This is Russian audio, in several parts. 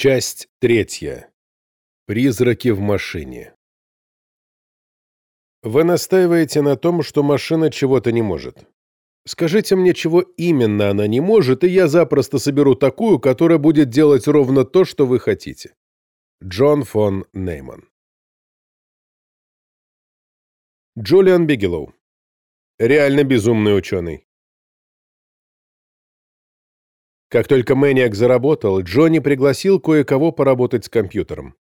Часть третья. Призраки в машине. Вы настаиваете на том, что машина чего-то не может. Скажите мне, чего именно она не может, и я запросто соберу такую, которая будет делать ровно то, что вы хотите. Джон фон Нейман. Джулиан Бигелоу. Реально безумный ученый. Как только Мэниак заработал, Джонни пригласил кое-кого поработать с компьютером.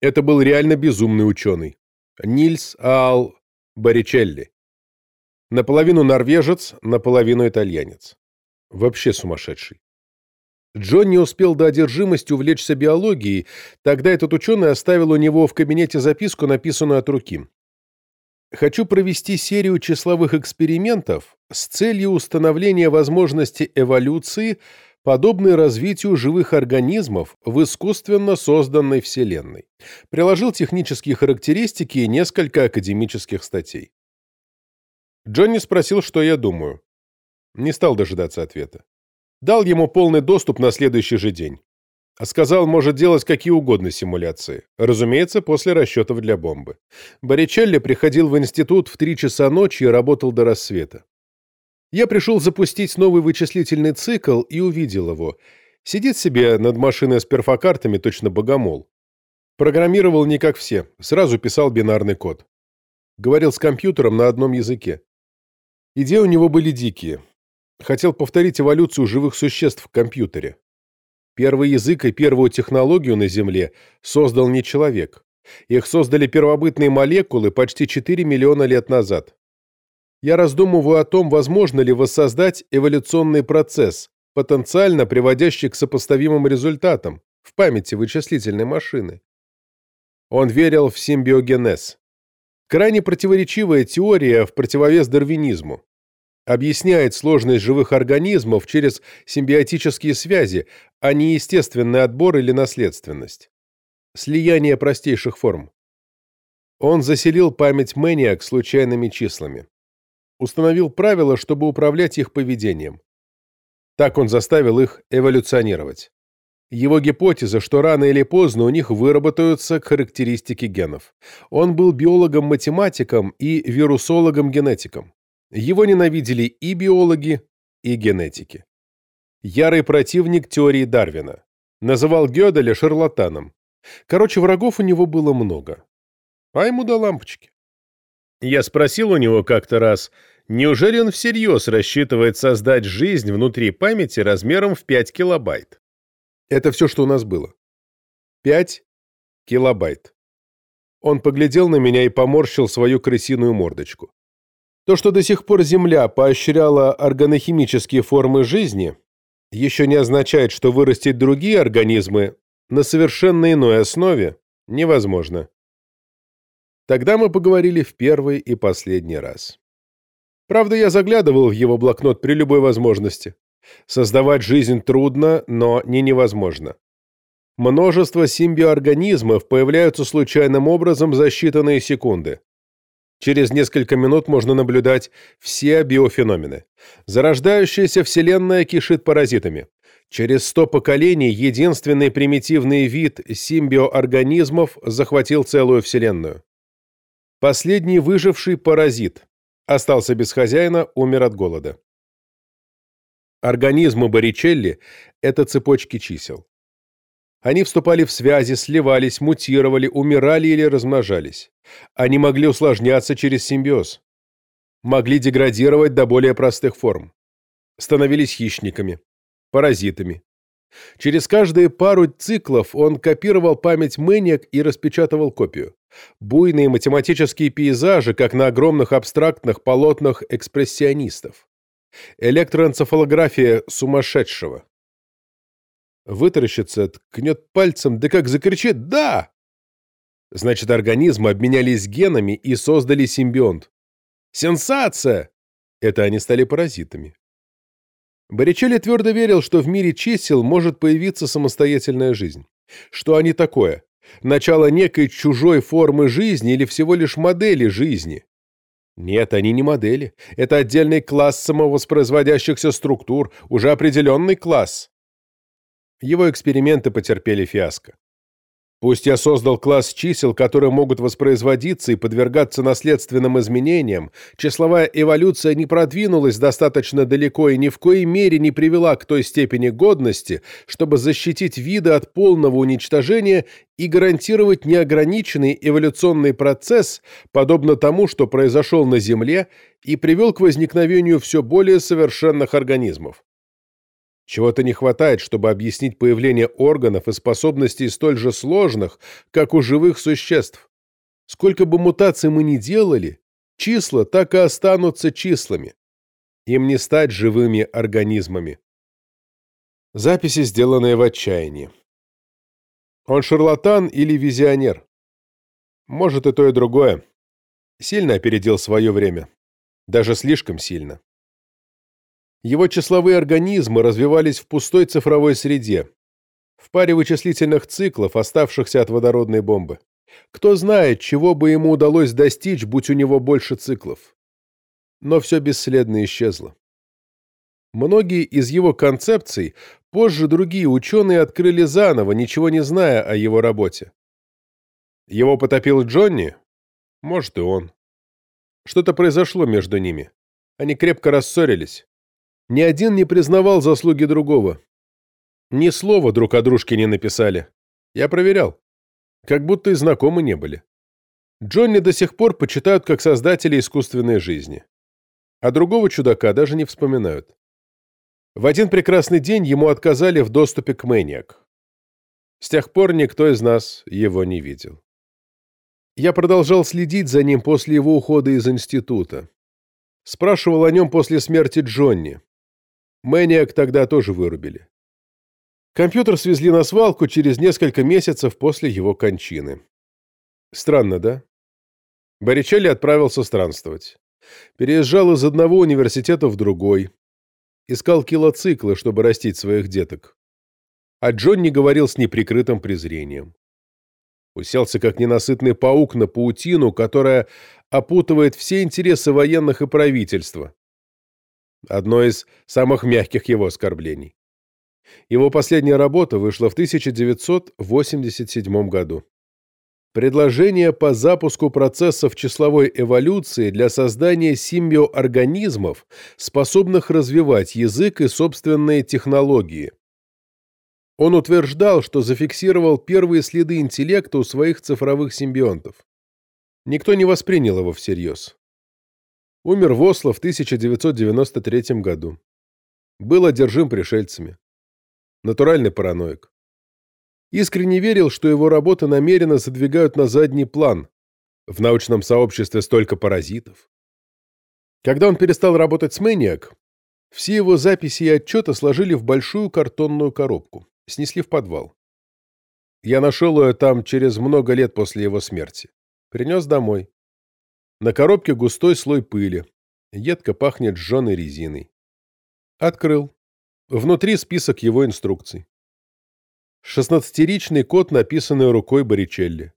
Это был реально безумный ученый. Нильс Аал Боричелли. Наполовину норвежец, наполовину итальянец. Вообще сумасшедший. Джон не успел до одержимости увлечься биологией, тогда этот ученый оставил у него в кабинете записку, написанную от руки. «Хочу провести серию числовых экспериментов с целью установления возможности эволюции, подобной развитию живых организмов в искусственно созданной Вселенной. Приложил технические характеристики и несколько академических статей. Джонни спросил, что я думаю. Не стал дожидаться ответа. Дал ему полный доступ на следующий же день. А сказал, может делать какие угодно симуляции. Разумеется, после расчетов для бомбы. Боричелли приходил в институт в три часа ночи и работал до рассвета. Я пришел запустить новый вычислительный цикл и увидел его. Сидит себе над машиной с перфокартами, точно богомол. Программировал не как все, сразу писал бинарный код. Говорил с компьютером на одном языке. Идеи у него были дикие. Хотел повторить эволюцию живых существ в компьютере. Первый язык и первую технологию на Земле создал не человек. Их создали первобытные молекулы почти 4 миллиона лет назад я раздумываю о том, возможно ли воссоздать эволюционный процесс, потенциально приводящий к сопоставимым результатам в памяти вычислительной машины. Он верил в симбиогенез. Крайне противоречивая теория в противовес дарвинизму. Объясняет сложность живых организмов через симбиотические связи, а не естественный отбор или наследственность. Слияние простейших форм. Он заселил память Мэниак случайными числами установил правила, чтобы управлять их поведением. Так он заставил их эволюционировать. Его гипотеза, что рано или поздно у них выработаются характеристики генов. Он был биологом-математиком и вирусологом-генетиком. Его ненавидели и биологи, и генетики. Ярый противник теории Дарвина. Называл Гёделя шарлатаном. Короче, врагов у него было много. А ему до лампочки. Я спросил у него как-то раз, Неужели он всерьез рассчитывает создать жизнь внутри памяти размером в 5 килобайт? Это все, что у нас было. 5 килобайт. Он поглядел на меня и поморщил свою крысиную мордочку. То, что до сих пор Земля поощряла органохимические формы жизни, еще не означает, что вырастить другие организмы на совершенно иной основе невозможно. Тогда мы поговорили в первый и последний раз. Правда, я заглядывал в его блокнот при любой возможности. Создавать жизнь трудно, но не невозможно. Множество симбиоорганизмов появляются случайным образом за считанные секунды. Через несколько минут можно наблюдать все биофеномены. Зарождающаяся Вселенная кишит паразитами. Через сто поколений единственный примитивный вид симбиоорганизмов захватил целую Вселенную. Последний выживший паразит Остался без хозяина, умер от голода. Организмы Боричелли – это цепочки чисел. Они вступали в связи, сливались, мутировали, умирали или размножались. Они могли усложняться через симбиоз. Могли деградировать до более простых форм. Становились хищниками, паразитами. Через каждые пару циклов он копировал память Мэниак и распечатывал копию. Буйные математические пейзажи, как на огромных абстрактных полотнах экспрессионистов. Электроэнцефалография сумасшедшего. Вытаращится, ткнет пальцем, да как закричит «Да!» Значит, организмы обменялись генами и создали симбионт. Сенсация! Это они стали паразитами. Боричелли твердо верил, что в мире чисел может появиться самостоятельная жизнь. Что они такое? Начало некой чужой формы жизни или всего лишь модели жизни? Нет, они не модели. Это отдельный класс самовоспроизводящихся структур, уже определенный класс. Его эксперименты потерпели фиаско. Пусть я создал класс чисел, которые могут воспроизводиться и подвергаться наследственным изменениям, числовая эволюция не продвинулась достаточно далеко и ни в коей мере не привела к той степени годности, чтобы защитить виды от полного уничтожения и гарантировать неограниченный эволюционный процесс, подобно тому, что произошел на Земле и привел к возникновению все более совершенных организмов. Чего-то не хватает, чтобы объяснить появление органов и способностей столь же сложных, как у живых существ. Сколько бы мутаций мы ни делали, числа так и останутся числами. Им не стать живыми организмами. Записи, сделанные в отчаянии. Он шарлатан или визионер? Может и то, и другое. Сильно опередил свое время. Даже слишком сильно. Его числовые организмы развивались в пустой цифровой среде, в паре вычислительных циклов, оставшихся от водородной бомбы. Кто знает, чего бы ему удалось достичь, будь у него больше циклов. Но все бесследно исчезло. Многие из его концепций позже другие ученые открыли заново, ничего не зная о его работе. Его потопил Джонни? Может, и он. Что-то произошло между ними. Они крепко рассорились. Ни один не признавал заслуги другого. Ни слова друг о дружке не написали. Я проверял. Как будто и знакомы не были. Джонни до сих пор почитают как создателя искусственной жизни. А другого чудака даже не вспоминают. В один прекрасный день ему отказали в доступе к Мэниак. С тех пор никто из нас его не видел. Я продолжал следить за ним после его ухода из института. Спрашивал о нем после смерти Джонни. Мэниак тогда тоже вырубили. Компьютер свезли на свалку через несколько месяцев после его кончины. Странно, да? Боричелли отправился странствовать. Переезжал из одного университета в другой. Искал килоциклы, чтобы растить своих деток. А Джонни говорил с неприкрытым презрением. Уселся как ненасытный паук на паутину, которая опутывает все интересы военных и правительства. Одно из самых мягких его оскорблений. Его последняя работа вышла в 1987 году. Предложение по запуску процессов числовой эволюции для создания симбиоорганизмов, способных развивать язык и собственные технологии. Он утверждал, что зафиксировал первые следы интеллекта у своих цифровых симбионтов. Никто не воспринял его всерьез. Умер в Осло в 1993 году. Был одержим пришельцами. Натуральный параноик. Искренне верил, что его работы намеренно задвигают на задний план. В научном сообществе столько паразитов. Когда он перестал работать с Мэниак, все его записи и отчеты сложили в большую картонную коробку, снесли в подвал. Я нашел ее там через много лет после его смерти. Принес домой. На коробке густой слой пыли. Едко пахнет сжженной резиной. Открыл. Внутри список его инструкций. Шестнадцатиричный код, написанный рукой Боричелли.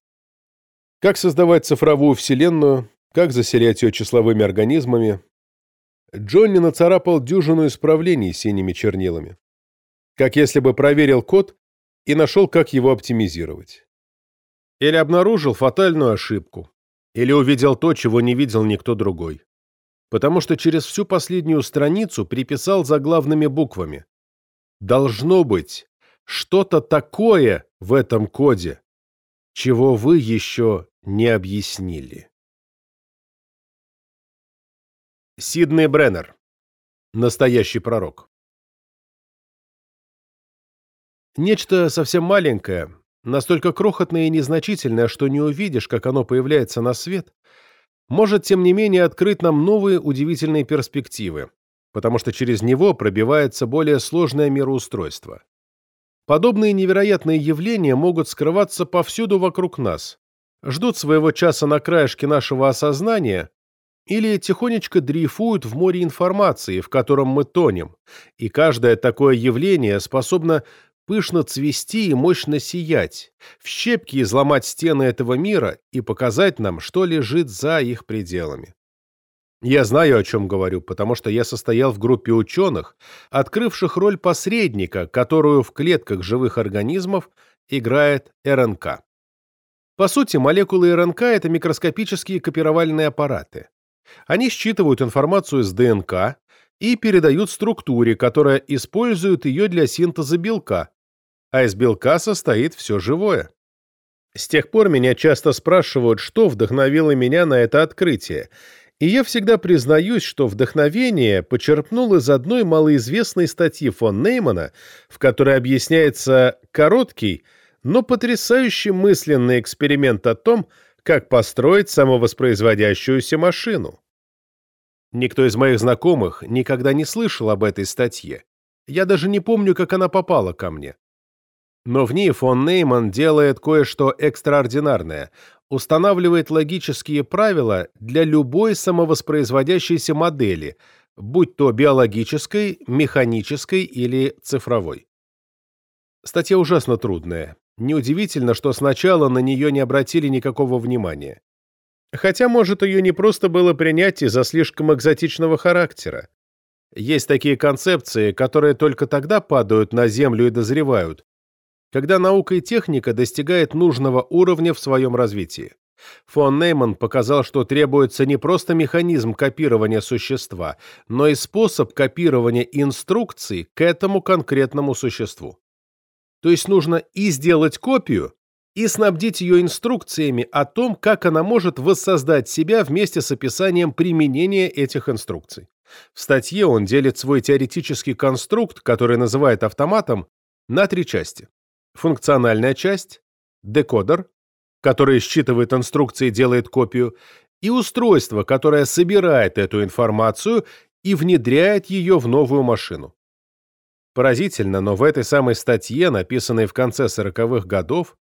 Как создавать цифровую вселенную, как заселять ее числовыми организмами. Джонни нацарапал дюжину исправлений синими чернилами. Как если бы проверил код и нашел, как его оптимизировать. Или обнаружил фатальную ошибку, или увидел то, чего не видел никто другой. Потому что через всю последнюю страницу приписал заглавными буквами. Должно быть что-то такое в этом коде, чего вы еще не объяснили. Сиднey Бреннер. Настоящий пророк. Нечто совсем маленькое, настолько крохотное и незначительное, что не увидишь, как оно появляется на свет, может, тем не менее, открыть нам новые удивительные перспективы, потому что через него пробивается более сложное мироустройство. Подобные невероятные явления могут скрываться повсюду вокруг нас, ждут своего часа на краешке нашего осознания или тихонечко дрейфуют в море информации, в котором мы тонем, и каждое такое явление способно пышно цвести и мощно сиять, в щепки изломать стены этого мира и показать нам, что лежит за их пределами. Я знаю, о чем говорю, потому что я состоял в группе ученых, открывших роль посредника, которую в клетках живых организмов играет РНК. По сути, молекулы РНК – это микроскопические копировальные аппараты. Они считывают информацию с ДНК и передают структуре, которая использует ее для синтеза белка, а из белка состоит все живое. С тех пор меня часто спрашивают, что вдохновило меня на это открытие, и я всегда признаюсь, что вдохновение почерпнул из одной малоизвестной статьи фон Неймана, в которой объясняется короткий, но потрясающий мысленный эксперимент о том, как построить самовоспроизводящуюся машину. Никто из моих знакомых никогда не слышал об этой статье. Я даже не помню, как она попала ко мне. Но в ней фон Нейман делает кое-что экстраординарное, устанавливает логические правила для любой самовоспроизводящейся модели, будь то биологической, механической или цифровой. Статья ужасно трудная. Неудивительно, что сначала на нее не обратили никакого внимания. Хотя, может, ее не просто было принять из-за слишком экзотичного характера. Есть такие концепции, которые только тогда падают на землю и дозревают, когда наука и техника достигает нужного уровня в своем развитии. Фон Нейман показал, что требуется не просто механизм копирования существа, но и способ копирования инструкций к этому конкретному существу. То есть нужно и сделать копию, и снабдить ее инструкциями о том, как она может воссоздать себя вместе с описанием применения этих инструкций. В статье он делит свой теоретический конструкт, который называет автоматом, на три части функциональная часть, декодер, который считывает инструкции и делает копию, и устройство, которое собирает эту информацию и внедряет ее в новую машину. Поразительно, но в этой самой статье, написанной в конце 40-х годов,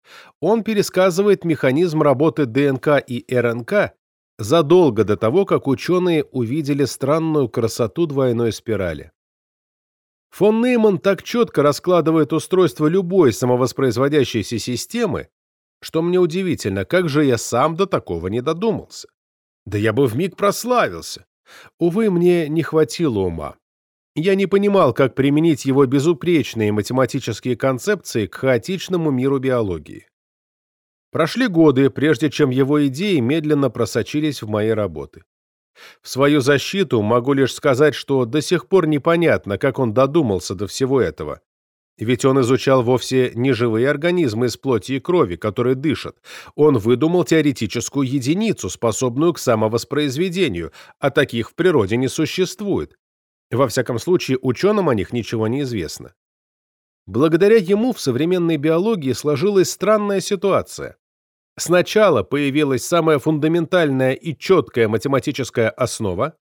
он пересказывает механизм работы ДНК и РНК задолго до того, как ученые увидели странную красоту двойной спирали. Фон Нейман так четко раскладывает устройство любой самовоспроизводящейся системы, что мне удивительно, как же я сам до такого не додумался. Да я бы вмиг прославился. Увы, мне не хватило ума. Я не понимал, как применить его безупречные математические концепции к хаотичному миру биологии. Прошли годы, прежде чем его идеи медленно просочились в мои работы. В свою защиту могу лишь сказать, что до сих пор непонятно, как он додумался до всего этого. Ведь он изучал вовсе не живые организмы из плоти и крови, которые дышат. Он выдумал теоретическую единицу, способную к самовоспроизведению, а таких в природе не существует. Во всяком случае, ученым о них ничего не известно. Благодаря ему в современной биологии сложилась странная ситуация. Сначала появилась самая фундаментальная и четкая математическая основа,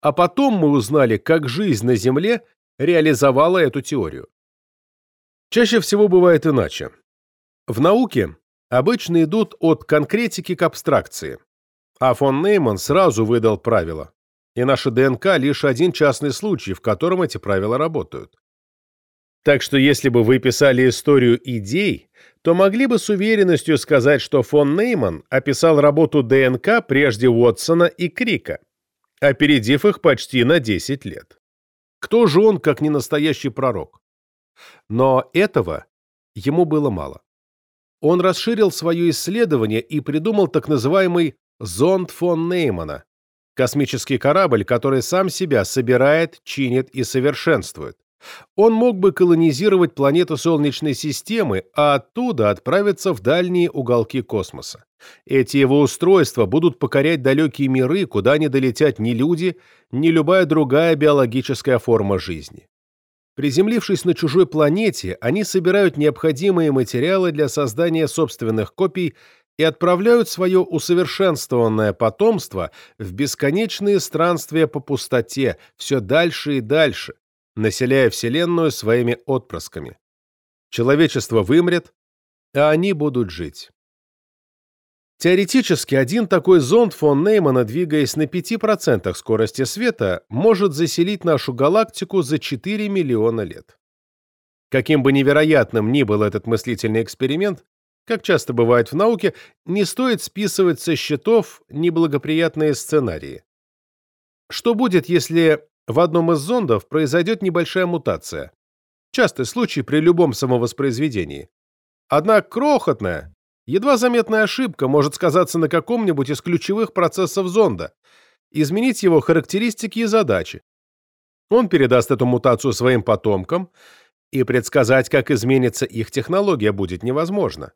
а потом мы узнали, как жизнь на Земле реализовала эту теорию. Чаще всего бывает иначе. В науке обычно идут от конкретики к абстракции, а фон Нейман сразу выдал правила, и наша ДНК лишь один частный случай, в котором эти правила работают. Так что если бы вы писали историю идей, то могли бы с уверенностью сказать, что фон Нейман описал работу ДНК прежде Уотсона и Крика, опередив их почти на 10 лет. Кто же он, как не настоящий пророк? Но этого ему было мало. Он расширил свое исследование и придумал так называемый зонд фон Неймана, космический корабль, который сам себя собирает, чинит и совершенствует. Он мог бы колонизировать планету Солнечной системы, а оттуда отправиться в дальние уголки космоса. Эти его устройства будут покорять далекие миры, куда не долетят ни люди, ни любая другая биологическая форма жизни. Приземлившись на чужой планете, они собирают необходимые материалы для создания собственных копий и отправляют свое усовершенствованное потомство в бесконечные странствия по пустоте, все дальше и дальше, населяя Вселенную своими отпрысками. Человечество вымрет, а они будут жить. Теоретически, один такой зонд фон Неймана, двигаясь на 5% скорости света, может заселить нашу галактику за 4 миллиона лет. Каким бы невероятным ни был этот мыслительный эксперимент, как часто бывает в науке, не стоит списывать со счетов неблагоприятные сценарии. Что будет, если в одном из зондов произойдет небольшая мутация? Частый случай при любом самовоспроизведении. Одна крохотная, едва заметная ошибка может сказаться на каком-нибудь из ключевых процессов зонда, изменить его характеристики и задачи. Он передаст эту мутацию своим потомкам, и предсказать, как изменится их технология, будет невозможно.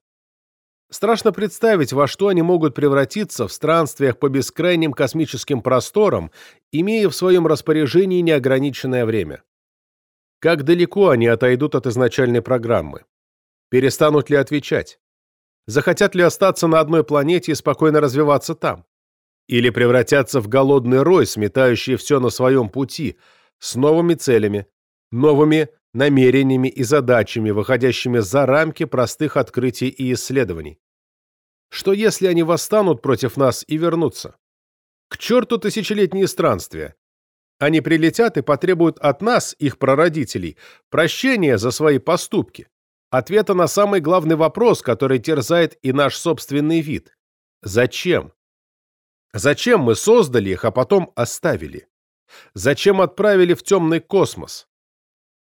Страшно представить, во что они могут превратиться в странствиях по бескрайним космическим просторам, имея в своем распоряжении неограниченное время. Как далеко они отойдут от изначальной программы? Перестанут ли отвечать? Захотят ли остаться на одной планете и спокойно развиваться там? Или превратятся в голодный рой, сметающий все на своем пути, с новыми целями, новыми намерениями и задачами, выходящими за рамки простых открытий и исследований. Что если они восстанут против нас и вернутся? К черту тысячелетние странствия! Они прилетят и потребуют от нас, их прародителей, прощения за свои поступки, ответа на самый главный вопрос, который терзает и наш собственный вид. Зачем? Зачем мы создали их, а потом оставили? Зачем отправили в темный космос?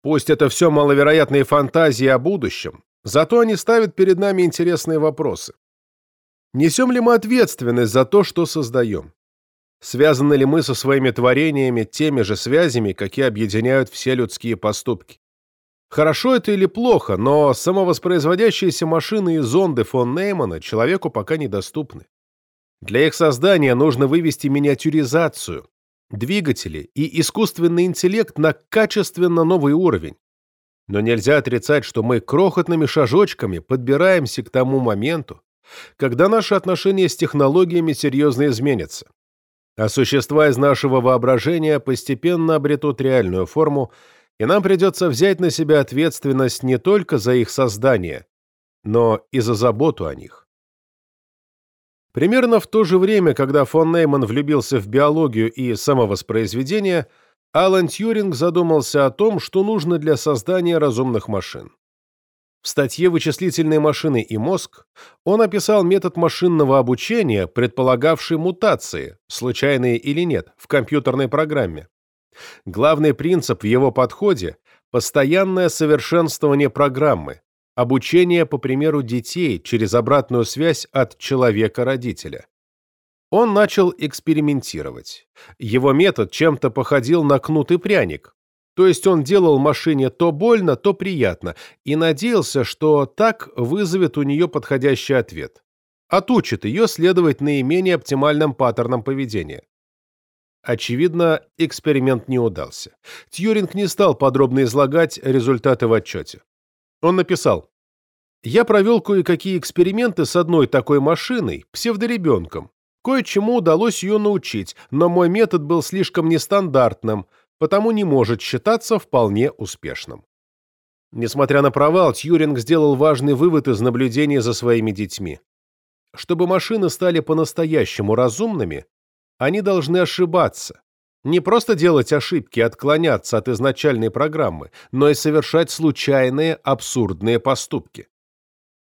Пусть это все маловероятные фантазии о будущем, зато они ставят перед нами интересные вопросы. Несем ли мы ответственность за то, что создаем? Связаны ли мы со своими творениями теми же связями, какие объединяют все людские поступки? Хорошо это или плохо, но самовоспроизводящиеся машины и зонды фон Неймана человеку пока недоступны. Для их создания нужно вывести миниатюризацию, двигатели и искусственный интеллект на качественно новый уровень. Но нельзя отрицать, что мы крохотными шажочками подбираемся к тому моменту, когда наши отношения с технологиями серьезно изменятся, а существа из нашего воображения постепенно обретут реальную форму, и нам придется взять на себя ответственность не только за их создание, но и за заботу о них. Примерно в то же время, когда фон Нейман влюбился в биологию и самовоспроизведение, Алан Тьюринг задумался о том, что нужно для создания разумных машин. В статье «Вычислительные машины и мозг» он описал метод машинного обучения, предполагавший мутации, случайные или нет, в компьютерной программе. Главный принцип в его подходе – постоянное совершенствование программы, обучение по примеру детей через обратную связь от человека-родителя. Он начал экспериментировать. Его метод чем-то походил на кнут и пряник. То есть он делал машине то больно, то приятно, и надеялся, что так вызовет у нее подходящий ответ. Отучит ее следовать наименее оптимальным паттернам поведения. Очевидно, эксперимент не удался. Тьюринг не стал подробно излагать результаты в отчете. Он написал, «Я провел кое-какие эксперименты с одной такой машиной, псевдоребенком. Кое-чему удалось ее научить, но мой метод был слишком нестандартным, потому не может считаться вполне успешным». Несмотря на провал, Тьюринг сделал важный вывод из наблюдения за своими детьми. Чтобы машины стали по-настоящему разумными, они должны ошибаться, не просто делать ошибки, отклоняться от изначальной программы, но и совершать случайные, абсурдные поступки.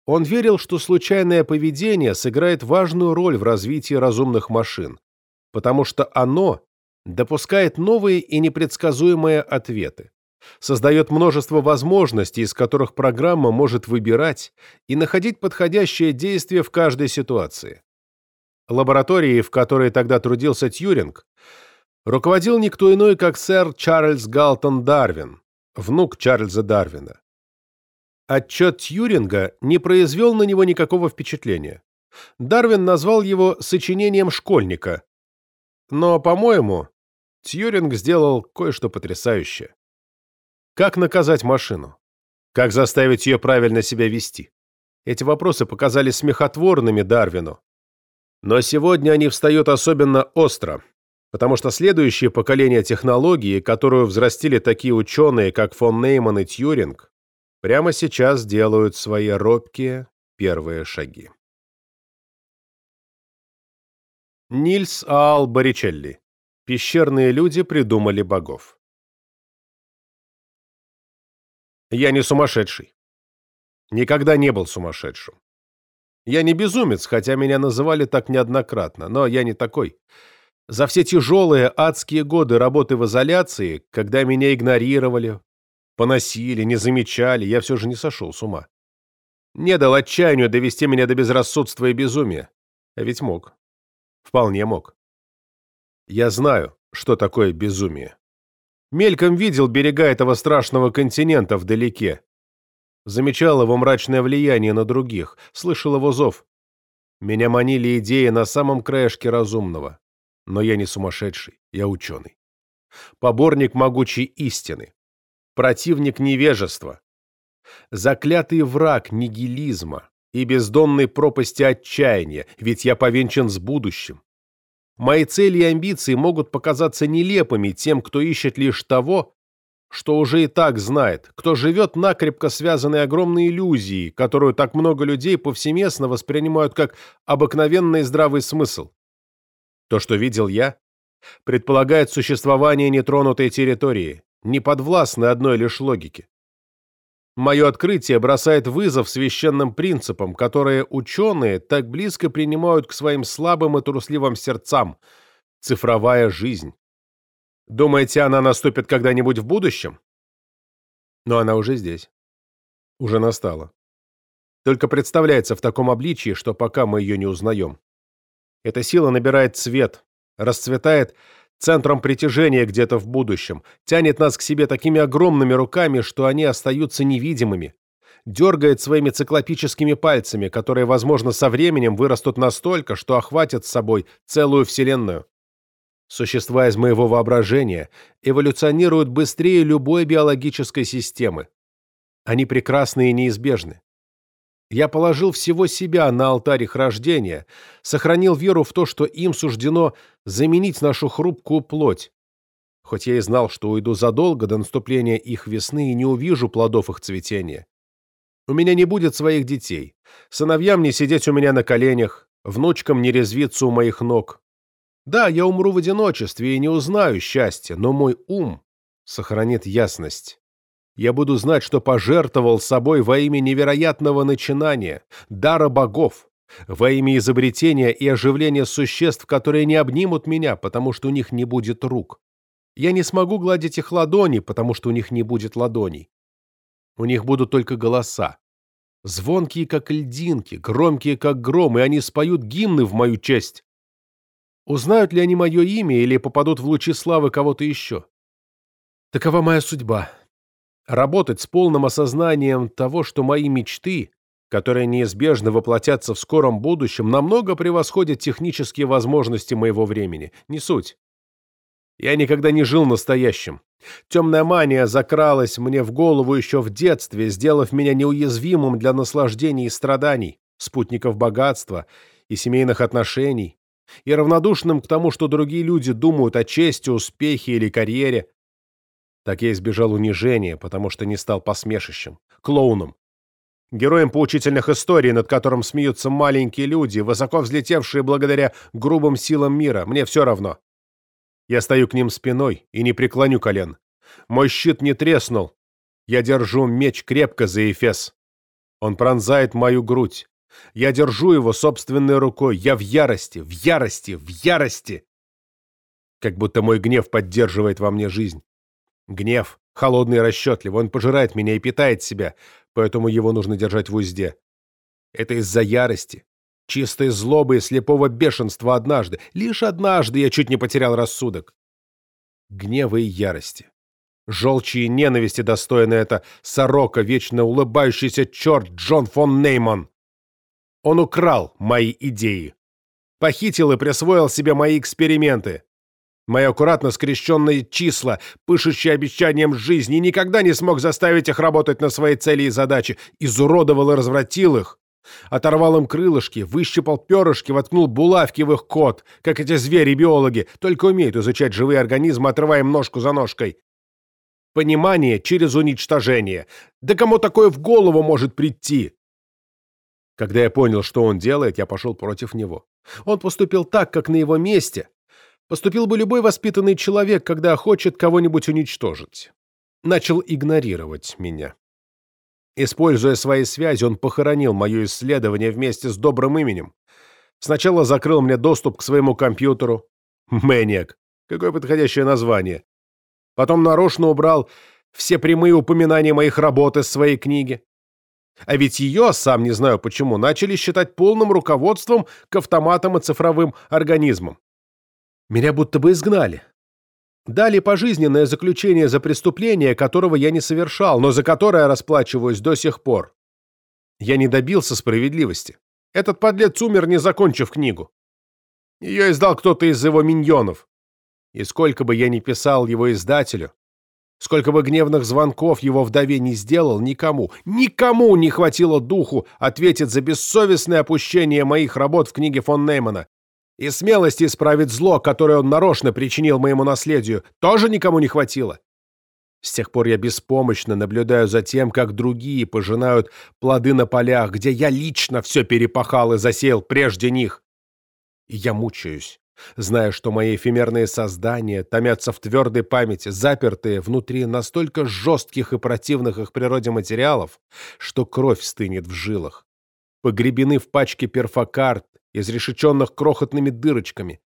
Он верил, что случайное поведение сыграет важную роль в развитии разумных машин, потому что оно допускает новые и непредсказуемые ответы, создает множество возможностей, из которых программа может выбирать и находить подходящее действие в каждой ситуации. Лаборатории, в которой тогда трудился Тьюринг, руководил никто иной, как сэр Чарльз Галтон Дарвин, внук Чарльза Дарвина. Отчет Тьюринга не произвел на него никакого впечатления. Дарвин назвал его сочинением школьника. Но, по-моему, Тьюринг сделал кое-что потрясающее. Как наказать машину? Как заставить ее правильно себя вести? Эти вопросы показались смехотворными Дарвину. Но сегодня они встают особенно остро, потому что следующее поколение технологии, которую взрастили такие ученые, как фон Нейман и Тьюринг, прямо сейчас делают свои робкие первые шаги. Нильс Аал Боричелли. Пещерные люди придумали богов. Я не сумасшедший. Никогда не был сумасшедшим. Я не безумец, хотя меня называли так неоднократно, но я не такой. За все тяжелые адские годы работы в изоляции, когда меня игнорировали, поносили, не замечали, я все же не сошел с ума. Не дал отчаянию довести меня до безрассудства и безумия. А ведь мог. Вполне мог. Я знаю, что такое безумие. Мельком видел берега этого страшного континента вдалеке. Замечал его мрачное влияние на других, слышал его зов. Меня манили идеи на самом краешке разумного. Но я не сумасшедший, я ученый. Поборник могучей истины. Противник невежества. Заклятый враг нигилизма и бездонной пропасти отчаяния, ведь я повенчан с будущим. Мои цели и амбиции могут показаться нелепыми тем, кто ищет лишь того, что уже и так знает, кто живет накрепко связанной огромной иллюзией, которую так много людей повсеместно воспринимают как обыкновенный здравый смысл. То, что видел я, предполагает существование нетронутой территории, не подвластной одной лишь логике. Мое открытие бросает вызов священным принципам, которые ученые так близко принимают к своим слабым и трусливым сердцам. Цифровая жизнь. Думаете, она наступит когда-нибудь в будущем? Но она уже здесь. Уже настала. Только представляется в таком обличии, что пока мы ее не узнаем. Эта сила набирает цвет, расцветает центром притяжения где-то в будущем, тянет нас к себе такими огромными руками, что они остаются невидимыми, дергает своими циклопическими пальцами, которые, возможно, со временем вырастут настолько, что охватят с собой целую вселенную. Существа из моего воображения эволюционируют быстрее любой биологической системы. Они прекрасны и неизбежны. Я положил всего себя на алтарь их рождения, сохранил веру в то, что им суждено заменить нашу хрупкую плоть. Хоть я и знал, что уйду задолго до наступления их весны и не увижу плодов их цветения. У меня не будет своих детей, сыновьям не сидеть у меня на коленях, внучкам не резвиться у моих ног. Да, я умру в одиночестве и не узнаю счастья, но мой ум сохранит ясность. Я буду знать, что пожертвовал собой во имя невероятного начинания, дара богов, во имя изобретения и оживления существ, которые не обнимут меня, потому что у них не будет рук. Я не смогу гладить их ладони, потому что у них не будет ладоней. У них будут только голоса. Звонкие, как льдинки, громкие, как гром, и они споют гимны в мою честь. Узнают ли они мое имя или попадут в лучи славы кого-то еще? Такова моя судьба работать с полным осознанием того, что мои мечты, которые неизбежно воплотятся в скором будущем, намного превосходят технические возможности моего времени. Не суть. Я никогда не жил настоящим. Темная мания закралась мне в голову еще в детстве, сделав меня неуязвимым для наслаждений и страданий, спутников богатства и семейных отношений, и равнодушным к тому, что другие люди думают о чести, успехе или карьере. Так я избежал унижения, потому что не стал посмешищем, клоуном. Героем поучительных историй, над которым смеются маленькие люди, высоко взлетевшие благодаря грубым силам мира, мне все равно. Я стою к ним спиной и не преклоню колен. Мой щит не треснул. Я держу меч крепко за Эфес. Он пронзает мою грудь. Я держу его собственной рукой. Я в ярости, в ярости, в ярости. Как будто мой гнев поддерживает во мне жизнь. Гнев, холодный и расчетливый, он пожирает меня и питает себя, поэтому его нужно держать в узде. Это из-за ярости, чистой злобы и слепого бешенства однажды. Лишь однажды я чуть не потерял рассудок. Гнева и ярости. Желчи и ненависти достойны это сорока, вечно улыбающийся черт Джон фон Нейман. Он украл мои идеи. Похитил и присвоил себе мои эксперименты. Мои аккуратно скрещенные числа, пышущие обещанием жизни, никогда не смог заставить их работать на свои цели и задачи, изуродовал и развратил их. Оторвал им крылышки, выщипал перышки, воткнул булавки в их кот, как эти звери-биологи, только умеют изучать живые организмы, отрывая им ножку за ножкой. Понимание через уничтожение. Да кому такое в голову может прийти? Когда я понял, что он делает, я пошел против него. Он поступил так, как на его месте Поступил бы любой воспитанный человек, когда хочет кого-нибудь уничтожить. Начал игнорировать меня. Используя свои связи, он похоронил мое исследование вместе с добрым именем. Сначала закрыл мне доступ к своему компьютеру, Мэниак. Какое подходящее название. Потом нарочно убрал все прямые упоминания моих работ из своей книги. А ведь ее, сам не знаю почему, начали считать полным руководством к автоматам и цифровым организмам. Меня будто бы изгнали. Дали пожизненное заключение за преступление, которого я не совершал, но за которое расплачиваюсь до сих пор. Я не добился справедливости. Этот подлец умер, не закончив книгу. Ее издал кто-то из его миньонов. И сколько бы я ни писал его издателю, сколько бы гневных звонков его вдове не сделал, никому, никому не хватило духу ответить за бессовестное опущение моих работ в книге фон Неймана. И смелости исправить зло, которое он нарочно причинил моему наследию, тоже никому не хватило. С тех пор я беспомощно наблюдаю за тем, как другие пожинают плоды на полях, где я лично все перепахал и засеял прежде них. И я мучаюсь, зная, что мои эфемерные создания томятся в твердой памяти, запертые внутри настолько жестких и противных их природе материалов, что кровь стынет в жилах, погребены в пачке перфокарт, изрешеченных крохотными дырочками,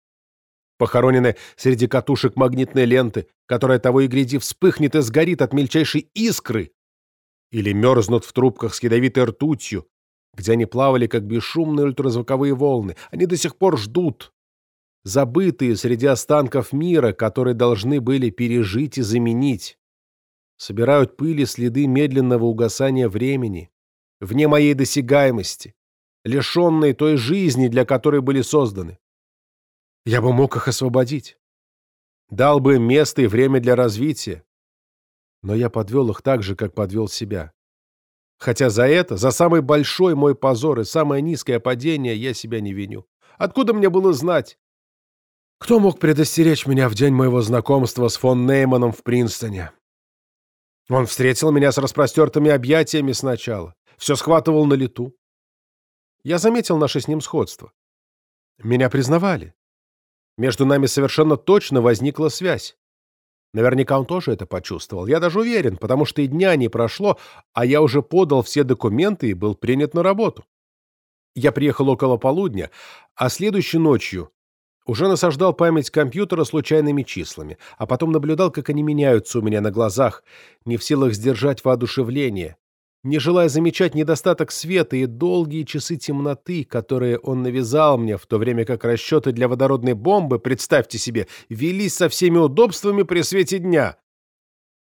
похоронены среди катушек магнитной ленты, которая того и гляди вспыхнет и сгорит от мельчайшей искры, или мерзнут в трубках с ядовитой ртутью, где они плавали, как бесшумные ультразвуковые волны. Они до сих пор ждут, забытые среди останков мира, которые должны были пережить и заменить. Собирают пыли следы медленного угасания времени, вне моей досягаемости, лишенные той жизни, для которой были созданы. Я бы мог их освободить. Дал бы им место и время для развития. Но я подвел их так же, как подвел себя. Хотя за это, за самый большой мой позор и самое низкое падение я себя не виню. Откуда мне было знать? Кто мог предостеречь меня в день моего знакомства с фон Нейманом в Принстоне? Он встретил меня с распростертыми объятиями сначала, все схватывал на лету. Я заметил наше с ним сходство. Меня признавали. Между нами совершенно точно возникла связь. Наверняка он тоже это почувствовал. Я даже уверен, потому что и дня не прошло, а я уже подал все документы и был принят на работу. Я приехал около полудня, а следующей ночью уже насаждал память компьютера случайными числами, а потом наблюдал, как они меняются у меня на глазах, не в силах сдержать воодушевление, не желая замечать недостаток света и долгие часы темноты, которые он навязал мне, в то время как расчеты для водородной бомбы, представьте себе, велись со всеми удобствами при свете дня.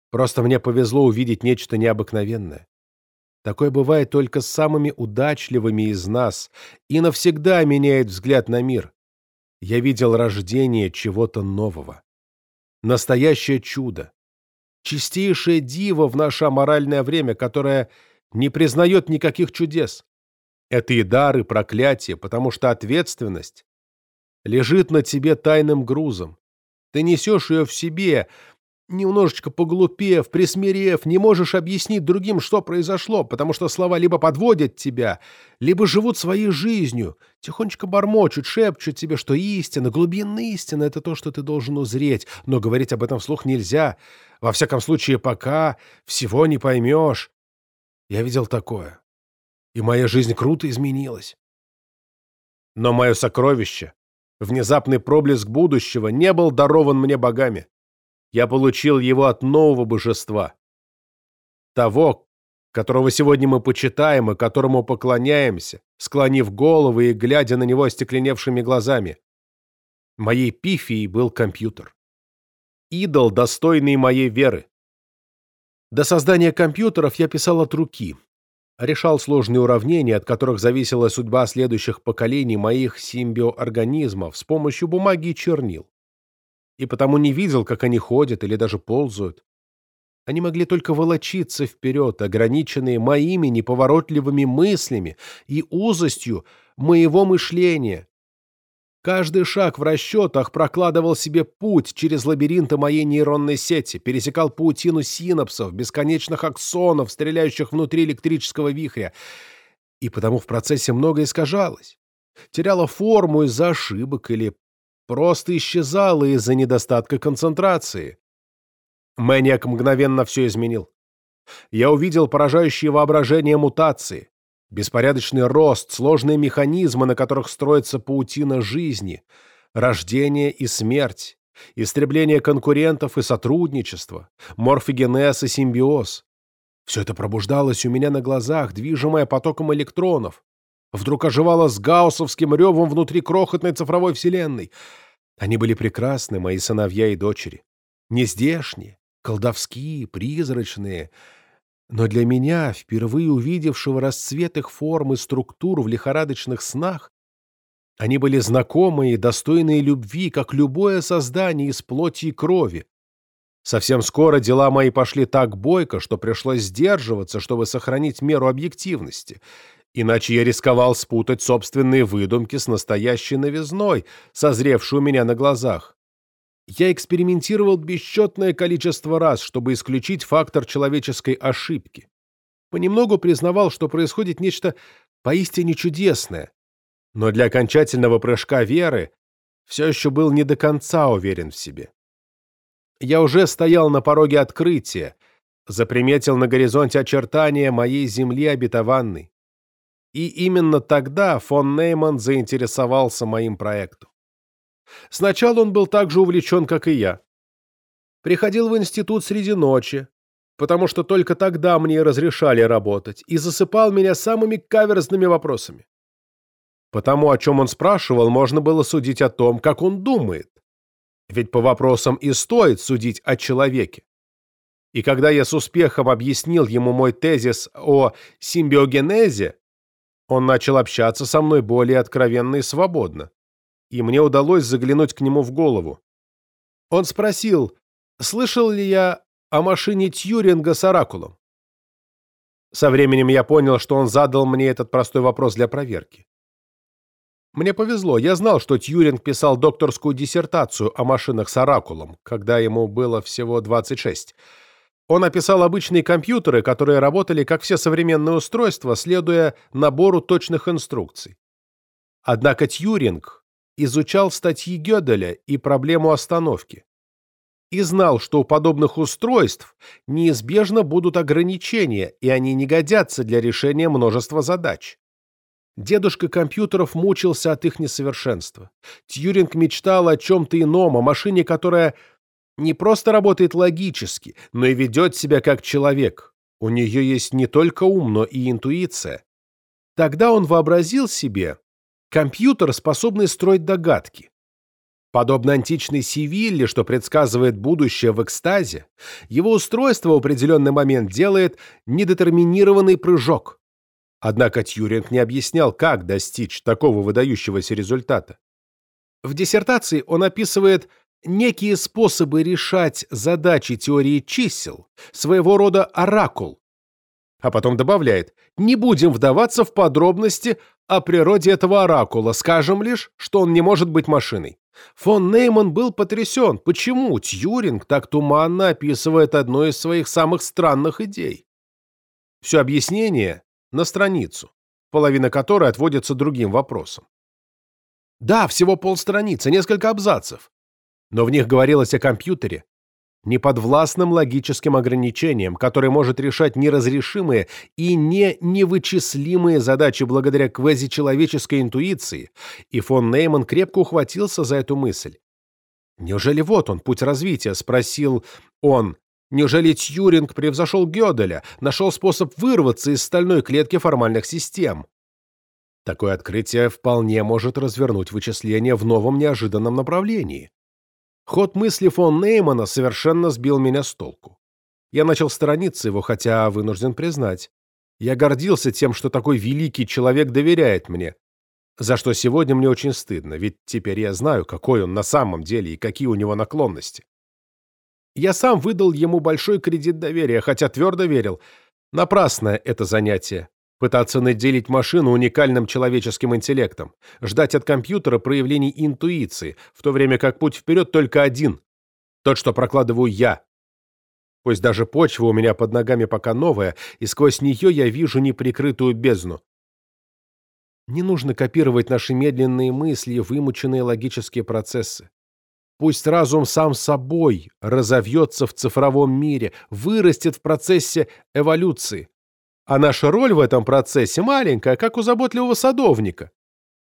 Просто мне повезло увидеть нечто необыкновенное. Такое бывает только с самыми удачливыми из нас и навсегда меняет взгляд на мир. Я видел рождение чего-то нового. Настоящее чудо чистейшее диво в наше аморальное время, которое не признает никаких чудес. Это и дары, проклятие, потому что ответственность лежит на тебе тайным грузом. Ты несешь ее в себе, немножечко поглупев, присмирев, не можешь объяснить другим, что произошло, потому что слова либо подводят тебя, либо живут своей жизнью, тихонечко бормочут, шепчут тебе, что истина, глубинная истина — это то, что ты должен узреть, но говорить об этом вслух нельзя. Во всяком случае, пока всего не поймешь. Я видел такое. И моя жизнь круто изменилась. Но мое сокровище, внезапный проблеск будущего, не был дарован мне богами. Я получил его от нового божества. Того, которого сегодня мы почитаем и которому поклоняемся, склонив головы и глядя на него остекленевшими глазами. Моей пифией был компьютер. Идол, достойный моей веры. До создания компьютеров я писал от руки, решал сложные уравнения, от которых зависела судьба следующих поколений моих симбиоорганизмов с помощью бумаги и чернил и потому не видел, как они ходят или даже ползают. Они могли только волочиться вперед, ограниченные моими неповоротливыми мыслями и узостью моего мышления. Каждый шаг в расчетах прокладывал себе путь через лабиринты моей нейронной сети, пересекал паутину синапсов, бесконечных аксонов, стреляющих внутри электрического вихря. И потому в процессе многое искажалось. Теряло форму из-за ошибок или просто исчезала из-за недостатка концентрации. Мэниак мгновенно все изменил. Я увидел поражающие воображение мутации, беспорядочный рост, сложные механизмы, на которых строится паутина жизни, рождение и смерть, истребление конкурентов и сотрудничество, морфогенез и симбиоз. Все это пробуждалось у меня на глазах, движимое потоком электронов. Вдруг оживало с гауссовским ревом внутри крохотной цифровой вселенной. Они были прекрасны, мои сыновья и дочери. Нездешние, колдовские, призрачные. Но для меня, впервые увидевшего расцвет их форм и структур в лихорадочных снах, они были знакомые и достойные любви, как любое создание из плоти и крови. Совсем скоро дела мои пошли так бойко, что пришлось сдерживаться, чтобы сохранить меру объективности. Иначе я рисковал спутать собственные выдумки с настоящей новизной, созревшей у меня на глазах. Я экспериментировал бесчетное количество раз, чтобы исключить фактор человеческой ошибки. Понемногу признавал, что происходит нечто поистине чудесное, но для окончательного прыжка веры все еще был не до конца уверен в себе. Я уже стоял на пороге открытия, заприметил на горизонте очертания моей земли обетованной. И именно тогда фон Нейман заинтересовался моим проектом. Сначала он был так же увлечен, как и я. Приходил в институт среди ночи, потому что только тогда мне разрешали работать, и засыпал меня самыми каверзными вопросами. Потому, о чем он спрашивал, можно было судить о том, как он думает. Ведь по вопросам и стоит судить о человеке. И когда я с успехом объяснил ему мой тезис о симбиогенезе, он начал общаться со мной более откровенно и свободно. И мне удалось заглянуть к нему в голову. Он спросил, слышал ли я о машине Тьюринга с оракулом. Со временем я понял, что он задал мне этот простой вопрос для проверки. Мне повезло, я знал, что Тьюринг писал докторскую диссертацию о машинах с оракулом, когда ему было всего 26. Он описал обычные компьютеры, которые работали как все современные устройства, следуя набору точных инструкций. Однако Тьюринг изучал статьи Гёделя и проблему остановки. И знал, что у подобных устройств неизбежно будут ограничения, и они не годятся для решения множества задач. Дедушка компьютеров мучился от их несовершенства. Тьюринг мечтал о чем-то ином, о машине, которая не просто работает логически, но и ведет себя как человек. У нее есть не только ум, но и интуиция. Тогда он вообразил себе компьютер, способный строить догадки. Подобно античной Севилле, что предсказывает будущее в экстазе, его устройство в определенный момент делает недетерминированный прыжок. Однако Тьюринг не объяснял, как достичь такого выдающегося результата. В диссертации он описывает некие способы решать задачи теории чисел, своего рода оракул. А потом добавляет, не будем вдаваться в подробности о природе этого оракула, скажем лишь, что он не может быть машиной. Фон Нейман был потрясен, почему Тьюринг так туманно описывает одну из своих самых странных идей. Все объяснение на страницу, половина которой отводится другим вопросам. Да, всего полстраницы, несколько абзацев. Но в них говорилось о компьютере, неподвластным логическим ограничениям, который может решать неразрешимые и не невычислимые задачи благодаря квазичеловеческой интуиции, и фон Нейман крепко ухватился за эту мысль. «Неужели вот он, путь развития?» — спросил он, Неужели Тьюринг превзошел Гёделя, нашел способ вырваться из стальной клетки формальных систем? Такое открытие вполне может развернуть вычисления в новом неожиданном направлении. Ход мысли фон Неймана совершенно сбил меня с толку. Я начал сторониться его, хотя вынужден признать. Я гордился тем, что такой великий человек доверяет мне, за что сегодня мне очень стыдно, ведь теперь я знаю, какой он на самом деле и какие у него наклонности. Я сам выдал ему большой кредит доверия, хотя твердо верил. Напрасное это занятие. Пытаться наделить машину уникальным человеческим интеллектом, ждать от компьютера проявлений интуиции, в то время как путь вперед только один. Тот, что прокладываю я. Пусть даже почва у меня под ногами пока новая, и сквозь нее я вижу неприкрытую бездну. Не нужно копировать наши медленные мысли и вымученные логические процессы. Пусть разум сам собой разовьется в цифровом мире, вырастет в процессе эволюции. А наша роль в этом процессе маленькая, как у заботливого садовника.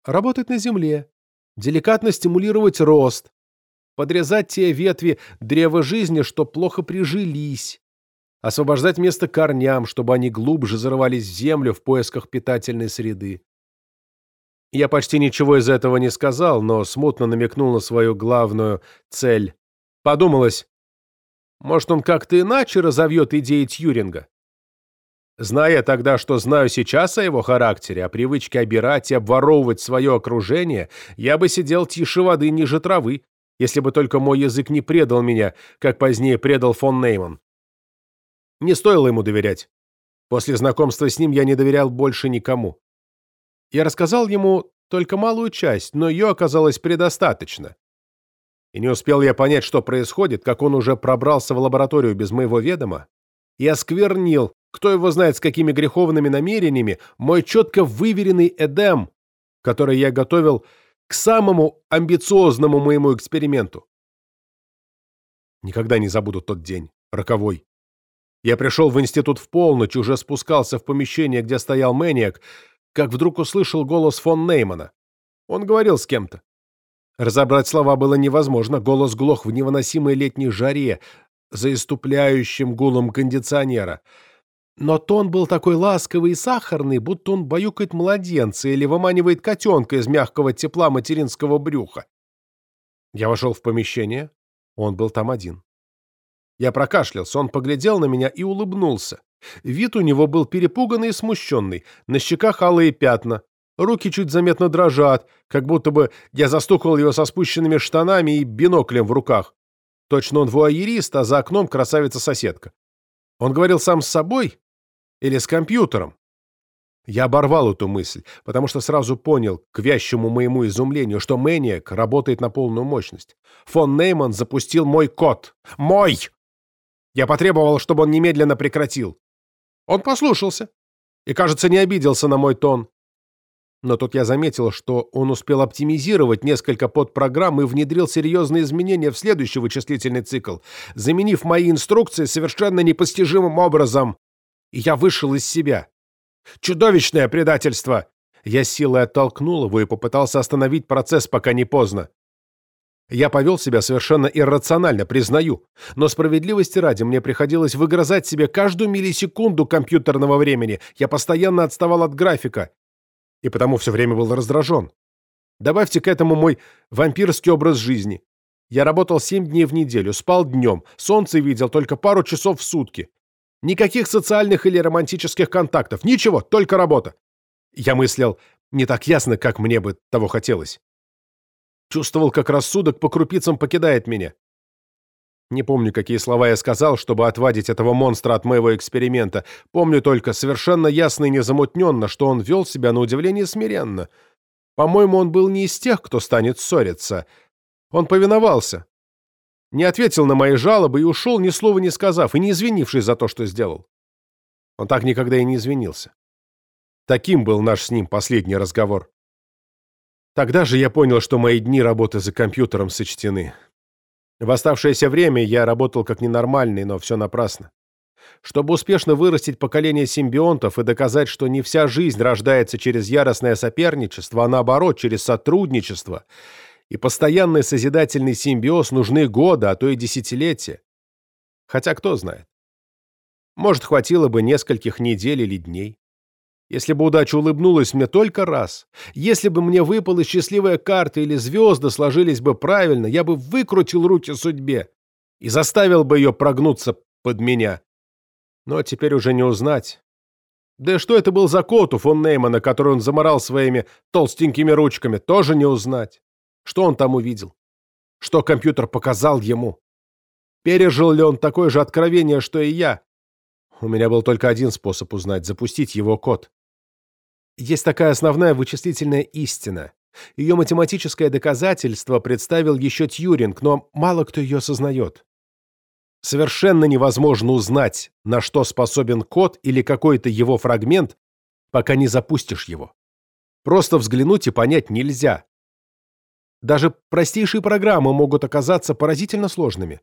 Работать на земле, деликатно стимулировать рост, подрезать те ветви древа жизни, что плохо прижились, освобождать место корням, чтобы они глубже зарывались в землю в поисках питательной среды. Я почти ничего из этого не сказал, но смутно намекнул на свою главную цель. Подумалось, может, он как-то иначе разовьет идеи Тьюринга? Зная тогда, что знаю сейчас о его характере, о привычке обирать и обворовывать свое окружение, я бы сидел тише воды ниже травы, если бы только мой язык не предал меня, как позднее предал фон Нейман. Не стоило ему доверять. После знакомства с ним я не доверял больше никому. Я рассказал ему только малую часть, но ее оказалось предостаточно. И не успел я понять, что происходит, как он уже пробрался в лабораторию без моего ведома и осквернил, кто его знает с какими греховными намерениями, мой четко выверенный Эдем, который я готовил к самому амбициозному моему эксперименту. Никогда не забуду тот день, роковой. Я пришел в институт в полночь, уже спускался в помещение, где стоял Мэниак, как вдруг услышал голос фон Неймана. Он говорил с кем-то. Разобрать слова было невозможно, голос глох в невыносимой летней жаре, за иступляющим гулом кондиционера. Но тон был такой ласковый и сахарный, будто он баюкает младенца или выманивает котенка из мягкого тепла материнского брюха. Я вошел в помещение, он был там один. Я прокашлялся, он поглядел на меня и улыбнулся. Вид у него был перепуганный и смущенный, на щеках алые пятна, руки чуть заметно дрожат, как будто бы я застукал его со спущенными штанами и биноклем в руках. Точно он вуайерист, а за окном красавица-соседка. Он говорил сам с собой или с компьютером? Я оборвал эту мысль, потому что сразу понял, к вящему моему изумлению, что Мэниак работает на полную мощность. Фон Нейман запустил мой код. Мой! Я потребовал, чтобы он немедленно прекратил. Он послушался и, кажется, не обиделся на мой тон. Но тут я заметил, что он успел оптимизировать несколько подпрограмм и внедрил серьезные изменения в следующий вычислительный цикл, заменив мои инструкции совершенно непостижимым образом. И я вышел из себя. Чудовищное предательство! Я силой оттолкнул его и попытался остановить процесс, пока не поздно. Я повел себя совершенно иррационально, признаю, но справедливости ради мне приходилось выгрызать себе каждую миллисекунду компьютерного времени. Я постоянно отставал от графика, и потому все время был раздражен. Добавьте к этому мой вампирский образ жизни. Я работал семь дней в неделю, спал днем, солнце видел только пару часов в сутки. Никаких социальных или романтических контактов, ничего, только работа. Я мыслил не так ясно, как мне бы того хотелось. Чувствовал, как рассудок по крупицам покидает меня. Не помню, какие слова я сказал, чтобы отвадить этого монстра от моего эксперимента. Помню только совершенно ясно и незамутненно, что он вел себя на удивление смиренно. По-моему, он был не из тех, кто станет ссориться. Он повиновался. Не ответил на мои жалобы и ушел, ни слова не сказав, и не извинившись за то, что сделал. Он так никогда и не извинился. Таким был наш с ним последний разговор. Тогда же я понял, что мои дни работы за компьютером сочтены. В оставшееся время я работал как ненормальный, но все напрасно. Чтобы успешно вырастить поколение симбионтов и доказать, что не вся жизнь рождается через яростное соперничество, а наоборот, через сотрудничество, и постоянный созидательный симбиоз нужны годы, а то и десятилетия. Хотя кто знает. Может, хватило бы нескольких недель или дней. Если бы удача улыбнулась мне только раз, если бы мне выпала счастливая карта или звезды сложились бы правильно, я бы выкрутил руки судьбе и заставил бы ее прогнуться под меня. Но теперь уже не узнать. Да и что это был за кот у фон Неймана, который он заморал своими толстенькими ручками, тоже не узнать. Что он там увидел? Что компьютер показал ему? Пережил ли он такое же откровение, что и я? У меня был только один способ узнать — запустить его код. Есть такая основная вычислительная истина. Ее математическое доказательство представил еще Тьюринг, но мало кто ее осознает. Совершенно невозможно узнать, на что способен код или какой-то его фрагмент, пока не запустишь его. Просто взглянуть и понять нельзя. Даже простейшие программы могут оказаться поразительно сложными.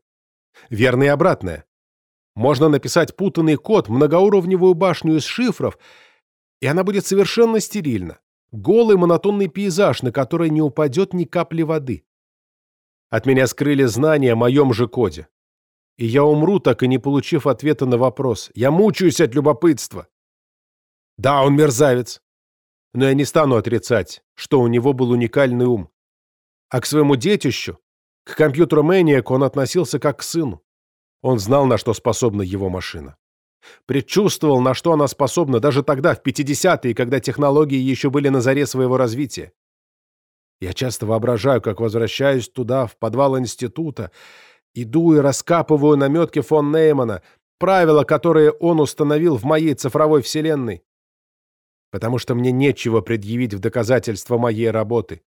Верно и обратное. Можно написать путанный код, многоуровневую башню из шифров — и она будет совершенно стерильна. Голый монотонный пейзаж, на который не упадет ни капли воды. От меня скрыли знания о моем же коде. И я умру, так и не получив ответа на вопрос. Я мучаюсь от любопытства. Да, он мерзавец. Но я не стану отрицать, что у него был уникальный ум. А к своему детищу, к компьютеру Мэниак он относился как к сыну. Он знал, на что способна его машина. Предчувствовал, на что она способна даже тогда, в 50-е, когда технологии еще были на заре своего развития. Я часто воображаю, как возвращаюсь туда, в подвал института, иду и раскапываю наметки фон Неймана, правила, которые он установил в моей цифровой вселенной. Потому что мне нечего предъявить в доказательство моей работы.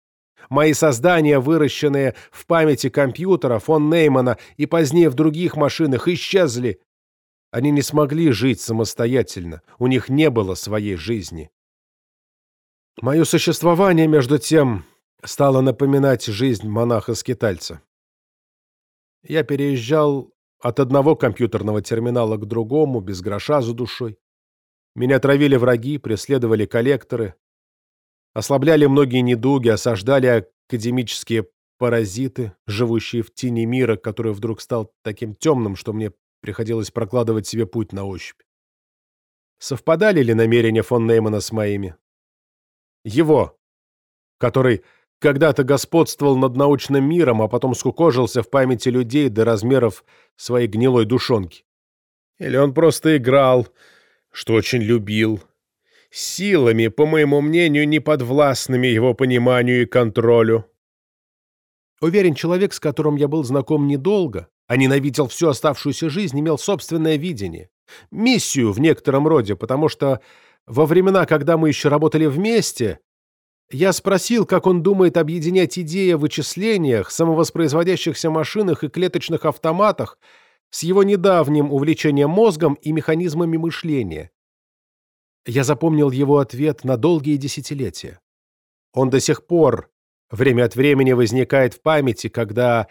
Мои создания, выращенные в памяти компьютера фон Неймана и позднее в других машинах, исчезли. Они не смогли жить самостоятельно, у них не было своей жизни. Мое существование, между тем, стало напоминать жизнь монаха-скитальца. Я переезжал от одного компьютерного терминала к другому, без гроша за душой. Меня травили враги, преследовали коллекторы, ослабляли многие недуги, осаждали академические паразиты, живущие в тени мира, который вдруг стал таким темным, что мне приходилось прокладывать себе путь на ощупь. Совпадали ли намерения фон Неймана с моими? Его, который когда-то господствовал над научным миром, а потом скукожился в памяти людей до размеров своей гнилой душонки. Или он просто играл, что очень любил, силами, по моему мнению, не подвластными его пониманию и контролю. Уверен, человек, с которым я был знаком недолго, а ненавидел всю оставшуюся жизнь, имел собственное видение, миссию в некотором роде, потому что во времена, когда мы еще работали вместе, я спросил, как он думает объединять идеи о вычислениях, самовоспроизводящихся машинах и клеточных автоматах с его недавним увлечением мозгом и механизмами мышления. Я запомнил его ответ на долгие десятилетия. Он до сих пор время от времени возникает в памяти, когда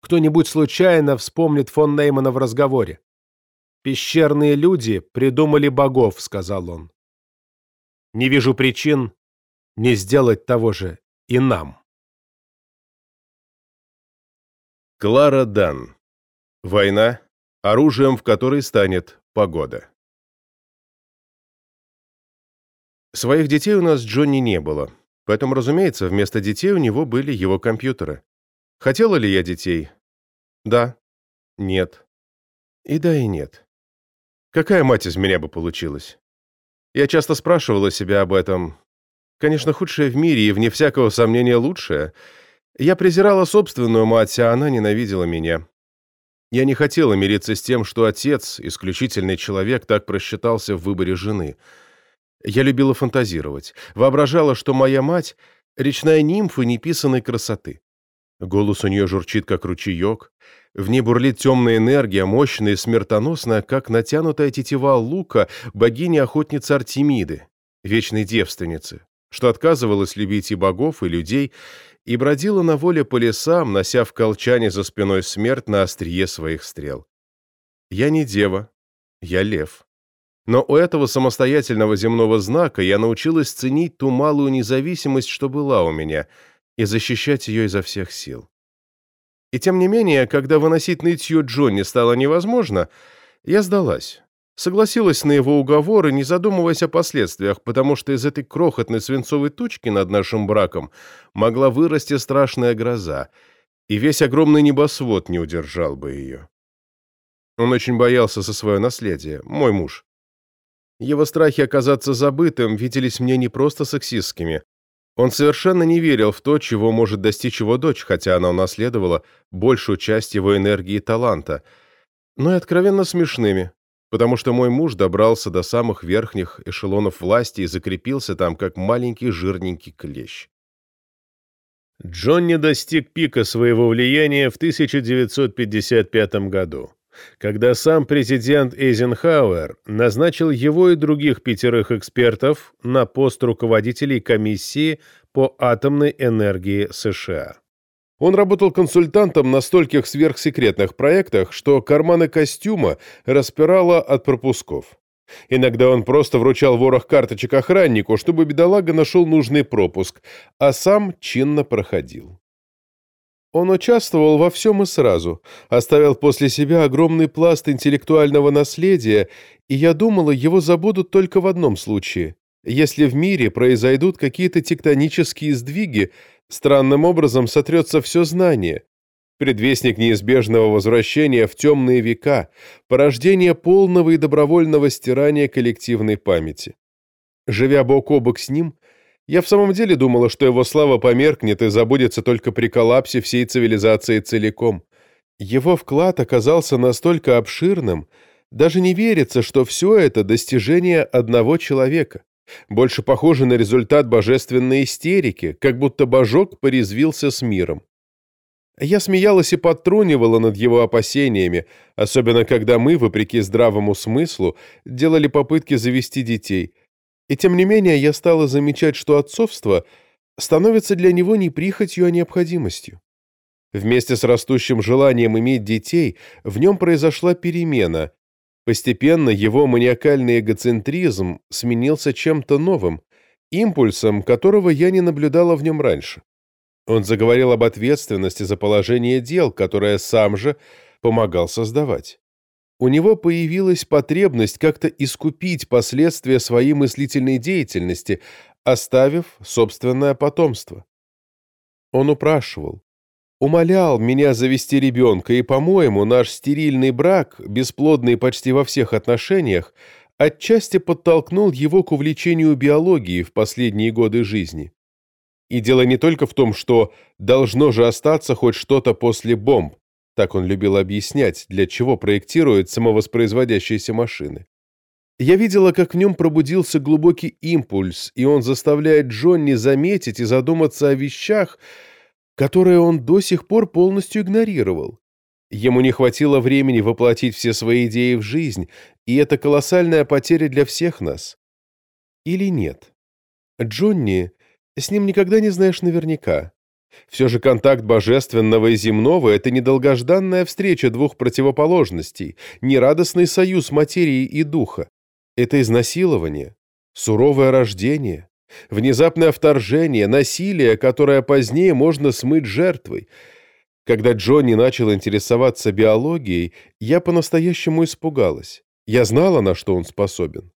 кто-нибудь случайно вспомнит фон Неймана в разговоре. «Пещерные люди придумали богов», — сказал он. «Не вижу причин не сделать того же и нам. Клара Дан. Война, оружием в которой станет погода. Своих детей у нас Джонни не было, поэтому, разумеется, вместо детей у него были его компьютеры. Хотела ли я детей? Да. Нет. И да, и нет. Какая мать из меня бы получилась? Я часто спрашивала себя об этом, Конечно, худшая в мире и, вне всякого сомнения, лучшая. Я презирала собственную мать, а она ненавидела меня. Я не хотела мириться с тем, что отец, исключительный человек, так просчитался в выборе жены. Я любила фантазировать. Воображала, что моя мать — речная нимфа неписанной красоты. Голос у нее журчит, как ручеек. В ней бурлит темная энергия, мощная и смертоносная, как натянутая тетива лука богини-охотницы Артемиды, вечной девственницы, что отказывалась любить и богов, и людей, и бродила на воле по лесам, нося в колчане за спиной смерть на острие своих стрел. Я не дева, я лев. Но у этого самостоятельного земного знака я научилась ценить ту малую независимость, что была у меня, и защищать ее изо всех сил. И тем не менее, когда выносить нытье Джонни стало невозможно, я сдалась согласилась на его уговоры, не задумываясь о последствиях, потому что из этой крохотной свинцовой тучки над нашим браком могла вырасти страшная гроза, и весь огромный небосвод не удержал бы ее. Он очень боялся за свое наследие, мой муж. Его страхи оказаться забытым виделись мне не просто сексистскими. Он совершенно не верил в то, чего может достичь его дочь, хотя она унаследовала большую часть его энергии и таланта, но и откровенно смешными, потому что мой муж добрался до самых верхних эшелонов власти и закрепился там, как маленький жирненький клещ. Джонни достиг пика своего влияния в 1955 году, когда сам президент Эйзенхауэр назначил его и других пятерых экспертов на пост руководителей комиссии по атомной энергии США. Он работал консультантом на стольких сверхсекретных проектах, что карманы костюма распирало от пропусков. Иногда он просто вручал ворох карточек охраннику, чтобы бедолага нашел нужный пропуск, а сам чинно проходил. Он участвовал во всем и сразу, оставил после себя огромный пласт интеллектуального наследия, и я думала, его забудут только в одном случае. Если в мире произойдут какие-то тектонические сдвиги, странным образом сотрется все знание, предвестник неизбежного возвращения в темные века, порождение полного и добровольного стирания коллективной памяти. Живя бок о бок с ним, я в самом деле думала, что его слава померкнет и забудется только при коллапсе всей цивилизации целиком. Его вклад оказался настолько обширным, даже не верится, что все это достижение одного человека. Больше похоже на результат божественной истерики, как будто божок порезвился с миром. Я смеялась и подтрунивала над его опасениями, особенно когда мы, вопреки здравому смыслу, делали попытки завести детей – и тем не менее я стала замечать, что отцовство становится для него не прихотью, а необходимостью. Вместе с растущим желанием иметь детей в нем произошла перемена. Постепенно его маниакальный эгоцентризм сменился чем-то новым, импульсом, которого я не наблюдала в нем раньше. Он заговорил об ответственности за положение дел, которое сам же помогал создавать у него появилась потребность как-то искупить последствия своей мыслительной деятельности, оставив собственное потомство. Он упрашивал, умолял меня завести ребенка, и, по-моему, наш стерильный брак, бесплодный почти во всех отношениях, отчасти подтолкнул его к увлечению биологией в последние годы жизни. И дело не только в том, что должно же остаться хоть что-то после бомб, так он любил объяснять, для чего проектируют самовоспроизводящиеся машины. Я видела, как в нем пробудился глубокий импульс, и он заставляет Джонни заметить и задуматься о вещах, которые он до сих пор полностью игнорировал. Ему не хватило времени воплотить все свои идеи в жизнь, и это колоссальная потеря для всех нас. Или нет? Джонни, с ним никогда не знаешь наверняка. Все же контакт божественного и земного – это недолгожданная встреча двух противоположностей, нерадостный союз материи и духа. Это изнасилование, суровое рождение, внезапное вторжение, насилие, которое позднее можно смыть жертвой. Когда Джонни начал интересоваться биологией, я по-настоящему испугалась. Я знала, на что он способен.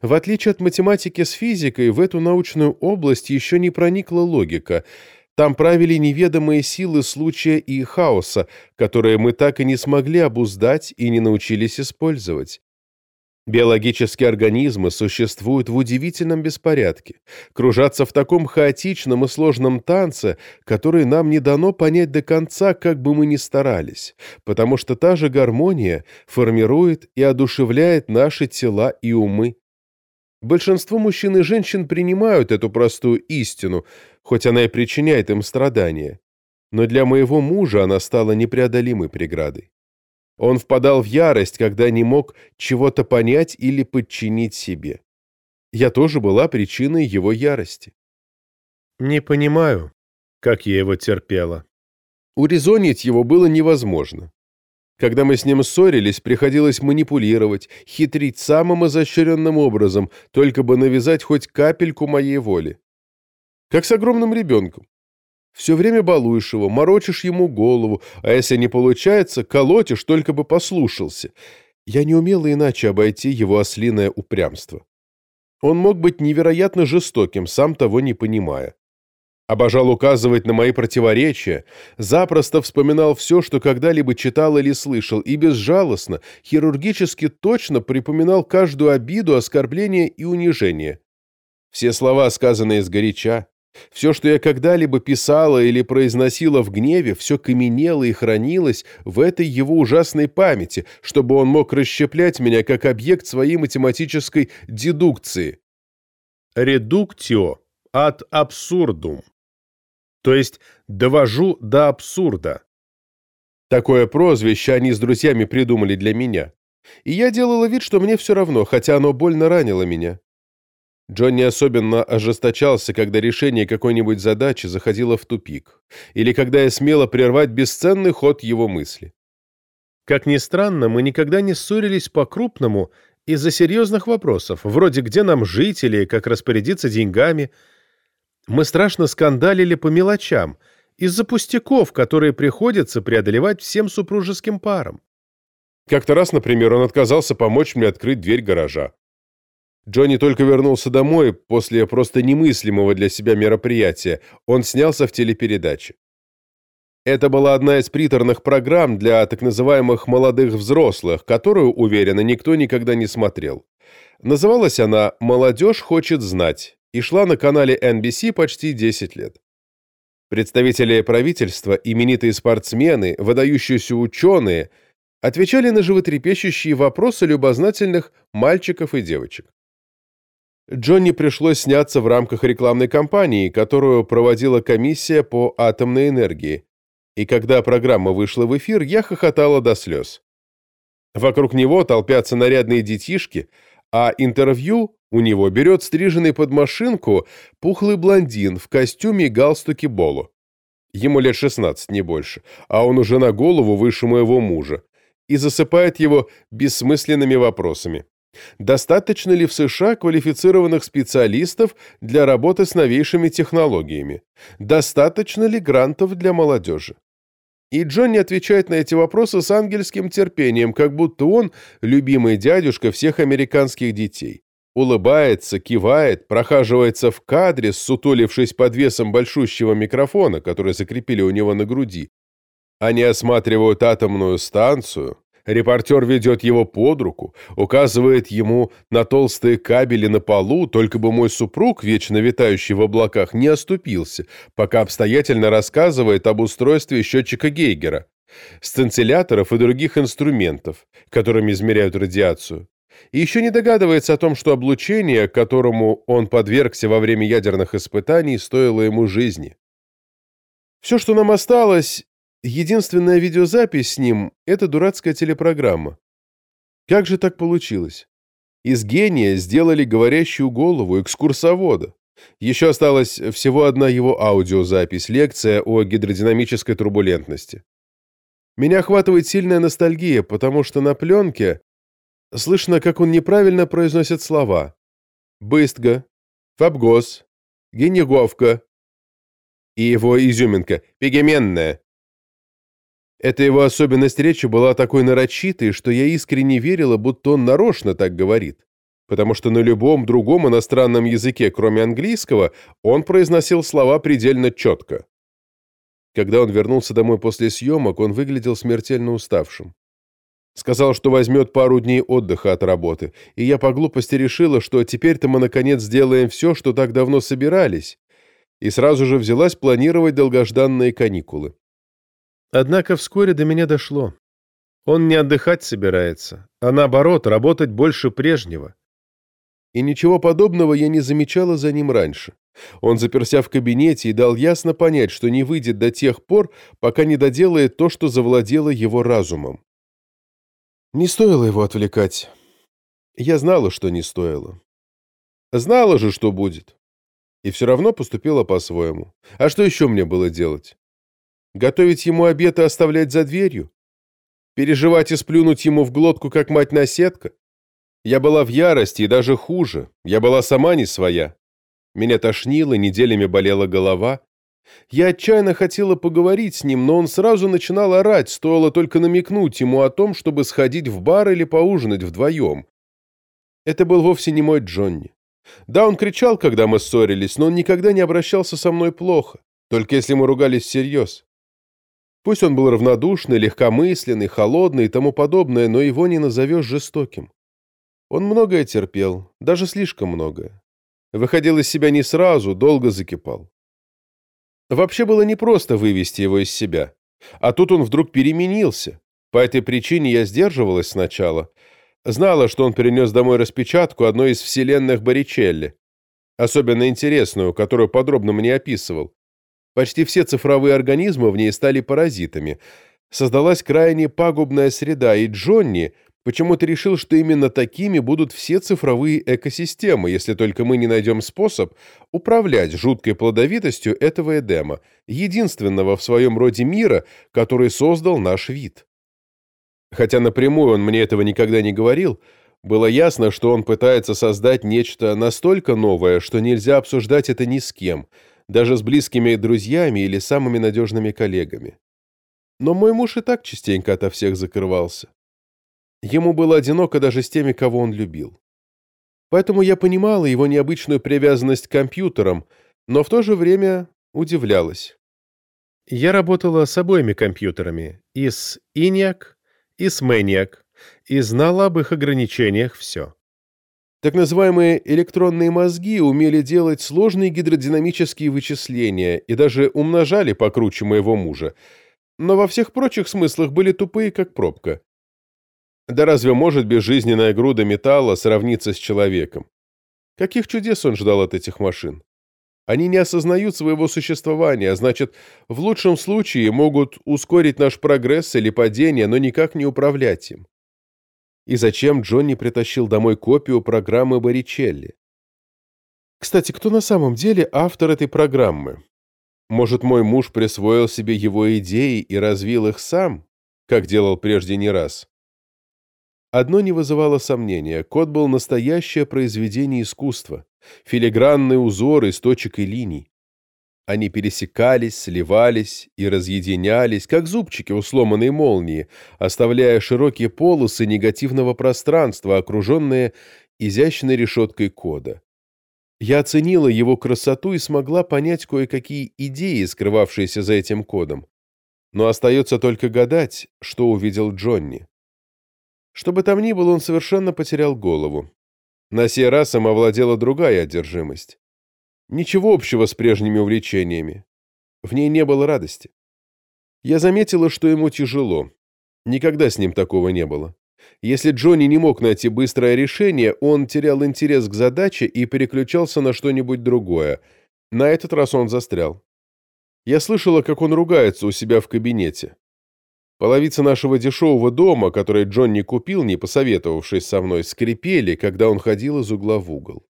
В отличие от математики с физикой, в эту научную область еще не проникла логика – там правили неведомые силы случая и хаоса, которые мы так и не смогли обуздать и не научились использовать. Биологические организмы существуют в удивительном беспорядке, кружатся в таком хаотичном и сложном танце, который нам не дано понять до конца, как бы мы ни старались, потому что та же гармония формирует и одушевляет наши тела и умы. Большинство мужчин и женщин принимают эту простую истину, хоть она и причиняет им страдания. Но для моего мужа она стала непреодолимой преградой. Он впадал в ярость, когда не мог чего-то понять или подчинить себе. Я тоже была причиной его ярости. Не понимаю, как я его терпела. Урезонить его было невозможно. Когда мы с ним ссорились, приходилось манипулировать, хитрить самым изощренным образом, только бы навязать хоть капельку моей воли. Как с огромным ребенком. Все время балуешь его, морочишь ему голову, а если не получается, колотишь, только бы послушался. Я не умела иначе обойти его ослиное упрямство. Он мог быть невероятно жестоким, сам того не понимая. Обожал указывать на мои противоречия, запросто вспоминал все, что когда-либо читал или слышал, и безжалостно, хирургически точно припоминал каждую обиду, оскорбление и унижение. Все слова, сказанные сгоряча, все, что я когда-либо писала или произносила в гневе, все каменело и хранилось в этой его ужасной памяти, чтобы он мог расщеплять меня как объект своей математической дедукции. «Редуктио ad absurdum» то есть довожу до абсурда. Такое прозвище они с друзьями придумали для меня. И я делала вид, что мне все равно, хотя оно больно ранило меня. Джонни особенно ожесточался, когда решение какой-нибудь задачи заходило в тупик, или когда я смела прервать бесценный ход его мысли. Как ни странно, мы никогда не ссорились по-крупному Из-за серьезных вопросов, вроде где нам жить или как распорядиться деньгами. Мы страшно скандалили по мелочам, из-за пустяков, которые приходится преодолевать всем супружеским парам. Как-то раз, например, он отказался помочь мне открыть дверь гаража. Джонни только вернулся домой после просто немыслимого для себя мероприятия. Он снялся в телепередаче. Это была одна из приторных программ для так называемых «молодых взрослых», которую, уверенно, никто никогда не смотрел. Называлась она «Молодежь хочет знать» и шла на канале NBC почти 10 лет. Представители правительства, именитые спортсмены, выдающиеся ученые отвечали на животрепещущие вопросы любознательных мальчиков и девочек. Джонни пришлось сняться в рамках рекламной кампании, которую проводила комиссия по атомной энергии, и когда программа вышла в эфир, я хохотала до слез. Вокруг него толпятся нарядные детишки, а интервью у него берет стриженный под машинку пухлый блондин в костюме и галстуке Боло. Ему лет 16, не больше, а он уже на голову выше моего мужа, и засыпает его бессмысленными вопросами. Достаточно ли в США квалифицированных специалистов для работы с новейшими технологиями? Достаточно ли грантов для молодежи? И Джонни отвечает на эти вопросы с ангельским терпением, как будто он любимый дядюшка всех американских детей. Улыбается, кивает, прохаживается в кадре, сутулившись под весом большущего микрофона, который закрепили у него на груди. Они осматривают атомную станцию, Репортер ведет его под руку, указывает ему на толстые кабели на полу, только бы мой супруг, вечно витающий в облаках, не оступился, пока обстоятельно рассказывает об устройстве счетчика Гейгера, сцинцилляторов и других инструментов, которыми измеряют радиацию. И еще не догадывается о том, что облучение, которому он подвергся во время ядерных испытаний, стоило ему жизни. Все, что нам осталось, Единственная видеозапись с ним — это дурацкая телепрограмма. Как же так получилось? Из гения сделали говорящую голову экскурсовода. Еще осталась всего одна его аудиозапись, лекция о гидродинамической турбулентности. Меня охватывает сильная ностальгия, потому что на пленке слышно, как он неправильно произносит слова. Быстго, фабгос, генеговка и его изюминка «пегеменная». Эта его особенность речи была такой нарочитой, что я искренне верила, будто он нарочно так говорит, потому что на любом другом иностранном языке, кроме английского, он произносил слова предельно четко. Когда он вернулся домой после съемок, он выглядел смертельно уставшим. Сказал, что возьмет пару дней отдыха от работы, и я по глупости решила, что теперь-то мы наконец сделаем все, что так давно собирались, и сразу же взялась планировать долгожданные каникулы. Однако вскоре до меня дошло. Он не отдыхать собирается, а наоборот, работать больше прежнего. И ничего подобного я не замечала за ним раньше. Он заперся в кабинете и дал ясно понять, что не выйдет до тех пор, пока не доделает то, что завладело его разумом. Не стоило его отвлекать. Я знала, что не стоило. Знала же, что будет. И все равно поступила по-своему. А что еще мне было делать? Готовить ему обед и оставлять за дверью? Переживать и сплюнуть ему в глотку, как мать-наседка? Я была в ярости и даже хуже. Я была сама не своя. Меня тошнило, неделями болела голова. Я отчаянно хотела поговорить с ним, но он сразу начинал орать, стоило только намекнуть ему о том, чтобы сходить в бар или поужинать вдвоем. Это был вовсе не мой Джонни. Да, он кричал, когда мы ссорились, но он никогда не обращался со мной плохо, только если мы ругались всерьез. Пусть он был равнодушный, легкомысленный, холодный и тому подобное, но его не назовешь жестоким. Он многое терпел, даже слишком многое. Выходил из себя не сразу, долго закипал. Вообще было непросто вывести его из себя. А тут он вдруг переменился. По этой причине я сдерживалась сначала. Знала, что он перенес домой распечатку одной из вселенных Боричелли. Особенно интересную, которую подробно мне описывал. Почти все цифровые организмы в ней стали паразитами. Создалась крайне пагубная среда, и Джонни почему-то решил, что именно такими будут все цифровые экосистемы, если только мы не найдем способ управлять жуткой плодовитостью этого Эдема, единственного в своем роде мира, который создал наш вид. Хотя напрямую он мне этого никогда не говорил, Было ясно, что он пытается создать нечто настолько новое, что нельзя обсуждать это ни с кем, даже с близкими друзьями или самыми надежными коллегами. Но мой муж и так частенько ото всех закрывался. Ему было одиноко даже с теми, кого он любил. Поэтому я понимала его необычную привязанность к компьютерам, но в то же время удивлялась. Я работала с обоими компьютерами, и с ENIAC, и с MANIAC, и знала об их ограничениях все. Так называемые электронные мозги умели делать сложные гидродинамические вычисления и даже умножали покруче моего мужа, но во всех прочих смыслах были тупые, как пробка. Да разве может безжизненная груда металла сравниться с человеком? Каких чудес он ждал от этих машин? Они не осознают своего существования, а значит, в лучшем случае могут ускорить наш прогресс или падение, но никак не управлять им. И зачем Джонни притащил домой копию программы Боричелли? Кстати, кто на самом деле автор этой программы? Может, мой муж присвоил себе его идеи и развил их сам, как делал прежде не раз? Одно не вызывало сомнения – код был настоящее произведение искусства, филигранный узор из точек и линий. Они пересекались, сливались и разъединялись, как зубчики у сломанной молнии, оставляя широкие полосы негативного пространства, окруженные изящной решеткой кода. Я оценила его красоту и смогла понять кое-какие идеи, скрывавшиеся за этим кодом. Но остается только гадать, что увидел Джонни. Что бы там ни было, он совершенно потерял голову. На сей раз им овладела другая одержимость. Ничего общего с прежними увлечениями. В ней не было радости. Я заметила, что ему тяжело. Никогда с ним такого не было. Если Джонни не мог найти быстрое решение, он терял интерес к задаче и переключался на что-нибудь другое. На этот раз он застрял. Я слышала, как он ругается у себя в кабинете. Половицы нашего дешевого дома, который Джонни купил, не посоветовавшись со мной, скрипели, когда он ходил из угла в угол.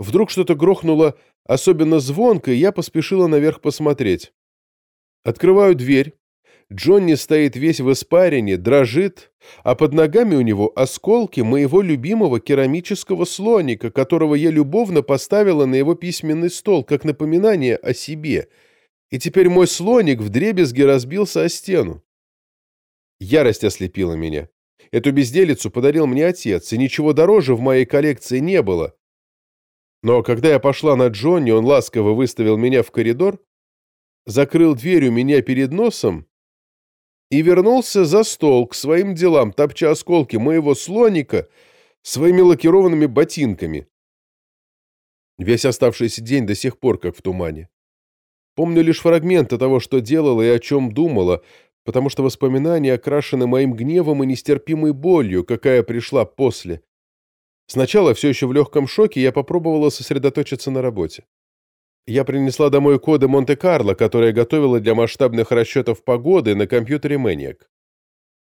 Вдруг что-то грохнуло особенно звонко, и я поспешила наверх посмотреть. Открываю дверь. Джонни стоит весь в испарине, дрожит, а под ногами у него осколки моего любимого керамического слоника, которого я любовно поставила на его письменный стол, как напоминание о себе. И теперь мой слоник вдребезги разбился о стену. Ярость ослепила меня. Эту безделицу подарил мне отец, и ничего дороже в моей коллекции не было. Но когда я пошла на Джонни, он ласково выставил меня в коридор, закрыл дверь у меня перед носом и вернулся за стол к своим делам, топча осколки моего слоника своими лакированными ботинками. Весь оставшийся день до сих пор как в тумане. Помню лишь фрагменты того, что делала и о чем думала, потому что воспоминания окрашены моим гневом и нестерпимой болью, какая пришла после. Сначала, все еще в легком шоке, я попробовала сосредоточиться на работе. Я принесла домой коды Монте-Карло, которые готовила для масштабных расчетов погоды на компьютере Maniac.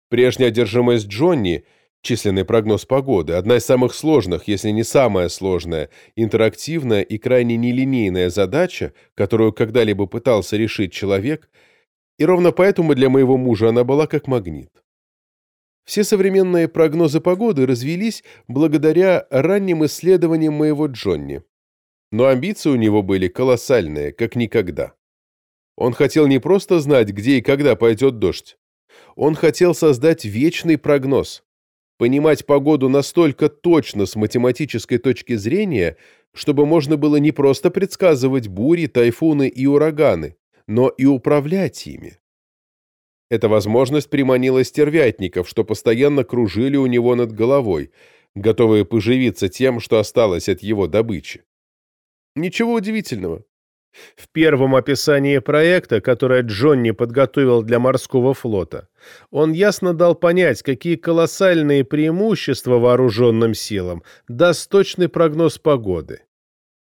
Прежняя одержимость Джонни, численный прогноз погоды, одна из самых сложных, если не самая сложная, интерактивная и крайне нелинейная задача, которую когда-либо пытался решить человек – и ровно поэтому для моего мужа она была как магнит. Все современные прогнозы погоды развелись благодаря ранним исследованиям моего Джонни. Но амбиции у него были колоссальные, как никогда. Он хотел не просто знать, где и когда пойдет дождь. Он хотел создать вечный прогноз, понимать погоду настолько точно с математической точки зрения, чтобы можно было не просто предсказывать бури, тайфуны и ураганы, но и управлять ими. Эта возможность приманила стервятников, что постоянно кружили у него над головой, готовые поживиться тем, что осталось от его добычи. Ничего удивительного. В первом описании проекта, которое Джонни подготовил для морского флота, он ясно дал понять, какие колоссальные преимущества вооруженным силам даст точный прогноз погоды.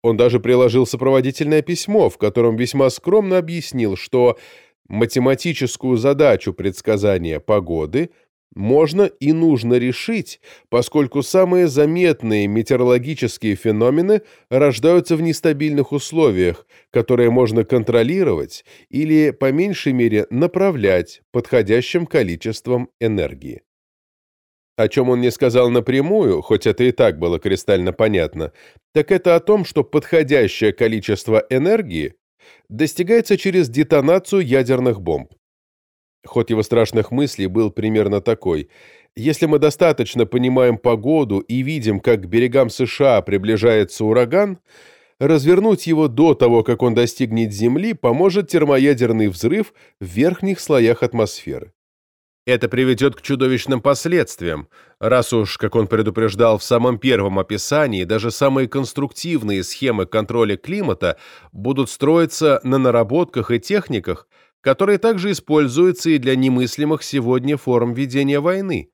Он даже приложил сопроводительное письмо, в котором весьма скромно объяснил, что математическую задачу предсказания погоды можно и нужно решить, поскольку самые заметные метеорологические феномены рождаются в нестабильных условиях, которые можно контролировать или, по меньшей мере, направлять подходящим количеством энергии. о чем он не сказал напрямую, хоть это и так было кристально понятно, так это о том, что подходящее количество энергии достигается через детонацию ядерных бомб. Ход его страшных мыслей был примерно такой. Если мы достаточно понимаем погоду и видим, как к берегам США приближается ураган, развернуть его до того, как он достигнет Земли, поможет термоядерный взрыв в верхних слоях атмосферы. Это приведет к чудовищным последствиям, раз уж, как он предупреждал в самом первом описании, даже самые конструктивные схемы контроля климата будут строиться на наработках и техниках, которые также используются и для немыслимых сегодня форм ведения войны.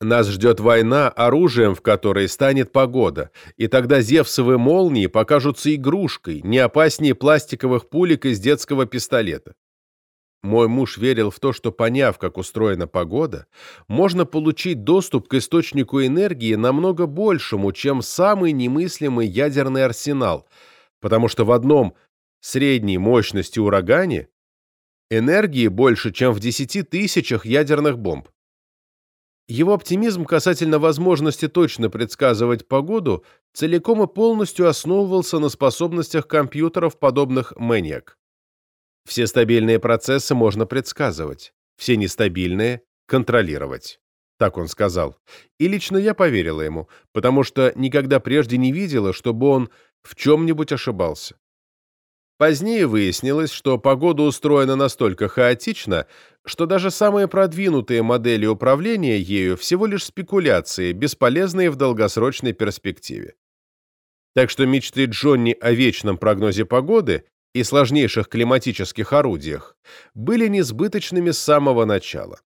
Нас ждет война, оружием в которой станет погода, и тогда зевсовые молнии покажутся игрушкой, не опаснее пластиковых пулек из детского пистолета. Мой муж верил в то, что, поняв, как устроена погода, можно получить доступ к источнику энергии намного большему, чем самый немыслимый ядерный арсенал, потому что в одном средней мощности урагане энергии больше, чем в десяти тысячах ядерных бомб. Его оптимизм касательно возможности точно предсказывать погоду целиком и полностью основывался на способностях компьютеров, подобных Maniac. Все стабильные процессы можно предсказывать, все нестабильные – контролировать. Так он сказал. И лично я поверила ему, потому что никогда прежде не видела, чтобы он в чем-нибудь ошибался. Позднее выяснилось, что погода устроена настолько хаотично, что даже самые продвинутые модели управления ею всего лишь спекуляции, бесполезные в долгосрочной перспективе. Так что мечты Джонни о вечном прогнозе погоды и сложнейших климатических орудиях были несбыточными с самого начала.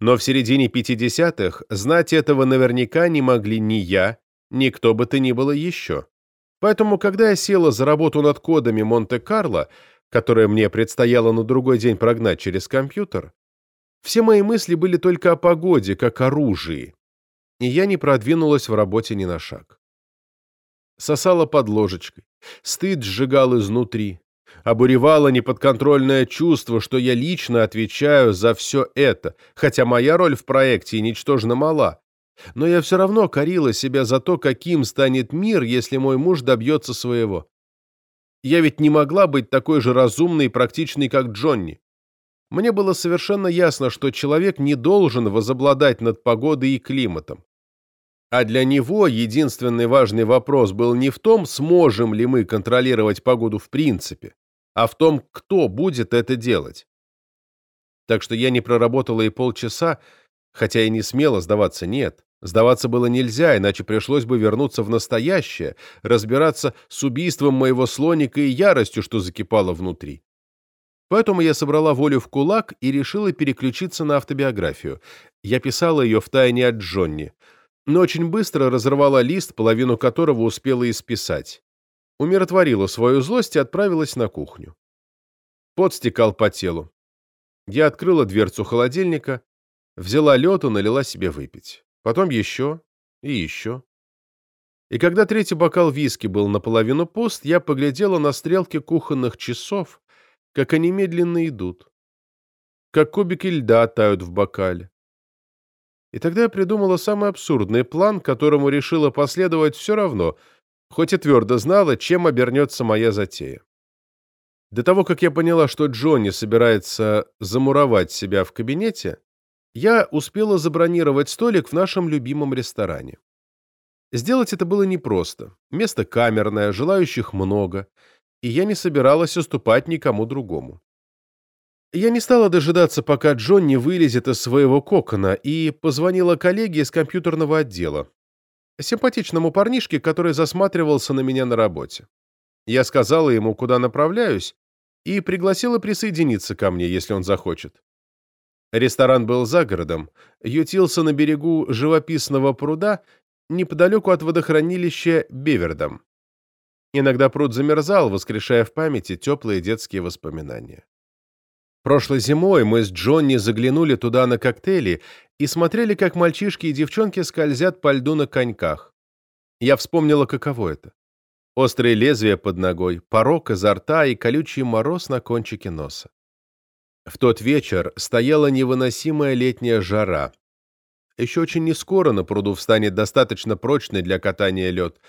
Но в середине 50-х знать этого наверняка не могли ни я, ни кто бы то ни было еще. Поэтому, когда я села за работу над кодами Монте-Карло, которые мне предстояло на другой день прогнать через компьютер, все мои мысли были только о погоде, как оружии, и я не продвинулась в работе ни на шаг. Сосала под ложечкой, стыд сжигал изнутри, обуревало неподконтрольное чувство, что я лично отвечаю за все это, хотя моя роль в проекте ничтожно мала. Но я все равно корила себя за то, каким станет мир, если мой муж добьется своего. Я ведь не могла быть такой же разумной и практичной, как Джонни. Мне было совершенно ясно, что человек не должен возобладать над погодой и климатом. А для него единственный важный вопрос был не в том, сможем ли мы контролировать погоду в принципе, а в том, кто будет это делать. Так что я не проработала и полчаса, хотя и не смела сдаваться нет. Сдаваться было нельзя, иначе пришлось бы вернуться в настоящее, разбираться с убийством моего слоника и яростью, что закипало внутри. Поэтому я собрала волю в кулак и решила переключиться на автобиографию. Я писала ее втайне от Джонни, но очень быстро разорвала лист, половину которого успела исписать умиротворила свою злость и отправилась на кухню. Пот стекал по телу. Я открыла дверцу холодильника, взяла лед и налила себе выпить. Потом еще и еще. И когда третий бокал виски был наполовину пуст, я поглядела на стрелки кухонных часов, как они медленно идут, как кубики льда тают в бокале. И тогда я придумала самый абсурдный план, которому решила последовать все равно, хоть и твердо знала, чем обернется моя затея. До того, как я поняла, что Джонни собирается замуровать себя в кабинете, я успела забронировать столик в нашем любимом ресторане. Сделать это было непросто. Место камерное, желающих много, и я не собиралась уступать никому другому. Я не стала дожидаться, пока Джонни вылезет из своего кокона, и позвонила коллеге из компьютерного отдела симпатичному парнишке, который засматривался на меня на работе. Я сказала ему, куда направляюсь, и пригласила присоединиться ко мне, если он захочет. Ресторан был за городом, ютился на берегу живописного пруда неподалеку от водохранилища Бевердом. Иногда пруд замерзал, воскрешая в памяти теплые детские воспоминания. Прошлой зимой мы с Джонни заглянули туда на коктейли и смотрели, как мальчишки и девчонки скользят по льду на коньках. Я вспомнила, каково это. Острые лезвия под ногой, порог изо рта и колючий мороз на кончике носа. В тот вечер стояла невыносимая летняя жара. Еще очень нескоро на пруду встанет достаточно прочный для катания лед.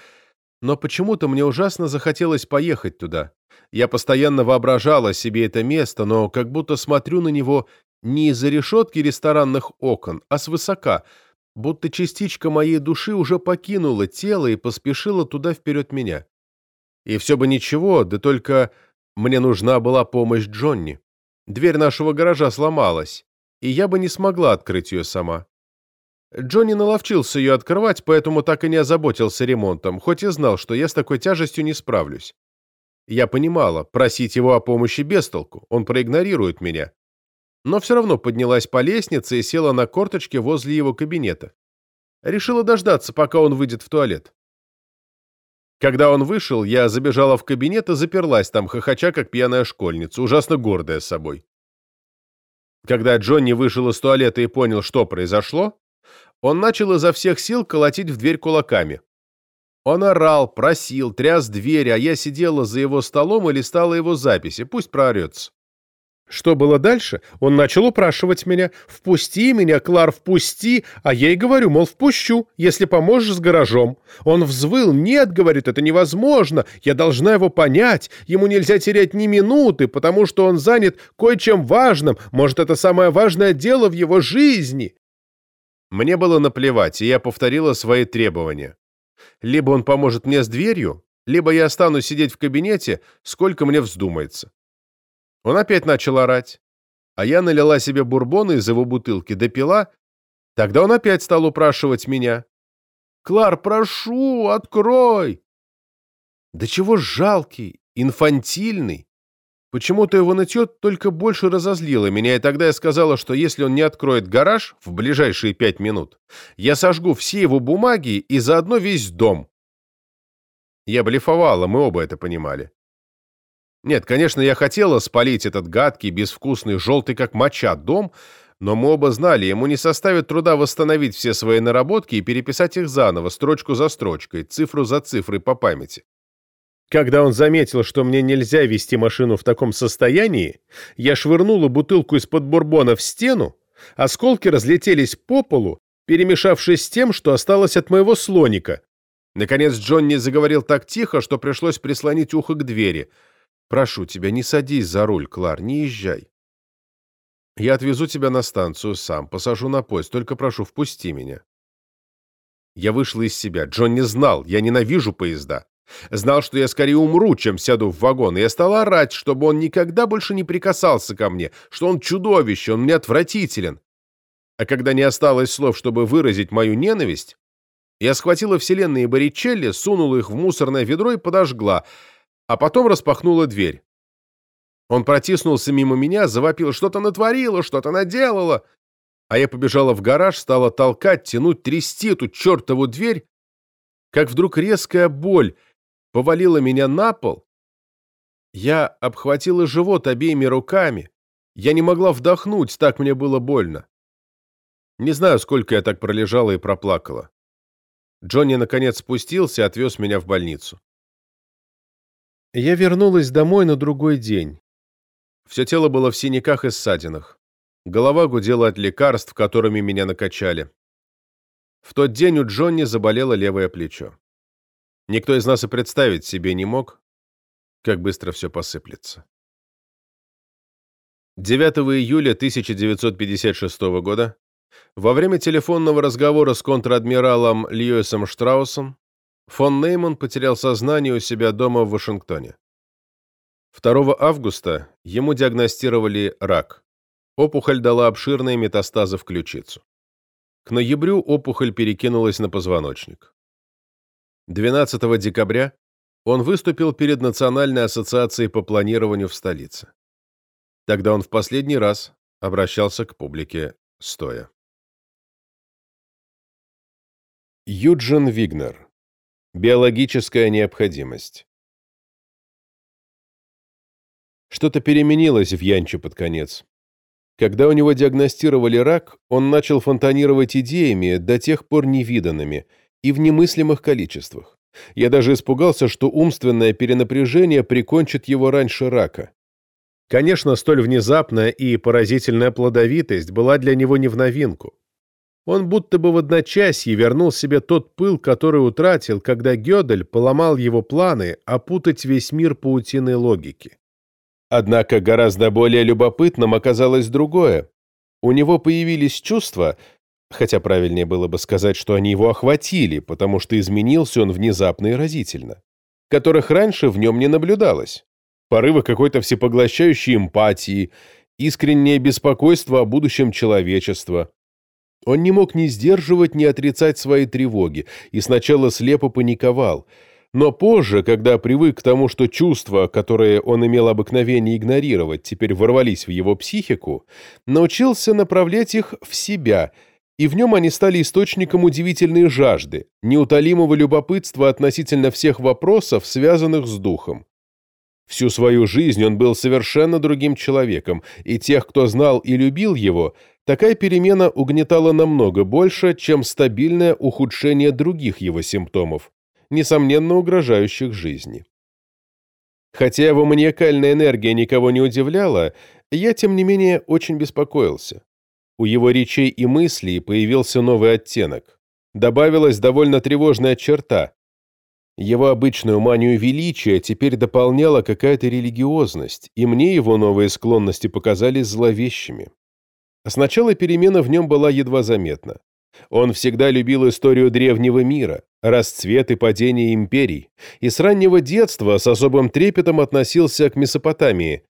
Но почему-то мне ужасно захотелось поехать туда. Я постоянно воображала себе это место, но как будто смотрю на него не из-за решетки ресторанных окон, а свысока, будто частичка моей души уже покинула тело и поспешила туда вперед меня. И все бы ничего, да только мне нужна была помощь Джонни. Дверь нашего гаража сломалась, и я бы не смогла открыть ее сама. Джонни наловчился ее открывать, поэтому так и не озаботился ремонтом, хоть и знал, что я с такой тяжестью не справлюсь. Я понимала, просить его о помощи без толку, он проигнорирует меня. Но все равно поднялась по лестнице и села на корточке возле его кабинета. Решила дождаться, пока он выйдет в туалет. Когда он вышел, я забежала в кабинет и заперлась там, хохоча, как пьяная школьница, ужасно гордая собой. Когда Джонни вышел из туалета и понял, что произошло, он начал изо всех сил колотить в дверь кулаками. Он орал, просил, тряс дверь, а я сидела за его столом и листала его записи, пусть проорется. Что было дальше? Он начал упрашивать меня. «Впусти меня, Клар, впусти!» А я и говорю, мол, впущу, если поможешь с гаражом. Он взвыл. «Нет, — говорит, — это невозможно. Я должна его понять. Ему нельзя терять ни минуты, потому что он занят кое-чем важным. Может, это самое важное дело в его жизни». Мне было наплевать, и я повторила свои требования. Либо он поможет мне с дверью, либо я останусь сидеть в кабинете, сколько мне вздумается. Он опять начал орать, а я налила себе бурбона из его бутылки, допила. Тогда он опять стал упрашивать меня. «Клар, прошу, открой!» Да чего жалкий, инфантильный. Почему-то его нытье только больше разозлило меня, и тогда я сказала, что если он не откроет гараж в ближайшие пять минут, я сожгу все его бумаги и заодно весь дом. Я блефовала, мы оба это понимали. Нет, конечно, я хотела спалить этот гадкий, безвкусный, желтый как моча дом, но мы оба знали, ему не составит труда восстановить все свои наработки и переписать их заново, строчку за строчкой, цифру за цифрой по памяти. Когда он заметил, что мне нельзя вести машину в таком состоянии, я швырнула бутылку из-под бурбона в стену, осколки разлетелись по полу, перемешавшись с тем, что осталось от моего слоника. Наконец Джонни заговорил так тихо, что пришлось прислонить ухо к двери — Прошу тебя, не садись за руль, Клар, не езжай. Я отвезу тебя на станцию сам, посажу на поезд, только прошу, впусти меня. Я вышла из себя. Джон не знал, я ненавижу поезда. Знал, что я скорее умру, чем сяду в вагон, и я стала орать, чтобы он никогда больше не прикасался ко мне, что он чудовище, он мне отвратителен. А когда не осталось слов, чтобы выразить мою ненависть, я схватила вселенные Боричелли, сунула их в мусорное ведро и подожгла — а потом распахнула дверь. Он протиснулся мимо меня, завопил, что-то натворила, что-то наделала. А я побежала в гараж, стала толкать, тянуть, трясти эту чертову дверь, как вдруг резкая боль повалила меня на пол. Я обхватила живот обеими руками. Я не могла вдохнуть, так мне было больно. Не знаю, сколько я так пролежала и проплакала. Джонни наконец спустился и отвез меня в больницу. Я вернулась домой на другой день. Все тело было в синяках и ссадинах. Голова гудела от лекарств, которыми меня накачали. В тот день у Джонни заболело левое плечо. Никто из нас и представить себе не мог, как быстро все посыплется. 9 июля 1956 года, во время телефонного разговора с контр-адмиралом Льюисом Штраусом, Фон Нейман потерял сознание у себя дома в Вашингтоне. 2 августа ему диагностировали рак. Опухоль дала обширные метастазы в ключицу. К ноябрю опухоль перекинулась на позвоночник. 12 декабря он выступил перед Национальной ассоциацией по планированию в столице. Тогда он в последний раз обращался к публике стоя. Юджин Вигнер Биологическая необходимость. Что-то переменилось в Янче под конец. Когда у него диагностировали рак, он начал фонтанировать идеями, до тех пор невиданными, и в немыслимых количествах. Я даже испугался, что умственное перенапряжение прикончит его раньше рака. Конечно, столь внезапная и поразительная плодовитость была для него не в новинку. Он будто бы в одночасье вернул себе тот пыл, который утратил, когда Гёдель поломал его планы опутать весь мир паутиной логики. Однако гораздо более любопытным оказалось другое. У него появились чувства, хотя правильнее было бы сказать, что они его охватили, потому что изменился он внезапно и разительно, которых раньше в нем не наблюдалось. Порывы какой-то всепоглощающей эмпатии, искреннее беспокойство о будущем человечества. Он не мог ни сдерживать, ни отрицать свои тревоги, и сначала слепо паниковал – но позже, когда привык к тому, что чувства, которые он имел обыкновение игнорировать, теперь ворвались в его психику, научился направлять их в себя, и в нем они стали источником удивительной жажды, неутолимого любопытства относительно всех вопросов, связанных с духом. Всю свою жизнь он был совершенно другим человеком, и тех, кто знал и любил его, такая перемена угнетала намного больше, чем стабильное ухудшение других его симптомов несомненно угрожающих жизни. Хотя его маниакальная энергия никого не удивляла, я, тем не менее, очень беспокоился. У его речей и мыслей появился новый оттенок. Добавилась довольно тревожная черта. Его обычную манию величия теперь дополняла какая-то религиозность, и мне его новые склонности показались зловещими. Сначала перемена в нем была едва заметна. Он всегда любил историю древнего мира, расцвет и падение империй, и с раннего детства с особым трепетом относился к Месопотамии.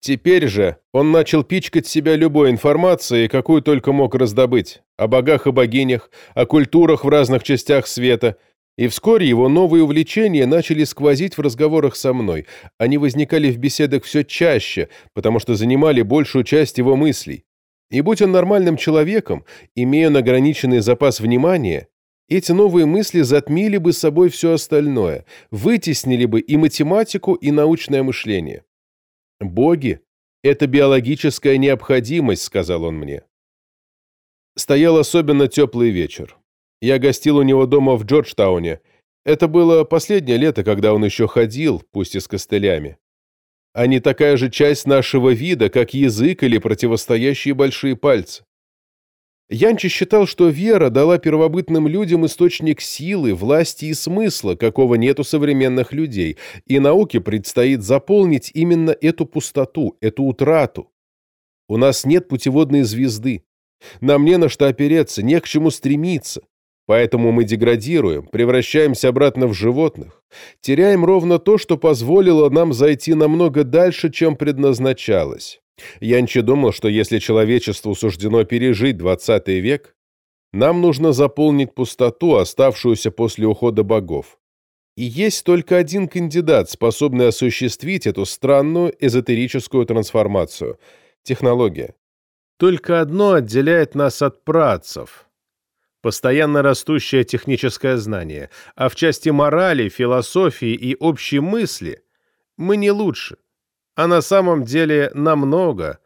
Теперь же он начал пичкать себя любой информацией, какую только мог раздобыть, о богах и богинях, о культурах в разных частях света, и вскоре его новые увлечения начали сквозить в разговорах со мной. Они возникали в беседах все чаще, потому что занимали большую часть его мыслей. И будь он нормальным человеком, имея ограниченный запас внимания, эти новые мысли затмили бы собой все остальное, вытеснили бы и математику, и научное мышление. «Боги — это биологическая необходимость», — сказал он мне. Стоял особенно теплый вечер. Я гостил у него дома в Джорджтауне. Это было последнее лето, когда он еще ходил, пусть и с костылями. Они такая же часть нашего вида, как язык или противостоящие большие пальцы. Янчи считал, что вера дала первобытным людям источник силы, власти и смысла, какого нет у современных людей, и науке предстоит заполнить именно эту пустоту, эту утрату. У нас нет путеводной звезды. Нам не на что опереться, не к чему стремиться. Поэтому мы деградируем, превращаемся обратно в животных, теряем ровно то, что позволило нам зайти намного дальше, чем предназначалось. Янчи думал, что если человечеству суждено пережить 20 век, нам нужно заполнить пустоту, оставшуюся после ухода богов. И есть только один кандидат, способный осуществить эту странную эзотерическую трансформацию – технология. Только одно отделяет нас от працев – постоянно растущее техническое знание, а в части морали, философии и общей мысли мы не лучше – а на самом деле намного,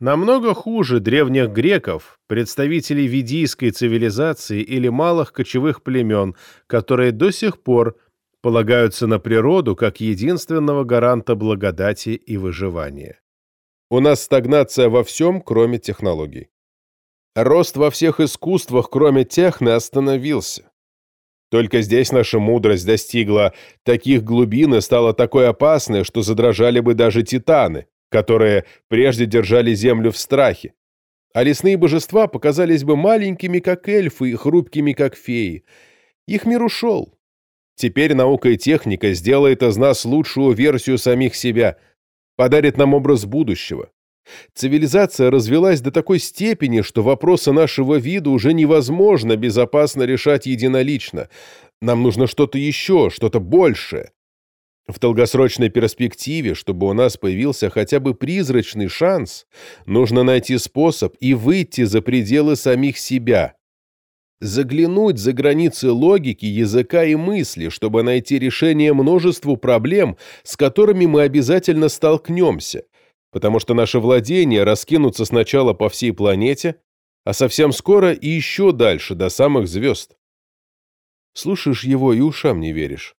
намного хуже древних греков, представителей ведийской цивилизации или малых кочевых племен, которые до сих пор полагаются на природу как единственного гаранта благодати и выживания. У нас стагнация во всем, кроме технологий. Рост во всех искусствах, кроме техно, остановился. Только здесь наша мудрость достигла таких глубин и стала такой опасной, что задрожали бы даже титаны, которые прежде держали землю в страхе. А лесные божества показались бы маленькими, как эльфы, и хрупкими, как феи. Их мир ушел. Теперь наука и техника сделает из нас лучшую версию самих себя, подарит нам образ будущего. Цивилизация развелась до такой степени, что вопросы нашего вида уже невозможно безопасно решать единолично. Нам нужно что-то еще, что-то большее. В долгосрочной перспективе, чтобы у нас появился хотя бы призрачный шанс, нужно найти способ и выйти за пределы самих себя. Заглянуть за границы логики, языка и мысли, чтобы найти решение множеству проблем, с которыми мы обязательно столкнемся, потому что наши владения раскинутся сначала по всей планете, а совсем скоро и еще дальше, до самых звезд. Слушаешь его и ушам не веришь.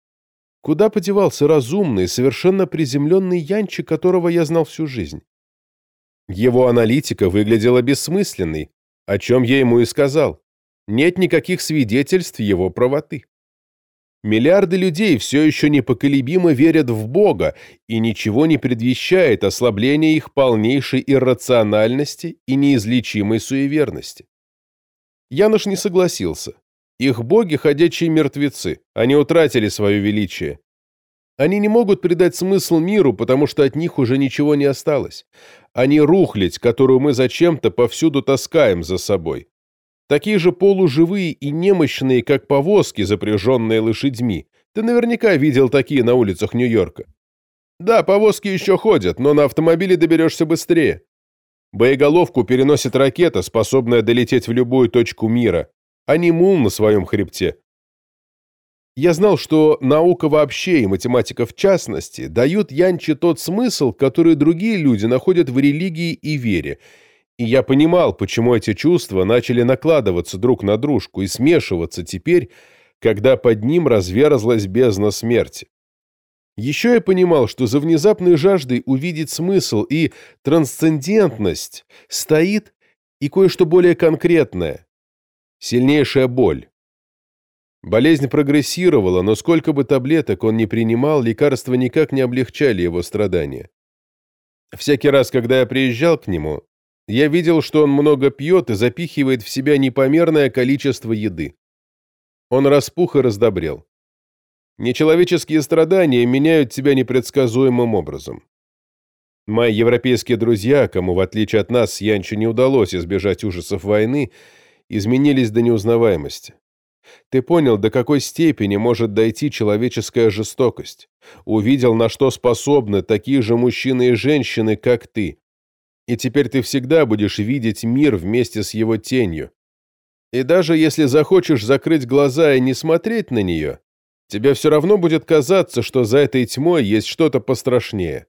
Куда подевался разумный, совершенно приземленный Янчик, которого я знал всю жизнь? Его аналитика выглядела бессмысленной, о чем я ему и сказал. Нет никаких свидетельств его правоты. Миллиарды людей все еще непоколебимо верят в Бога, и ничего не предвещает ослабления их полнейшей иррациональности и неизлечимой суеверности. Януш не согласился. Их боги – ходячие мертвецы, они утратили свое величие. Они не могут придать смысл миру, потому что от них уже ничего не осталось. Они рухлядь, которую мы зачем-то повсюду таскаем за собой такие же полуживые и немощные, как повозки, запряженные лошадьми. Ты наверняка видел такие на улицах Нью-Йорка. Да, повозки еще ходят, но на автомобиле доберешься быстрее. Боеголовку переносит ракета, способная долететь в любую точку мира, а не мул на своем хребте. Я знал, что наука вообще и математика в частности дают Янче тот смысл, который другие люди находят в религии и вере – и я понимал, почему эти чувства начали накладываться друг на дружку и смешиваться теперь, когда под ним разверзлась бездна смерти. Еще я понимал, что за внезапной жаждой увидеть смысл и трансцендентность стоит и кое-что более конкретное – сильнейшая боль. Болезнь прогрессировала, но сколько бы таблеток он ни принимал, лекарства никак не облегчали его страдания. Всякий раз, когда я приезжал к нему, я видел, что он много пьет и запихивает в себя непомерное количество еды. Он распух и раздобрел. Нечеловеческие страдания меняют тебя непредсказуемым образом. Мои европейские друзья, кому, в отличие от нас, с не удалось избежать ужасов войны, изменились до неузнаваемости. Ты понял, до какой степени может дойти человеческая жестокость. Увидел, на что способны такие же мужчины и женщины, как ты и теперь ты всегда будешь видеть мир вместе с его тенью. И даже если захочешь закрыть глаза и не смотреть на нее, тебе все равно будет казаться, что за этой тьмой есть что-то пострашнее.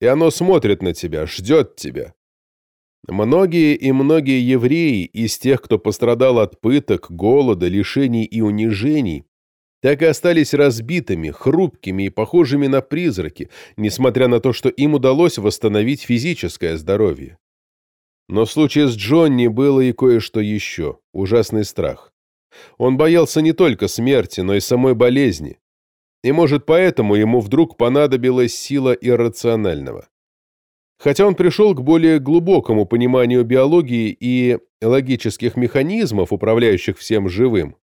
И оно смотрит на тебя, ждет тебя. Многие и многие евреи из тех, кто пострадал от пыток, голода, лишений и унижений, так и остались разбитыми, хрупкими и похожими на призраки, несмотря на то, что им удалось восстановить физическое здоровье. Но в случае с Джонни было и кое-что еще – ужасный страх. Он боялся не только смерти, но и самой болезни. И, может, поэтому ему вдруг понадобилась сила иррационального. Хотя он пришел к более глубокому пониманию биологии и логических механизмов, управляющих всем живым,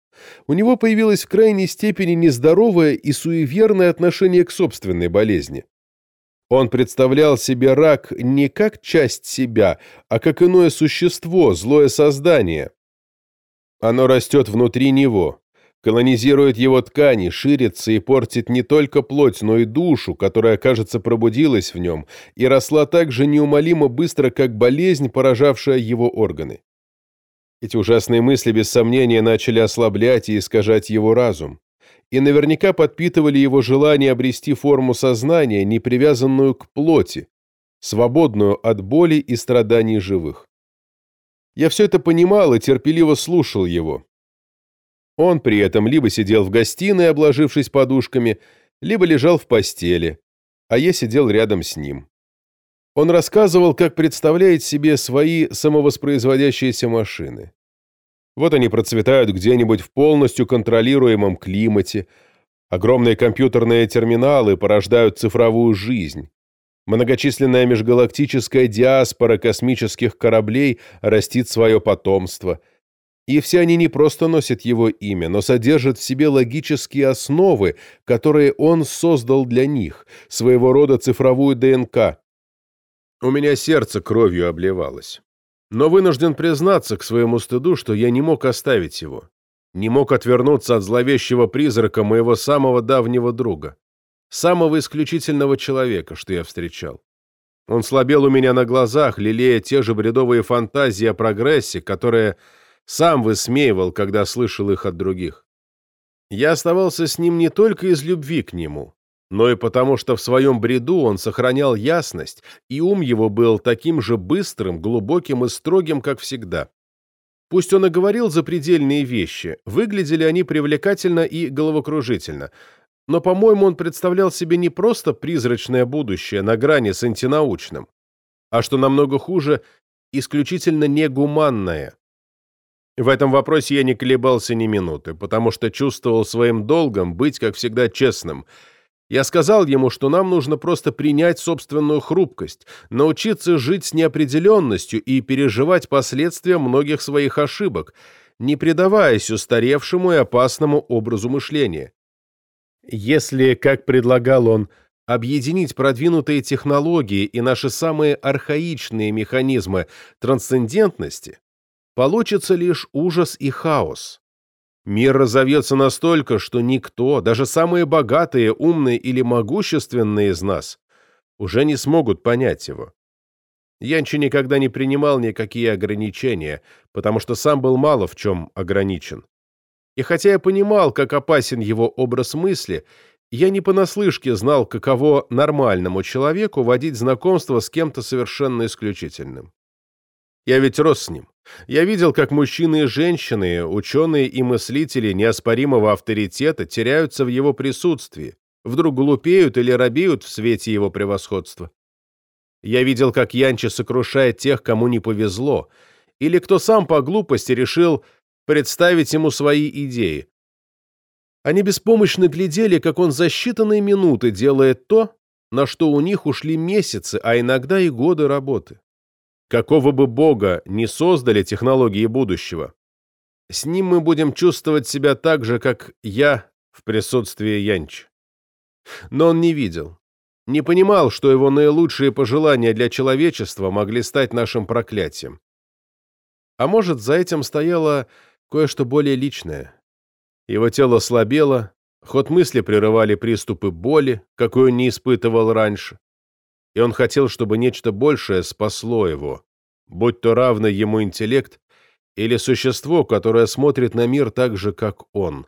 у него появилось в крайней степени нездоровое и суеверное отношение к собственной болезни. Он представлял себе рак не как часть себя, а как иное существо, злое создание. Оно растет внутри него, колонизирует его ткани, ширится и портит не только плоть, но и душу, которая, кажется, пробудилась в нем и росла так же неумолимо быстро, как болезнь, поражавшая его органы. Эти ужасные мысли без сомнения начали ослаблять и искажать его разум, и наверняка подпитывали его желание обрести форму сознания, не привязанную к плоти, свободную от боли и страданий живых. Я все это понимал и терпеливо слушал его. Он при этом либо сидел в гостиной, обложившись подушками, либо лежал в постели, а я сидел рядом с ним. Он рассказывал, как представляет себе свои самовоспроизводящиеся машины. Вот они процветают где-нибудь в полностью контролируемом климате, огромные компьютерные терминалы порождают цифровую жизнь, многочисленная межгалактическая диаспора космических кораблей растит свое потомство, и все они не просто носят его имя, но содержат в себе логические основы, которые он создал для них, своего рода цифровую ДНК, у меня сердце кровью обливалось. Но вынужден признаться к своему стыду, что я не мог оставить его. Не мог отвернуться от зловещего призрака моего самого давнего друга. Самого исключительного человека, что я встречал. Он слабел у меня на глазах, лелея те же бредовые фантазии о прогрессе, которые сам высмеивал, когда слышал их от других. Я оставался с ним не только из любви к нему, но и потому, что в своем бреду он сохранял ясность, и ум его был таким же быстрым, глубоким и строгим, как всегда. Пусть он и говорил запредельные вещи, выглядели они привлекательно и головокружительно, но, по-моему, он представлял себе не просто призрачное будущее на грани с антинаучным, а, что намного хуже, исключительно негуманное, В этом вопросе я не колебался ни минуты, потому что чувствовал своим долгом быть, как всегда, честным. Я сказал ему, что нам нужно просто принять собственную хрупкость, научиться жить с неопределенностью и переживать последствия многих своих ошибок, не предаваясь устаревшему и опасному образу мышления. Если, как предлагал он, объединить продвинутые технологии и наши самые архаичные механизмы трансцендентности, получится лишь ужас и хаос. Мир разовьется настолько, что никто, даже самые богатые, умные или могущественные из нас, уже не смогут понять его. Янчи никогда не принимал никакие ограничения, потому что сам был мало в чем ограничен. И хотя я понимал, как опасен его образ мысли, я не понаслышке знал, каково нормальному человеку водить знакомство с кем-то совершенно исключительным. Я ведь рос с ним. Я видел, как мужчины и женщины, ученые и мыслители неоспоримого авторитета теряются в его присутствии, вдруг глупеют или робеют в свете его превосходства. Я видел, как Янчи сокрушает тех, кому не повезло, или кто сам по глупости решил представить ему свои идеи. Они беспомощно глядели, как он за считанные минуты делает то, на что у них ушли месяцы, а иногда и годы работы. Какого бы бога не создали технологии будущего, с ним мы будем чувствовать себя так же, как я в присутствии Янч. Но он не видел, не понимал, что его наилучшие пожелания для человечества могли стать нашим проклятием. А может, за этим стояло кое-что более личное. Его тело слабело, ход мысли прерывали приступы боли, какой он не испытывал раньше и он хотел, чтобы нечто большее спасло его, будь то равный ему интеллект или существо, которое смотрит на мир так же, как он.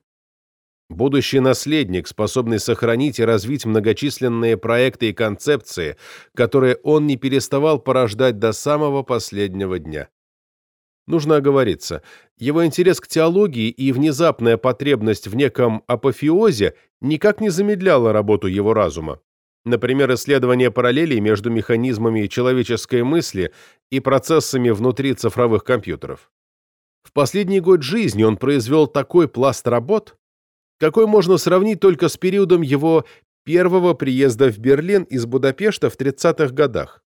Будущий наследник, способный сохранить и развить многочисленные проекты и концепции, которые он не переставал порождать до самого последнего дня. Нужно оговориться, его интерес к теологии и внезапная потребность в неком апофеозе никак не замедляла работу его разума. Например, исследование параллелей между механизмами человеческой мысли и процессами внутри цифровых компьютеров. В последний год жизни он произвел такой пласт работ, какой можно сравнить только с периодом его первого приезда в Берлин из Будапешта в 30-х годах.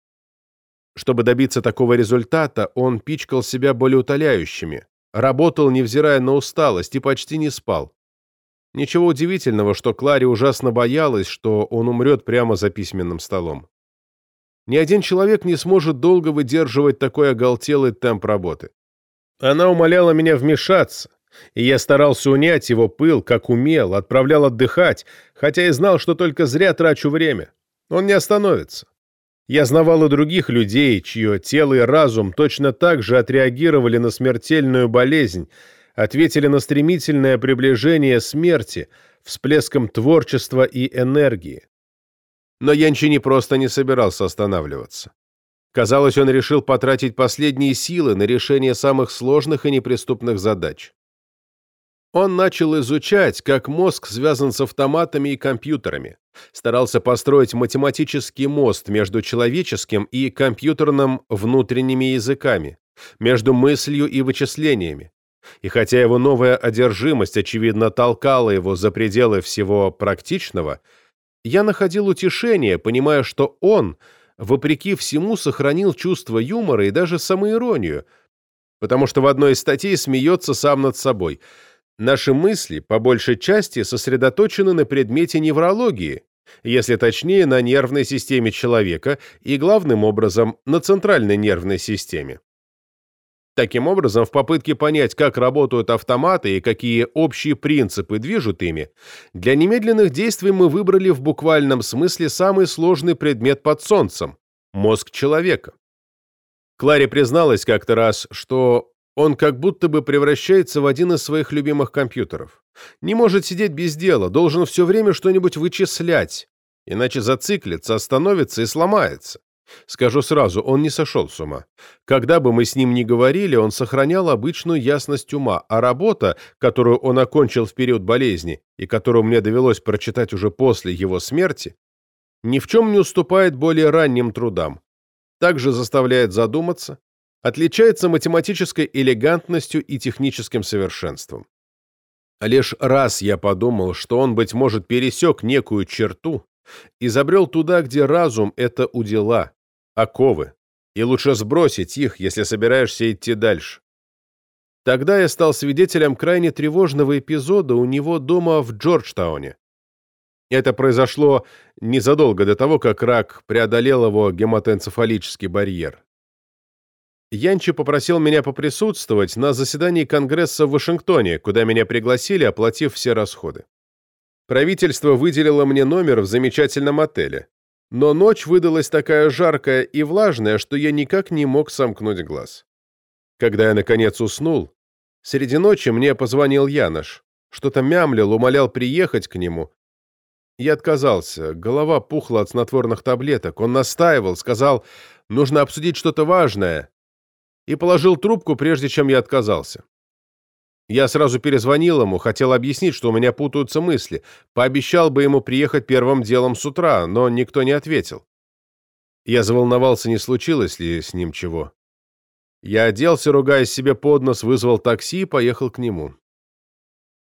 Чтобы добиться такого результата, он пичкал себя болеутоляющими, работал, невзирая на усталость, и почти не спал. Ничего удивительного, что Кларе ужасно боялась, что он умрет прямо за письменным столом. Ни один человек не сможет долго выдерживать такой оголтелый темп работы. Она умоляла меня вмешаться, и я старался унять его пыл, как умел, отправлял отдыхать, хотя и знал, что только зря трачу время. Он не остановится. Я знавал и других людей, чье тело и разум точно так же отреагировали на смертельную болезнь, ответили на стремительное приближение смерти всплеском творчества и энергии. Но Янчи не просто не собирался останавливаться. Казалось, он решил потратить последние силы на решение самых сложных и неприступных задач. Он начал изучать, как мозг связан с автоматами и компьютерами, старался построить математический мост между человеческим и компьютерным внутренними языками, между мыслью и вычислениями, и хотя его новая одержимость, очевидно, толкала его за пределы всего практичного, я находил утешение, понимая, что он, вопреки всему, сохранил чувство юмора и даже самоиронию, потому что в одной из статей смеется сам над собой. Наши мысли, по большей части, сосредоточены на предмете неврологии, если точнее, на нервной системе человека и, главным образом, на центральной нервной системе. Таким образом, в попытке понять, как работают автоматы и какие общие принципы движут ими, для немедленных действий мы выбрали в буквальном смысле самый сложный предмет под солнцем – мозг человека. Кларе призналась как-то раз, что он как будто бы превращается в один из своих любимых компьютеров. Не может сидеть без дела, должен все время что-нибудь вычислять, иначе зациклится, остановится и сломается. Скажу сразу, он не сошел с ума. Когда бы мы с ним ни говорили, он сохранял обычную ясность ума, а работа, которую он окончил в период болезни и которую мне довелось прочитать уже после его смерти, ни в чем не уступает более ранним трудам. Также заставляет задуматься, отличается математической элегантностью и техническим совершенством. Лишь раз я подумал, что он, быть может, пересек некую черту и забрел туда, где разум — это удила, оковы, и лучше сбросить их, если собираешься идти дальше. Тогда я стал свидетелем крайне тревожного эпизода у него дома в Джорджтауне. Это произошло незадолго до того, как рак преодолел его гематоэнцефалический барьер. Янчи попросил меня поприсутствовать на заседании Конгресса в Вашингтоне, куда меня пригласили, оплатив все расходы. Правительство выделило мне номер в замечательном отеле, но ночь выдалась такая жаркая и влажная, что я никак не мог сомкнуть глаз. Когда я, наконец, уснул, среди ночи мне позвонил Янош, что-то мямлил, умолял приехать к нему. Я отказался, голова пухла от снотворных таблеток, он настаивал, сказал, нужно обсудить что-то важное, и положил трубку, прежде чем я отказался. Я сразу перезвонил ему, хотел объяснить, что у меня путаются мысли, пообещал бы ему приехать первым делом с утра, но никто не ответил. Я заволновался, не случилось ли с ним чего. Я оделся, ругаясь себе под нос, вызвал такси и поехал к нему.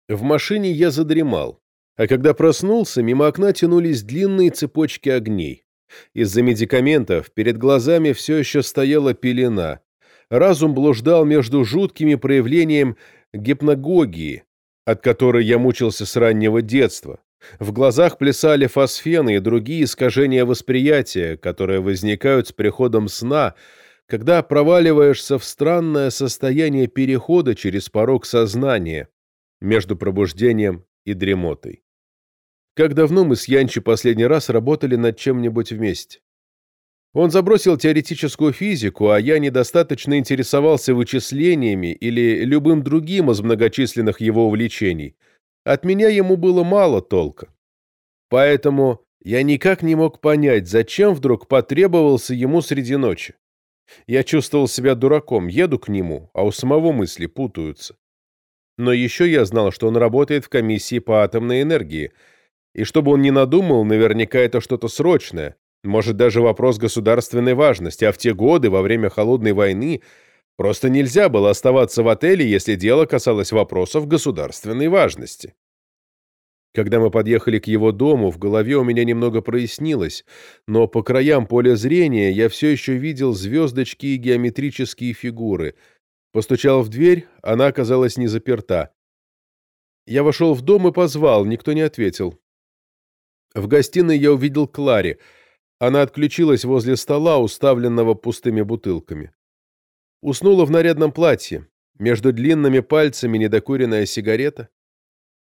В машине я задремал, а когда проснулся, мимо окна тянулись длинные цепочки огней. Из-за медикаментов перед глазами все еще стояла пелена, разум блуждал между жуткими проявлениями гипногогии, от которой я мучился с раннего детства. В глазах плясали фосфены и другие искажения восприятия, которые возникают с приходом сна, когда проваливаешься в странное состояние перехода через порог сознания между пробуждением и дремотой. Как давно мы с Янчи последний раз работали над чем-нибудь вместе? Он забросил теоретическую физику, а я недостаточно интересовался вычислениями или любым другим из многочисленных его увлечений. От меня ему было мало толка. Поэтому я никак не мог понять, зачем вдруг потребовался ему среди ночи. Я чувствовал себя дураком, еду к нему, а у самого мысли путаются. Но еще я знал, что он работает в комиссии по атомной энергии, и чтобы он не надумал, наверняка это что-то срочное, может, даже вопрос государственной важности, а в те годы, во время Холодной войны, просто нельзя было оставаться в отеле, если дело касалось вопросов государственной важности. Когда мы подъехали к его дому, в голове у меня немного прояснилось, но по краям поля зрения я все еще видел звездочки и геометрические фигуры. Постучал в дверь, она оказалась не заперта. Я вошел в дом и позвал, никто не ответил. В гостиной я увидел Клари — она отключилась возле стола, уставленного пустыми бутылками. Уснула в нарядном платье, между длинными пальцами недокуренная сигарета.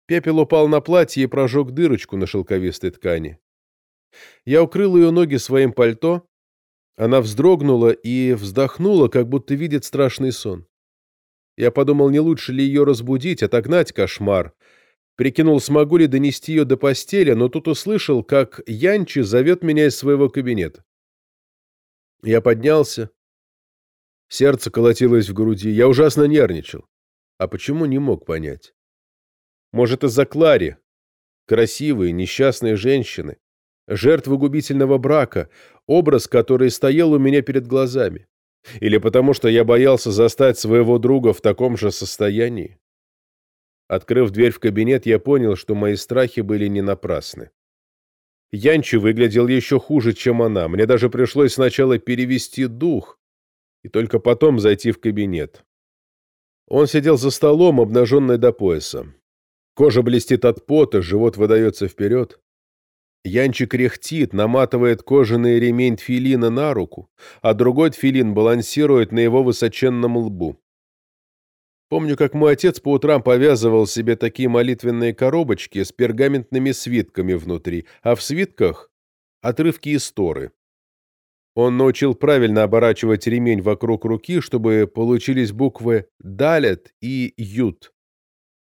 Пепел упал на платье и прожег дырочку на шелковистой ткани. Я укрыл ее ноги своим пальто. Она вздрогнула и вздохнула, как будто видит страшный сон. Я подумал, не лучше ли ее разбудить, отогнать кошмар, Прикинул, смогу ли донести ее до постели, но тут услышал, как Янчи зовет меня из своего кабинета. Я поднялся. Сердце колотилось в груди. Я ужасно нервничал. А почему, не мог понять. Может, из-за Клари. Красивые, несчастные женщины. Жертвы губительного брака. Образ, который стоял у меня перед глазами. Или потому, что я боялся застать своего друга в таком же состоянии. Открыв дверь в кабинет, я понял, что мои страхи были не напрасны. Янчи выглядел еще хуже, чем она. Мне даже пришлось сначала перевести дух и только потом зайти в кабинет. Он сидел за столом, обнаженный до пояса. Кожа блестит от пота, живот выдается вперед. Янчик кряхтит, наматывает кожаный ремень тфилина на руку, а другой тфилин балансирует на его высоченном лбу. Помню, как мой отец по утрам повязывал себе такие молитвенные коробочки с пергаментными свитками внутри, а в свитках — отрывки из Торы. Он научил правильно оборачивать ремень вокруг руки, чтобы получились буквы «далет» и «ют»,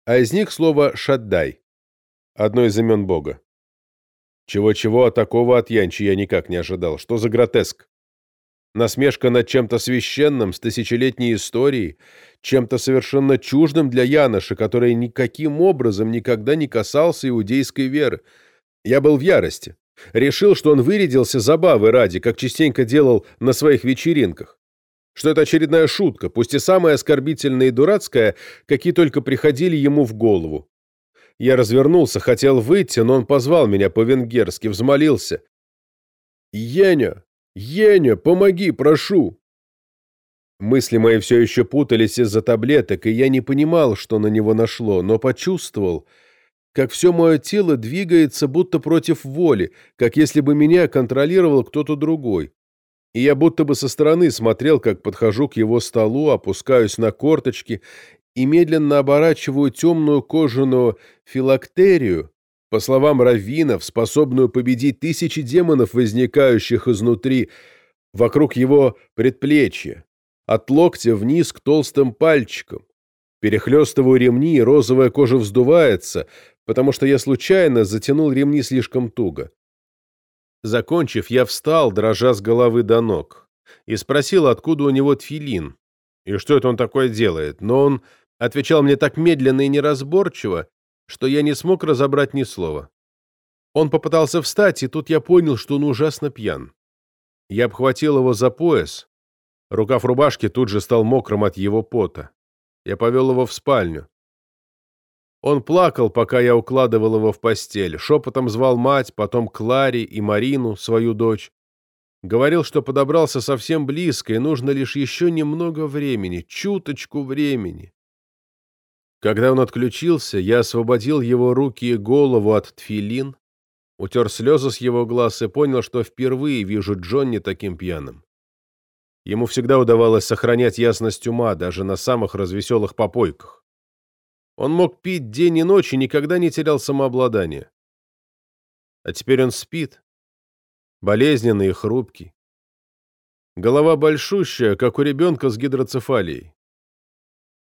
а из них слово «шаддай» — одно из имен Бога. Чего-чего, а такого от Янчи я никак не ожидал. Что за гротеск? Насмешка над чем-то священным с тысячелетней историей, чем-то совершенно чуждым для Яноша, который никаким образом никогда не касался иудейской веры. Я был в ярости. Решил, что он вырядился забавы ради, как частенько делал на своих вечеринках. что это очередная шутка, пусть и самая оскорбительная и дурацкая, какие только приходили ему в голову. Я развернулся, хотел выйти, но он позвал меня по-венгерски, взмолился. «Еня! Еня, помоги, прошу!» Мысли мои все еще путались из-за таблеток, и я не понимал, что на него нашло, но почувствовал, как все мое тело двигается будто против воли, как если бы меня контролировал кто-то другой. И я будто бы со стороны смотрел, как подхожу к его столу, опускаюсь на корточки и медленно оборачиваю темную кожаную филактерию, по словам раввинов, способную победить тысячи демонов, возникающих изнутри, вокруг его предплечья, от локтя вниз к толстым пальчикам. Перехлестываю ремни, и розовая кожа вздувается, потому что я случайно затянул ремни слишком туго. Закончив, я встал, дрожа с головы до ног, и спросил, откуда у него тфилин, и что это он такое делает, но он отвечал мне так медленно и неразборчиво, что я не смог разобрать ни слова. Он попытался встать, и тут я понял, что он ужасно пьян. Я обхватил его за пояс. Рукав рубашки тут же стал мокрым от его пота. Я повел его в спальню. Он плакал, пока я укладывал его в постель, шепотом звал мать, потом Клари и Марину, свою дочь. Говорил, что подобрался совсем близко, и нужно лишь еще немного времени, чуточку времени. Когда он отключился, я освободил его руки и голову от тфилин, утер слезы с его глаз и понял, что впервые вижу Джонни таким пьяным. Ему всегда удавалось сохранять ясность ума, даже на самых развеселых попойках. Он мог пить день и ночь и никогда не терял самообладание. А теперь он спит, болезненный и хрупкий. Голова большущая, как у ребенка с гидроцефалией.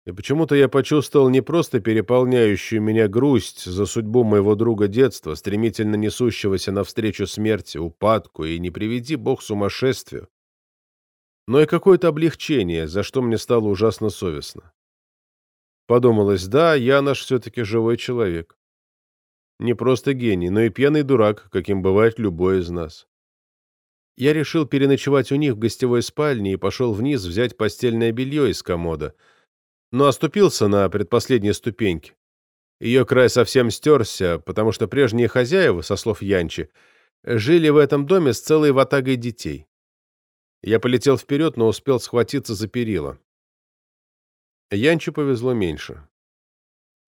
И почему-то я почувствовал не просто переполняющую меня грусть за судьбу моего друга детства, стремительно несущегося навстречу смерти, упадку и, не приведи бог, сумасшествию, но и какое-то облегчение, за что мне стало ужасно совестно. Подумалось, да, Янош все-таки живой человек. Не просто гений, но и пьяный дурак, каким бывает любой из нас. Я решил переночевать у них в гостевой спальне и пошел вниз взять постельное белье из комода, но оступился на предпоследней ступеньке. Ее край совсем стерся, потому что прежние хозяева, со слов Янчи, жили в этом доме с целой ватагой детей. Я полетел вперед, но успел схватиться за перила. Янчу повезло меньше.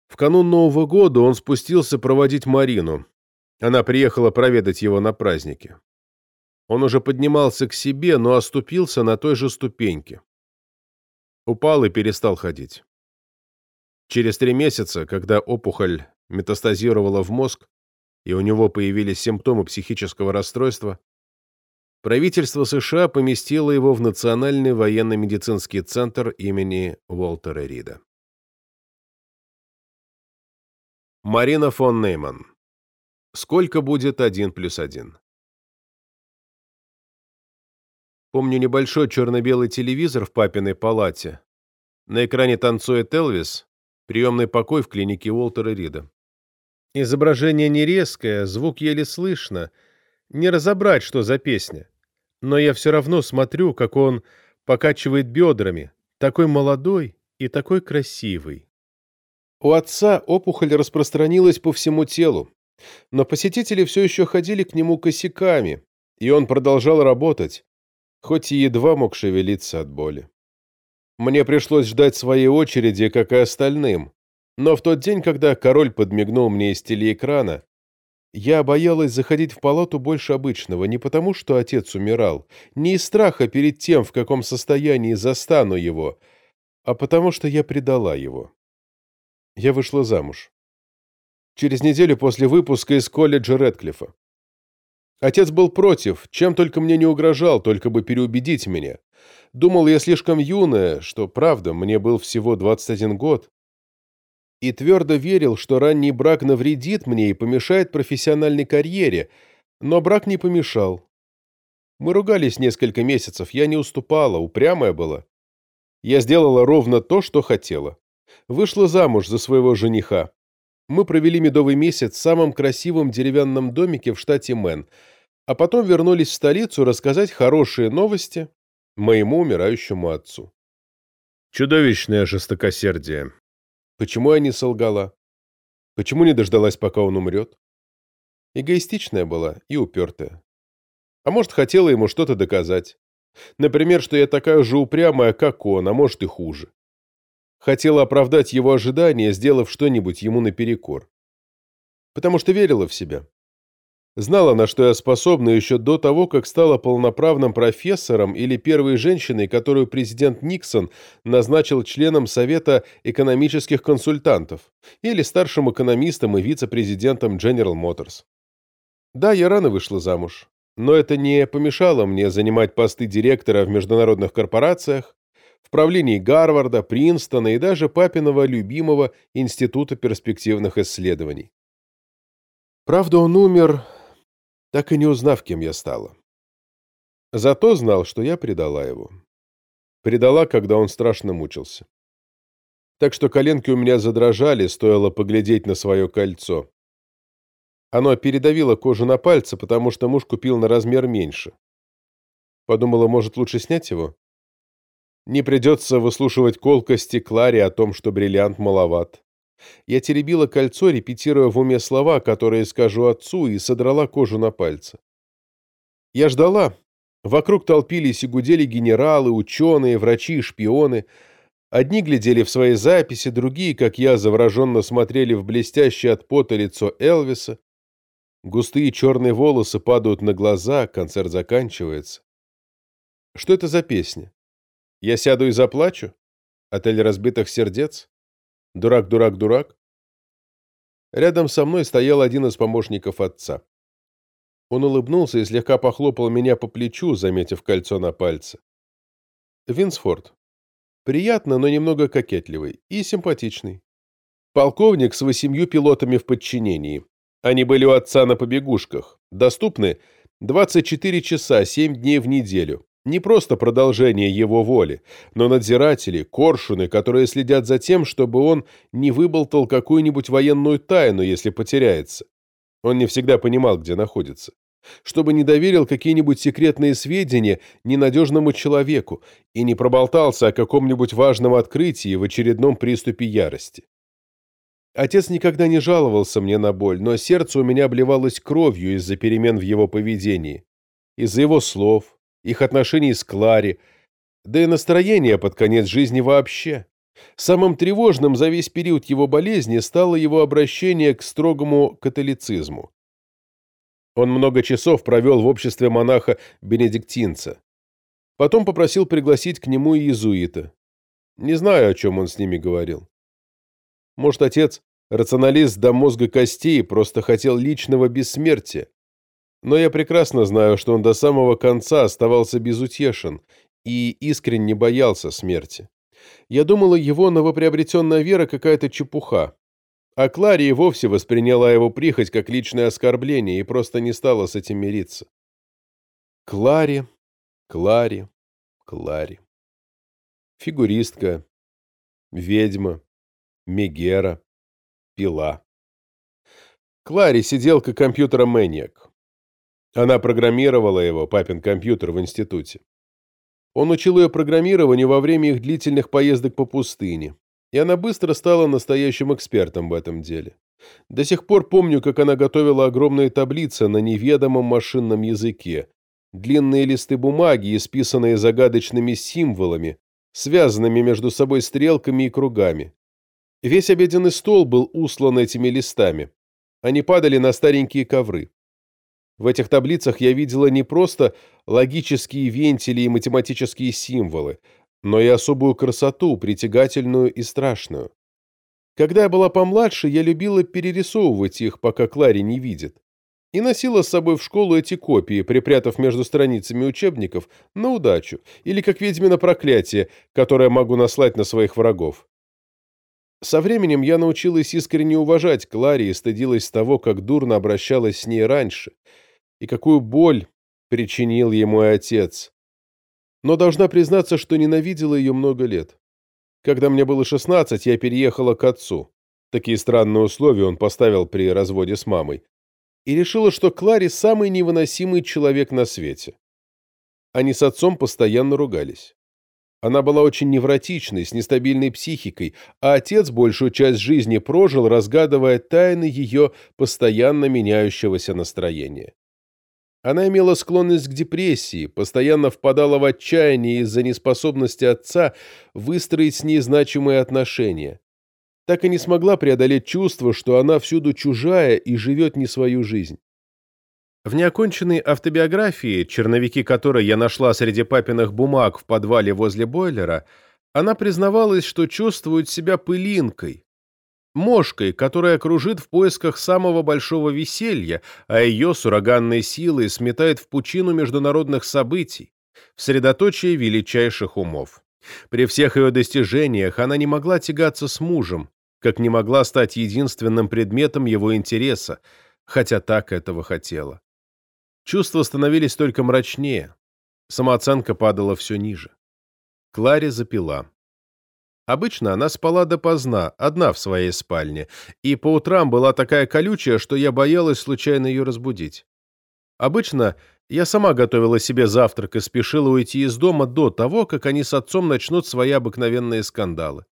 В канун Нового года он спустился проводить Марину. Она приехала проведать его на празднике. Он уже поднимался к себе, но оступился на той же ступеньке. Упал и перестал ходить. Через три месяца, когда опухоль метастазировала в мозг, и у него появились симптомы психического расстройства, правительство США поместило его в Национальный военно-медицинский центр имени Уолтера Рида. Марина фон Нейман. Сколько будет один плюс один? Помню небольшой черно-белый телевизор в папиной палате. На экране танцует Элвис, приемный покой в клинике Уолтера Рида. Изображение не резкое, звук еле слышно. Не разобрать, что за песня но я все равно смотрю, как он покачивает бедрами, такой молодой и такой красивый. У отца опухоль распространилась по всему телу, но посетители все еще ходили к нему косяками, и он продолжал работать, хоть и едва мог шевелиться от боли. Мне пришлось ждать своей очереди, как и остальным, но в тот день, когда король подмигнул мне из телеэкрана, я боялась заходить в палату больше обычного не потому, что отец умирал, не из страха перед тем, в каком состоянии застану его, а потому что я предала его. Я вышла замуж. Через неделю после выпуска из колледжа Редклифа. Отец был против, чем только мне не угрожал, только бы переубедить меня. Думал, я слишком юная, что, правда, мне был всего 21 год, и твердо верил, что ранний брак навредит мне и помешает профессиональной карьере, но брак не помешал. Мы ругались несколько месяцев, я не уступала, упрямая была. Я сделала ровно то, что хотела. Вышла замуж за своего жениха. Мы провели медовый месяц в самом красивом деревянном домике в штате Мэн, а потом вернулись в столицу рассказать хорошие новости моему умирающему отцу. Чудовищное жестокосердие. Почему я не солгала? Почему не дождалась, пока он умрет? Эгоистичная была и упертая. А может, хотела ему что-то доказать. Например, что я такая же упрямая, как он, а может и хуже. Хотела оправдать его ожидания, сделав что-нибудь ему наперекор. Потому что верила в себя. Знала, на что я способна еще до того, как стала полноправным профессором или первой женщиной, которую президент Никсон назначил членом Совета экономических консультантов или старшим экономистом и вице-президентом General Motors. Да, я рано вышла замуж, но это не помешало мне занимать посты директора в международных корпорациях, в правлении Гарварда, Принстона и даже папиного любимого Института перспективных исследований. Правда, он умер, так и не узнав, кем я стала. Зато знал, что я предала его. Предала, когда он страшно мучился. Так что коленки у меня задрожали, стоило поглядеть на свое кольцо. Оно передавило кожу на пальце, потому что муж купил на размер меньше. Подумала, может, лучше снять его? Не придется выслушивать колкости Кларе о том, что бриллиант маловат. Я теребила кольцо, репетируя в уме слова, которые скажу отцу, и содрала кожу на пальце. Я ждала. Вокруг толпились и гудели генералы, ученые, врачи шпионы. Одни глядели в свои записи, другие, как я, завороженно смотрели в блестящее от пота лицо Элвиса. Густые черные волосы падают на глаза, концерт заканчивается. Что это за песня? Я сяду и заплачу? Отель разбитых сердец? Дурак, дурак, дурак? Рядом со мной стоял один из помощников отца. Он улыбнулся и слегка похлопал меня по плечу, заметив кольцо на пальце. Винсфорд. Приятно, но немного кокетливый и симпатичный. Полковник с восемью пилотами в подчинении. Они были у отца на побегушках. Доступны 24 часа, 7 дней в неделю. Не просто продолжение его воли, но надзиратели, коршуны, которые следят за тем, чтобы он не выболтал какую-нибудь военную тайну, если потеряется. Он не всегда понимал, где находится. Чтобы не доверил какие-нибудь секретные сведения ненадежному человеку и не проболтался о каком-нибудь важном открытии в очередном приступе ярости. Отец никогда не жаловался мне на боль, но сердце у меня обливалось кровью из-за перемен в его поведении, из-за его слов, их отношений с Клари, да и настроение под конец жизни вообще. Самым тревожным за весь период его болезни стало его обращение к строгому католицизму. Он много часов провел в обществе монаха-бенедиктинца. Потом попросил пригласить к нему иезуита. Не знаю, о чем он с ними говорил. Может, отец, рационалист до мозга костей, просто хотел личного бессмертия. Но я прекрасно знаю, что он до самого конца оставался безутешен и искренне боялся смерти. Я думала, его новоприобретенная вера какая-то чепуха. А Клари вовсе восприняла его прихоть как личное оскорбление и просто не стала с этим мириться. Клари, Клари, Клари. Фигуристка, ведьма, Мегера, пила. Клари сиделка компьютера Мэниак. Она программировала его, папин компьютер, в институте. Он учил ее программированию во время их длительных поездок по пустыне, и она быстро стала настоящим экспертом в этом деле. До сих пор помню, как она готовила огромные таблицы на неведомом машинном языке, длинные листы бумаги, исписанные загадочными символами, связанными между собой стрелками и кругами. Весь обеденный стол был услан этими листами. Они падали на старенькие ковры. В этих таблицах я видела не просто логические вентили и математические символы, но и особую красоту, притягательную и страшную. Когда я была помладше, я любила перерисовывать их, пока Клари не видит, и носила с собой в школу эти копии, припрятав между страницами учебников на удачу, или как ведьмино проклятие, которое могу наслать на своих врагов. Со временем я научилась искренне уважать Клари и стыдилась того, как дурно обращалась с ней раньше, и какую боль причинил ей мой отец. Но должна признаться, что ненавидела ее много лет. Когда мне было 16, я переехала к отцу. Такие странные условия он поставил при разводе с мамой. И решила, что Клари самый невыносимый человек на свете. Они с отцом постоянно ругались. Она была очень невротичной, с нестабильной психикой, а отец большую часть жизни прожил, разгадывая тайны ее постоянно меняющегося настроения. Она имела склонность к депрессии, постоянно впадала в отчаяние из-за неспособности отца выстроить с ней значимые отношения. Так и не смогла преодолеть чувство, что она всюду чужая и живет не свою жизнь. В неоконченной автобиографии, черновики которой я нашла среди папиных бумаг в подвале возле бойлера, она признавалась, что чувствует себя пылинкой, мошкой, которая кружит в поисках самого большого веселья, а ее с ураганной силой сметает в пучину международных событий, в средоточие величайших умов. При всех ее достижениях она не могла тягаться с мужем, как не могла стать единственным предметом его интереса, хотя так этого хотела. Чувства становились только мрачнее. Самооценка падала все ниже. Кларе запила. Обычно она спала допоздна, одна в своей спальне, и по утрам была такая колючая, что я боялась случайно ее разбудить. Обычно я сама готовила себе завтрак и спешила уйти из дома до того, как они с отцом начнут свои обыкновенные скандалы.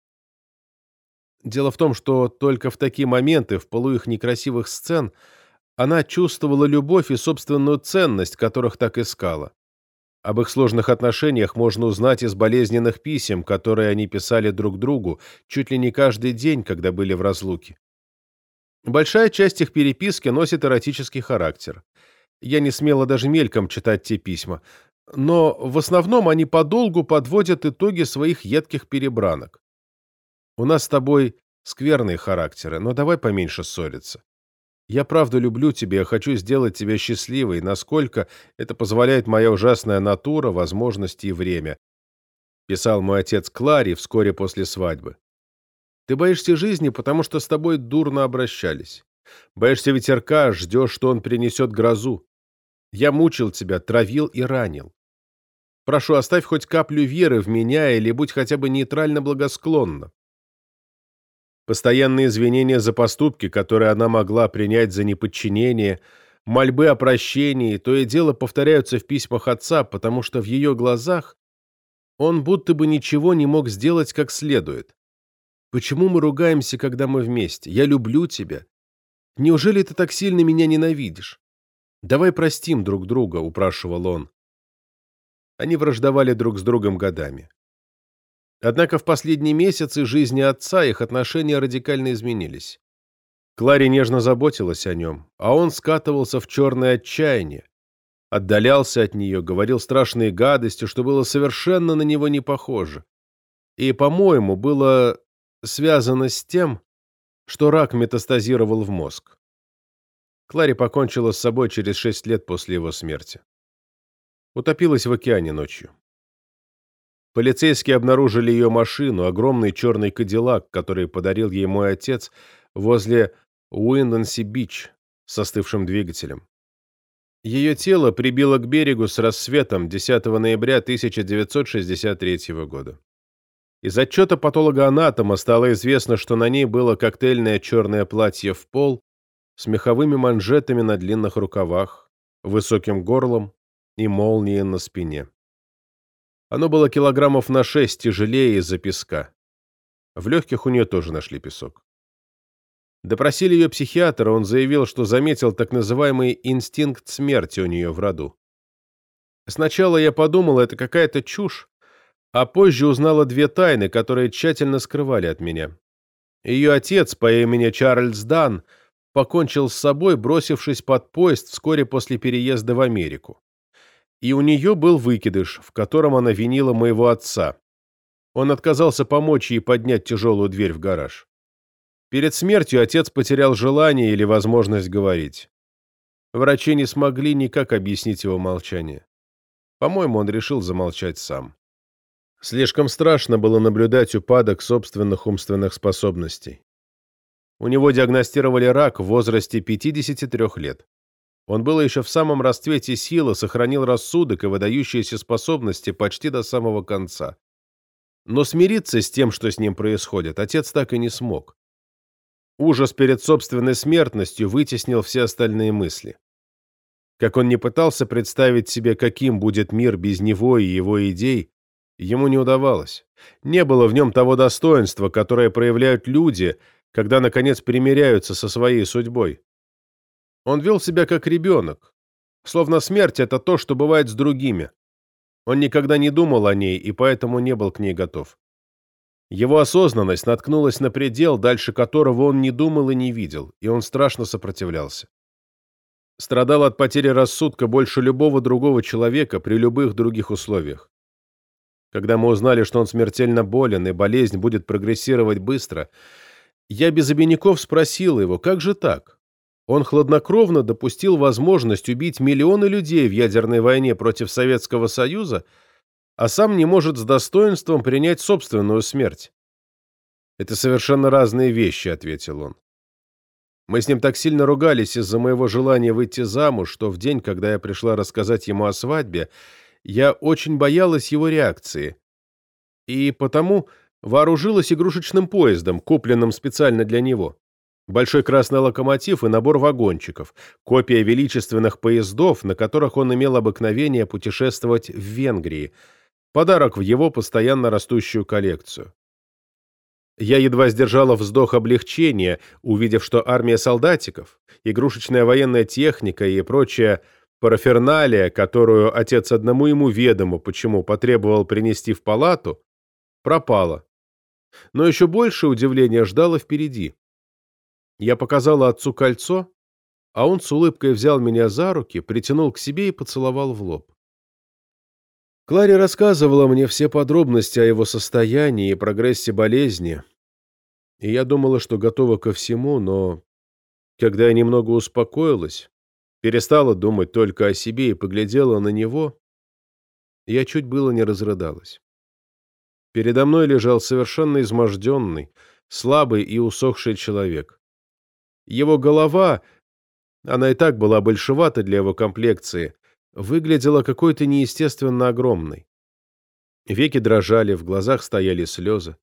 Дело в том, что только в такие моменты, в полу их некрасивых сцен, она чувствовала любовь и собственную ценность, которых так искала. Об их сложных отношениях можно узнать из болезненных писем, которые они писали друг другу чуть ли не каждый день, когда были в разлуке. Большая часть их переписки носит эротический характер. Я не смела даже мельком читать те письма, но в основном они подолгу подводят итоги своих едких перебранок. У нас с тобой скверные характеры, но давай поменьше ссориться. Я правда люблю тебя хочу сделать тебя счастливой, насколько это позволяет моя ужасная натура, возможности и время», писал мой отец Кларе вскоре после свадьбы. «Ты боишься жизни, потому что с тобой дурно обращались. Боишься ветерка, ждешь, что он принесет грозу. Я мучил тебя, травил и ранил. Прошу, оставь хоть каплю веры в меня или будь хотя бы нейтрально благосклонна. Постоянные извинения за поступки, которые она могла принять за неподчинение, мольбы о прощении, то и дело повторяются в письмах отца, потому что в ее глазах он будто бы ничего не мог сделать как следует. Почему мы ругаемся, когда мы вместе? Я люблю тебя. Неужели ты так сильно меня ненавидишь? Давай простим друг друга, упрашивал он. Они враждовали друг с другом годами. Однако в последние месяцы жизни отца их отношения радикально изменились. Кларе нежно заботилась о нем, а он скатывался в черное отчаяние, отдалялся от нее, говорил страшные гадости, что было совершенно на него не похоже. И, по-моему, было связано с тем, что рак метастазировал в мозг. Кларе покончила с собой через шесть лет после его смерти. Утопилась в океане ночью. Полицейские обнаружили ее машину, огромный черный кадиллак, который подарил ей мой отец возле Уиндонси-Бич с остывшим двигателем. Ее тело прибило к берегу с рассветом 10 ноября 1963 года. Из отчета патологоанатома стало известно, что на ней было коктейльное черное платье в пол с меховыми манжетами на длинных рукавах, высоким горлом и молнией на спине. Оно было килограммов на шесть тяжелее из-за песка. В легких у нее тоже нашли песок. Допросили ее психиатра, он заявил, что заметил так называемый инстинкт смерти у нее в роду. Сначала я подумал, это какая-то чушь, а позже узнала две тайны, которые тщательно скрывали от меня. Ее отец по имени Чарльз Дан покончил с собой, бросившись под поезд вскоре после переезда в Америку и у нее был выкидыш, в котором она винила моего отца. Он отказался помочь ей поднять тяжелую дверь в гараж. Перед смертью отец потерял желание или возможность говорить. Врачи не смогли никак объяснить его молчание. По-моему, он решил замолчать сам. Слишком страшно было наблюдать упадок собственных умственных способностей. У него диагностировали рак в возрасте 53 лет. Он был еще в самом расцвете силы, сохранил рассудок и выдающиеся способности почти до самого конца. Но смириться с тем, что с ним происходит, отец так и не смог. Ужас перед собственной смертностью вытеснил все остальные мысли. Как он не пытался представить себе, каким будет мир без него и его идей, ему не удавалось. Не было в нем того достоинства, которое проявляют люди, когда, наконец, примиряются со своей судьбой. Он вел себя как ребенок, словно смерть — это то, что бывает с другими. Он никогда не думал о ней и поэтому не был к ней готов. Его осознанность наткнулась на предел, дальше которого он не думал и не видел, и он страшно сопротивлялся. Страдал от потери рассудка больше любого другого человека при любых других условиях. Когда мы узнали, что он смертельно болен и болезнь будет прогрессировать быстро, я без обиняков спросил его, как же так? Он хладнокровно допустил возможность убить миллионы людей в ядерной войне против Советского Союза – а сам не может с достоинством принять собственную смерть. «Это совершенно разные вещи», — ответил он. Мы с ним так сильно ругались из-за моего желания выйти замуж, что в день, когда я пришла рассказать ему о свадьбе, я очень боялась его реакции. И потому вооружилась игрушечным поездом, купленным специально для него. Большой красный локомотив и набор вагончиков, копия величественных поездов, на которых он имел обыкновение путешествовать в Венгрии — Подарок в его постоянно растущую коллекцию. Я едва сдержала вздох облегчения, увидев, что армия солдатиков, игрушечная военная техника и прочая параферналия, которую отец одному ему ведомо, почему потребовал принести в палату, пропала. Но еще больше удивления ждало впереди. Я показала отцу кольцо, а он с улыбкой взял меня за руки, притянул к себе и поцеловал в лоб. Клари рассказывала мне все подробности о его состоянии и прогрессе болезни, и я думала, что готова ко всему, но когда я немного успокоилась, перестала думать только о себе и поглядела на него, я чуть было не разрыдалась. Передо мной лежал совершенно изможденный, слабый и усохший человек. Его голова, она и так была большевата для его комплекции, выглядела какой-то неестественно огромной. Веки дрожали, в глазах стояли слезы.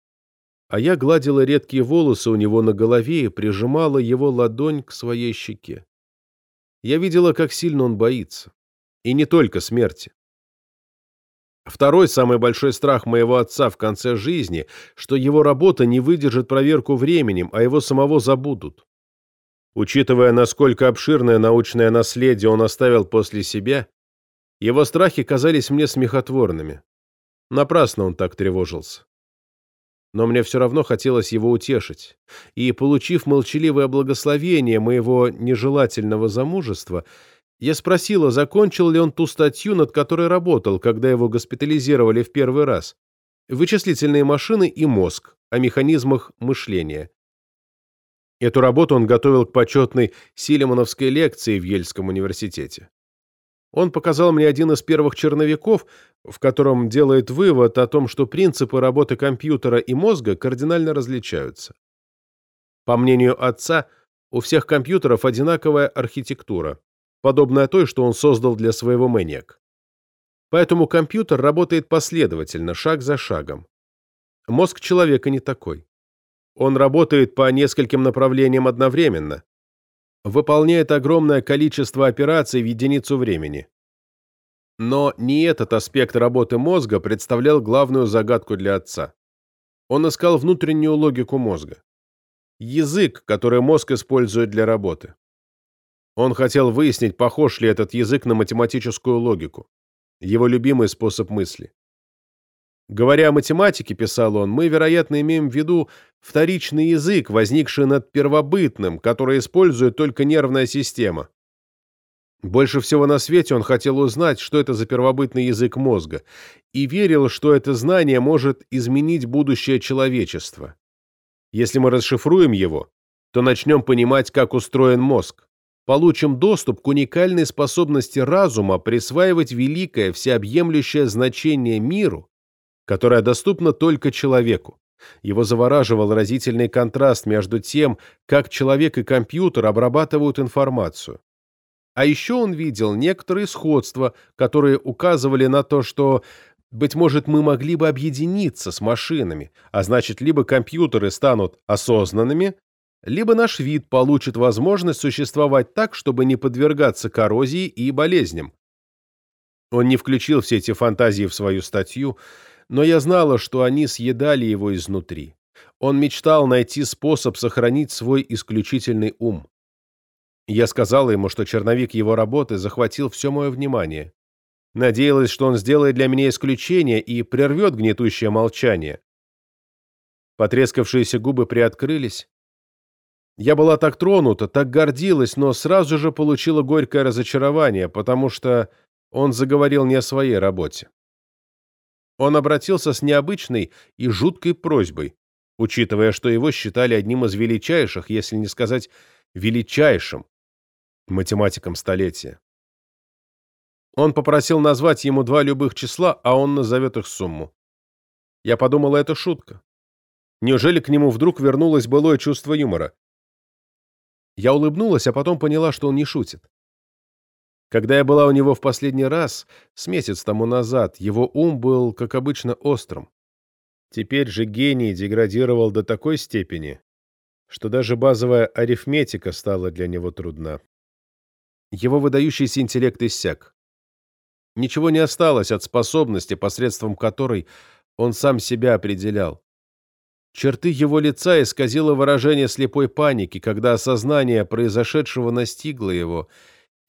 А я гладила редкие волосы у него на голове и прижимала его ладонь к своей щеке. Я видела, как сильно он боится. И не только смерти. Второй самый большой страх моего отца в конце жизни, что его работа не выдержит проверку временем, а его самого забудут. Учитывая, насколько обширное научное наследие он оставил после себя, его страхи казались мне смехотворными. Напрасно он так тревожился. Но мне все равно хотелось его утешить, и, получив молчаливое благословение моего нежелательного замужества, я спросила, закончил ли он ту статью, над которой работал, когда его госпитализировали в первый раз. Вычислительные машины и мозг, о механизмах мышления. Эту работу он готовил к почетной Силимоновской лекции в Ельском университете. Он показал мне один из первых черновиков, в котором делает вывод о том, что принципы работы компьютера и мозга кардинально различаются. По мнению отца, у всех компьютеров одинаковая архитектура, подобная той, что он создал для своего Maniac. Поэтому компьютер работает последовательно, шаг за шагом. Мозг человека не такой. Он работает по нескольким направлениям одновременно, выполняет огромное количество операций в единицу времени. Но не этот аспект работы мозга представлял главную загадку для отца. Он искал внутреннюю логику мозга. Язык, который мозг использует для работы. Он хотел выяснить, похож ли этот язык на математическую логику, его любимый способ мысли. Говоря о математике, писал он, мы, вероятно, имеем в виду вторичный язык, возникший над первобытным, который использует только нервная система. Больше всего на свете он хотел узнать, что это за первобытный язык мозга, и верил, что это знание может изменить будущее человечества. Если мы расшифруем его, то начнем понимать, как устроен мозг, получим доступ к уникальной способности разума присваивать великое всеобъемлющее значение миру которая доступна только человеку. Его завораживал разительный контраст между тем, как человек и компьютер обрабатывают информацию. А еще он видел некоторые сходства, которые указывали на то, что, быть может, мы могли бы объединиться с машинами, а значит, либо компьютеры станут осознанными, либо наш вид получит возможность существовать так, чтобы не подвергаться коррозии и болезням. Он не включил все эти фантазии в свою статью, но я знала, что они съедали его изнутри. Он мечтал найти способ сохранить свой исключительный ум. Я сказала ему, что черновик его работы захватил все мое внимание. Надеялась, что он сделает для меня исключение и прервет гнетущее молчание. Потрескавшиеся губы приоткрылись. Я была так тронута, так гордилась, но сразу же получила горькое разочарование, потому что он заговорил не о своей работе. Он обратился с необычной и жуткой просьбой, учитывая, что его считали одним из величайших, если не сказать величайшим, математиком столетия. Он попросил назвать ему два любых числа, а он назовет их сумму. Я подумала, это шутка. Неужели к нему вдруг вернулось былое чувство юмора? Я улыбнулась, а потом поняла, что он не шутит. Когда я была у него в последний раз, с месяц тому назад, его ум был, как обычно, острым. Теперь же гений деградировал до такой степени, что даже базовая арифметика стала для него трудна. Его выдающийся интеллект иссяк. Ничего не осталось от способности, посредством которой он сам себя определял. Черты его лица исказило выражение слепой паники, когда осознание произошедшего настигло его —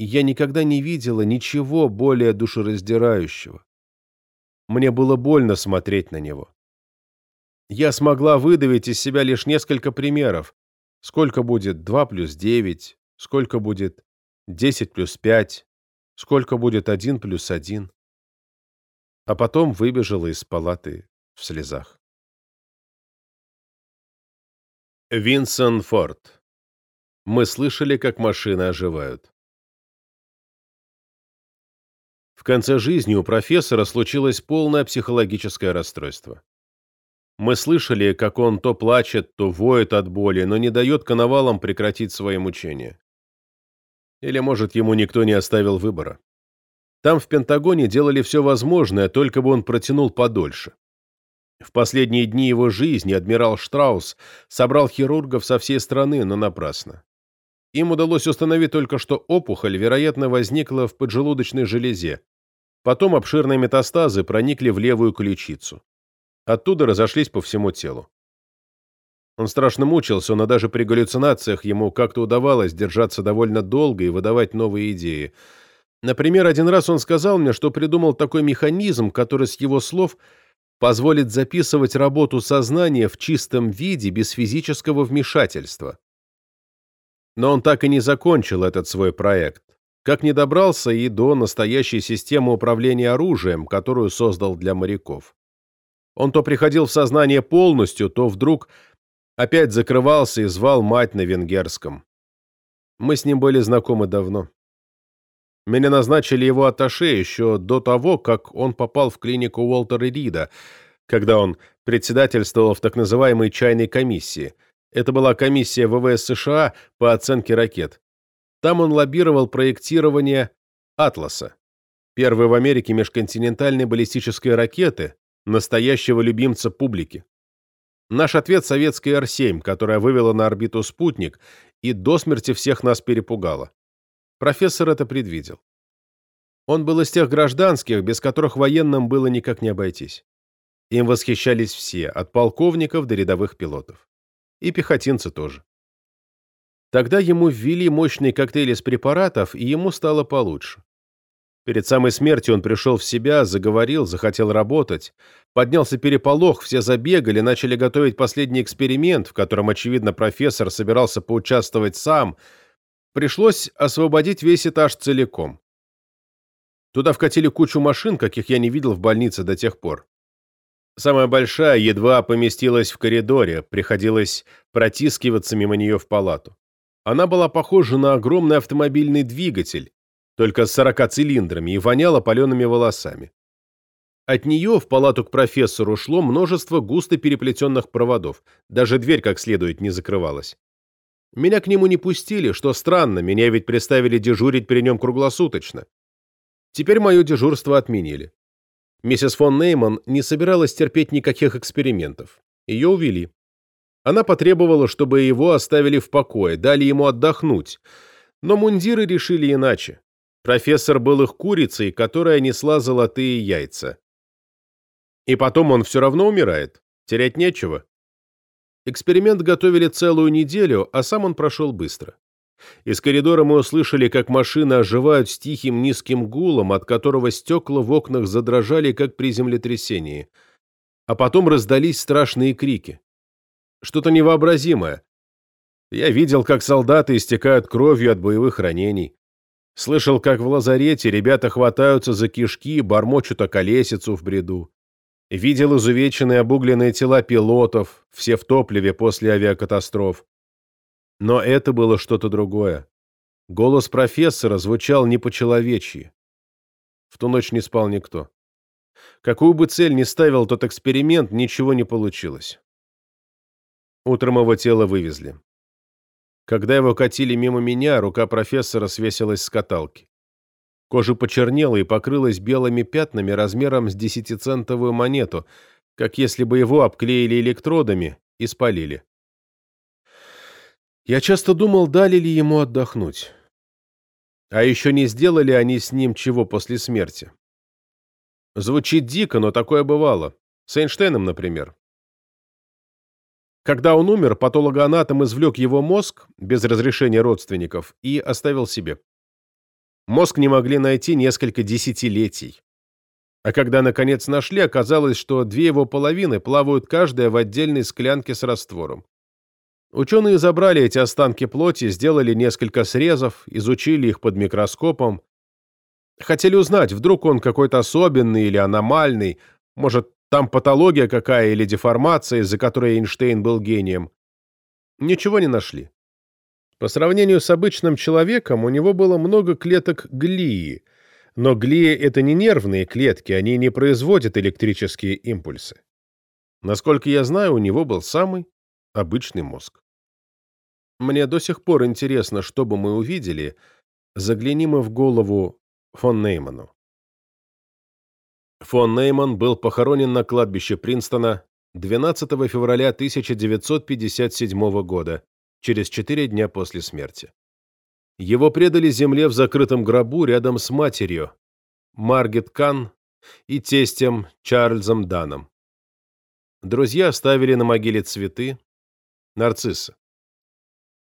я никогда не видела ничего более душераздирающего. Мне было больно смотреть на него. Я смогла выдавить из себя лишь несколько примеров. Сколько будет 2 плюс 9, сколько будет 10 плюс 5, сколько будет 1 плюс 1. А потом выбежала из палаты в слезах. Винсон Форд. Мы слышали, как машины оживают. В конце жизни у профессора случилось полное психологическое расстройство. Мы слышали, как он то плачет, то воет от боли, но не дает коновалам прекратить свои мучения. Или, может, ему никто не оставил выбора. Там в Пентагоне делали все возможное, только бы он протянул подольше. В последние дни его жизни адмирал Штраус собрал хирургов со всей страны, но напрасно. Им удалось установить только, что опухоль, вероятно, возникла в поджелудочной железе, Потом обширные метастазы проникли в левую ключицу. Оттуда разошлись по всему телу. Он страшно мучился, но даже при галлюцинациях ему как-то удавалось держаться довольно долго и выдавать новые идеи. Например, один раз он сказал мне, что придумал такой механизм, который, с его слов, позволит записывать работу сознания в чистом виде без физического вмешательства. Но он так и не закончил этот свой проект как не добрался и до настоящей системы управления оружием, которую создал для моряков. Он то приходил в сознание полностью, то вдруг опять закрывался и звал мать на венгерском. Мы с ним были знакомы давно. Меня назначили его атташе еще до того, как он попал в клинику Уолтера Рида, когда он председательствовал в так называемой «чайной комиссии». Это была комиссия ВВС США по оценке ракет. Там он лоббировал проектирование «Атласа», первой в Америке межконтинентальной баллистической ракеты, настоящего любимца публики. Наш ответ — советская Р-7, которая вывела на орбиту спутник и до смерти всех нас перепугала. Профессор это предвидел. Он был из тех гражданских, без которых военным было никак не обойтись. Им восхищались все, от полковников до рядовых пилотов. И пехотинцы тоже. Тогда ему ввели мощный коктейль из препаратов, и ему стало получше. Перед самой смертью он пришел в себя, заговорил, захотел работать. Поднялся переполох, все забегали, начали готовить последний эксперимент, в котором, очевидно, профессор собирался поучаствовать сам. Пришлось освободить весь этаж целиком. Туда вкатили кучу машин, каких я не видел в больнице до тех пор. Самая большая едва поместилась в коридоре, приходилось протискиваться мимо нее в палату. Она была похожа на огромный автомобильный двигатель, только с 40 цилиндрами, и воняла палеными волосами. От нее в палату к профессору шло множество густо переплетенных проводов, даже дверь как следует не закрывалась. Меня к нему не пустили, что странно, меня ведь приставили дежурить при нем круглосуточно. Теперь мое дежурство отменили. Миссис фон Нейман не собиралась терпеть никаких экспериментов. Ее увели. Она потребовала, чтобы его оставили в покое, дали ему отдохнуть. Но мундиры решили иначе. Профессор был их курицей, которая несла золотые яйца. И потом он все равно умирает. Терять нечего. Эксперимент готовили целую неделю, а сам он прошел быстро. Из коридора мы услышали, как машины оживают с тихим низким гулом, от которого стекла в окнах задрожали, как при землетрясении. А потом раздались страшные крики. Что-то невообразимое. Я видел, как солдаты истекают кровью от боевых ранений. Слышал, как в лазарете ребята хватаются за кишки, бормочут околесицу в бреду. Видел изувеченные обугленные тела пилотов, все в топливе после авиакатастроф. Но это было что-то другое. Голос профессора звучал не по-человечьи. В ту ночь не спал никто. Какую бы цель ни ставил тот эксперимент, ничего не получилось. Утром его тело вывезли. Когда его катили мимо меня, рука профессора свесилась с каталки. Кожа почернела и покрылась белыми пятнами размером с десятицентовую монету, как если бы его обклеили электродами и спалили. Я часто думал, дали ли ему отдохнуть. А еще не сделали они с ним чего после смерти. Звучит дико, но такое бывало. С Эйнштейном, например. Когда он умер, патологоанатом извлек его мозг, без разрешения родственников, и оставил себе. Мозг не могли найти несколько десятилетий. А когда наконец нашли, оказалось, что две его половины плавают каждая в отдельной склянке с раствором. Ученые забрали эти останки плоти, сделали несколько срезов, изучили их под микроскопом. Хотели узнать, вдруг он какой-то особенный или аномальный, может, там патология какая или деформация, из-за которой Эйнштейн был гением. Ничего не нашли. По сравнению с обычным человеком, у него было много клеток глии, но глия – это не нервные клетки, они не производят электрические импульсы. Насколько я знаю, у него был самый обычный мозг. Мне до сих пор интересно, что бы мы увидели, загляни мы в голову фон Нейману. Фон Нейман был похоронен на кладбище Принстона 12 февраля 1957 года, через четыре дня после смерти. Его предали земле в закрытом гробу рядом с матерью, Маргет Кан и тестем Чарльзом Даном. Друзья оставили на могиле цветы, нарциссы.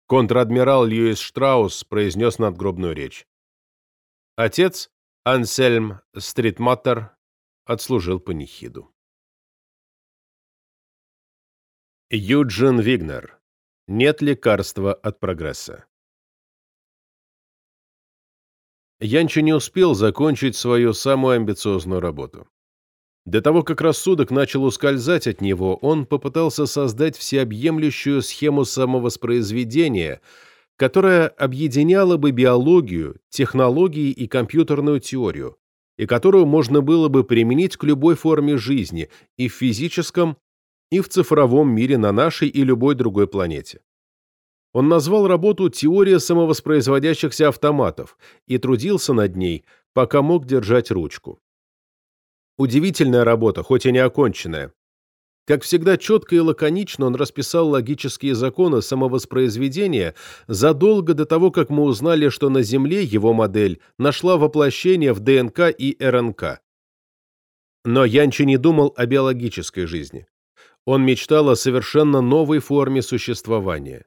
Контр-адмирал Льюис Штраус произнес надгробную речь. Отец, Ансельм Стритматтер, отслужил панихиду. Юджин Вигнер. Нет лекарства от прогресса. Янчо не успел закончить свою самую амбициозную работу. До того, как рассудок начал ускользать от него, он попытался создать всеобъемлющую схему самовоспроизведения, которая объединяла бы биологию, технологии и компьютерную теорию, и которую можно было бы применить к любой форме жизни и в физическом, и в цифровом мире на нашей и любой другой планете. Он назвал работу «Теория самовоспроизводящихся автоматов» и трудился над ней, пока мог держать ручку. Удивительная работа, хоть и не оконченная. Как всегда, четко и лаконично он расписал логические законы самовоспроизведения задолго до того, как мы узнали, что на Земле его модель нашла воплощение в ДНК и РНК. Но Янчи не думал о биологической жизни. Он мечтал о совершенно новой форме существования.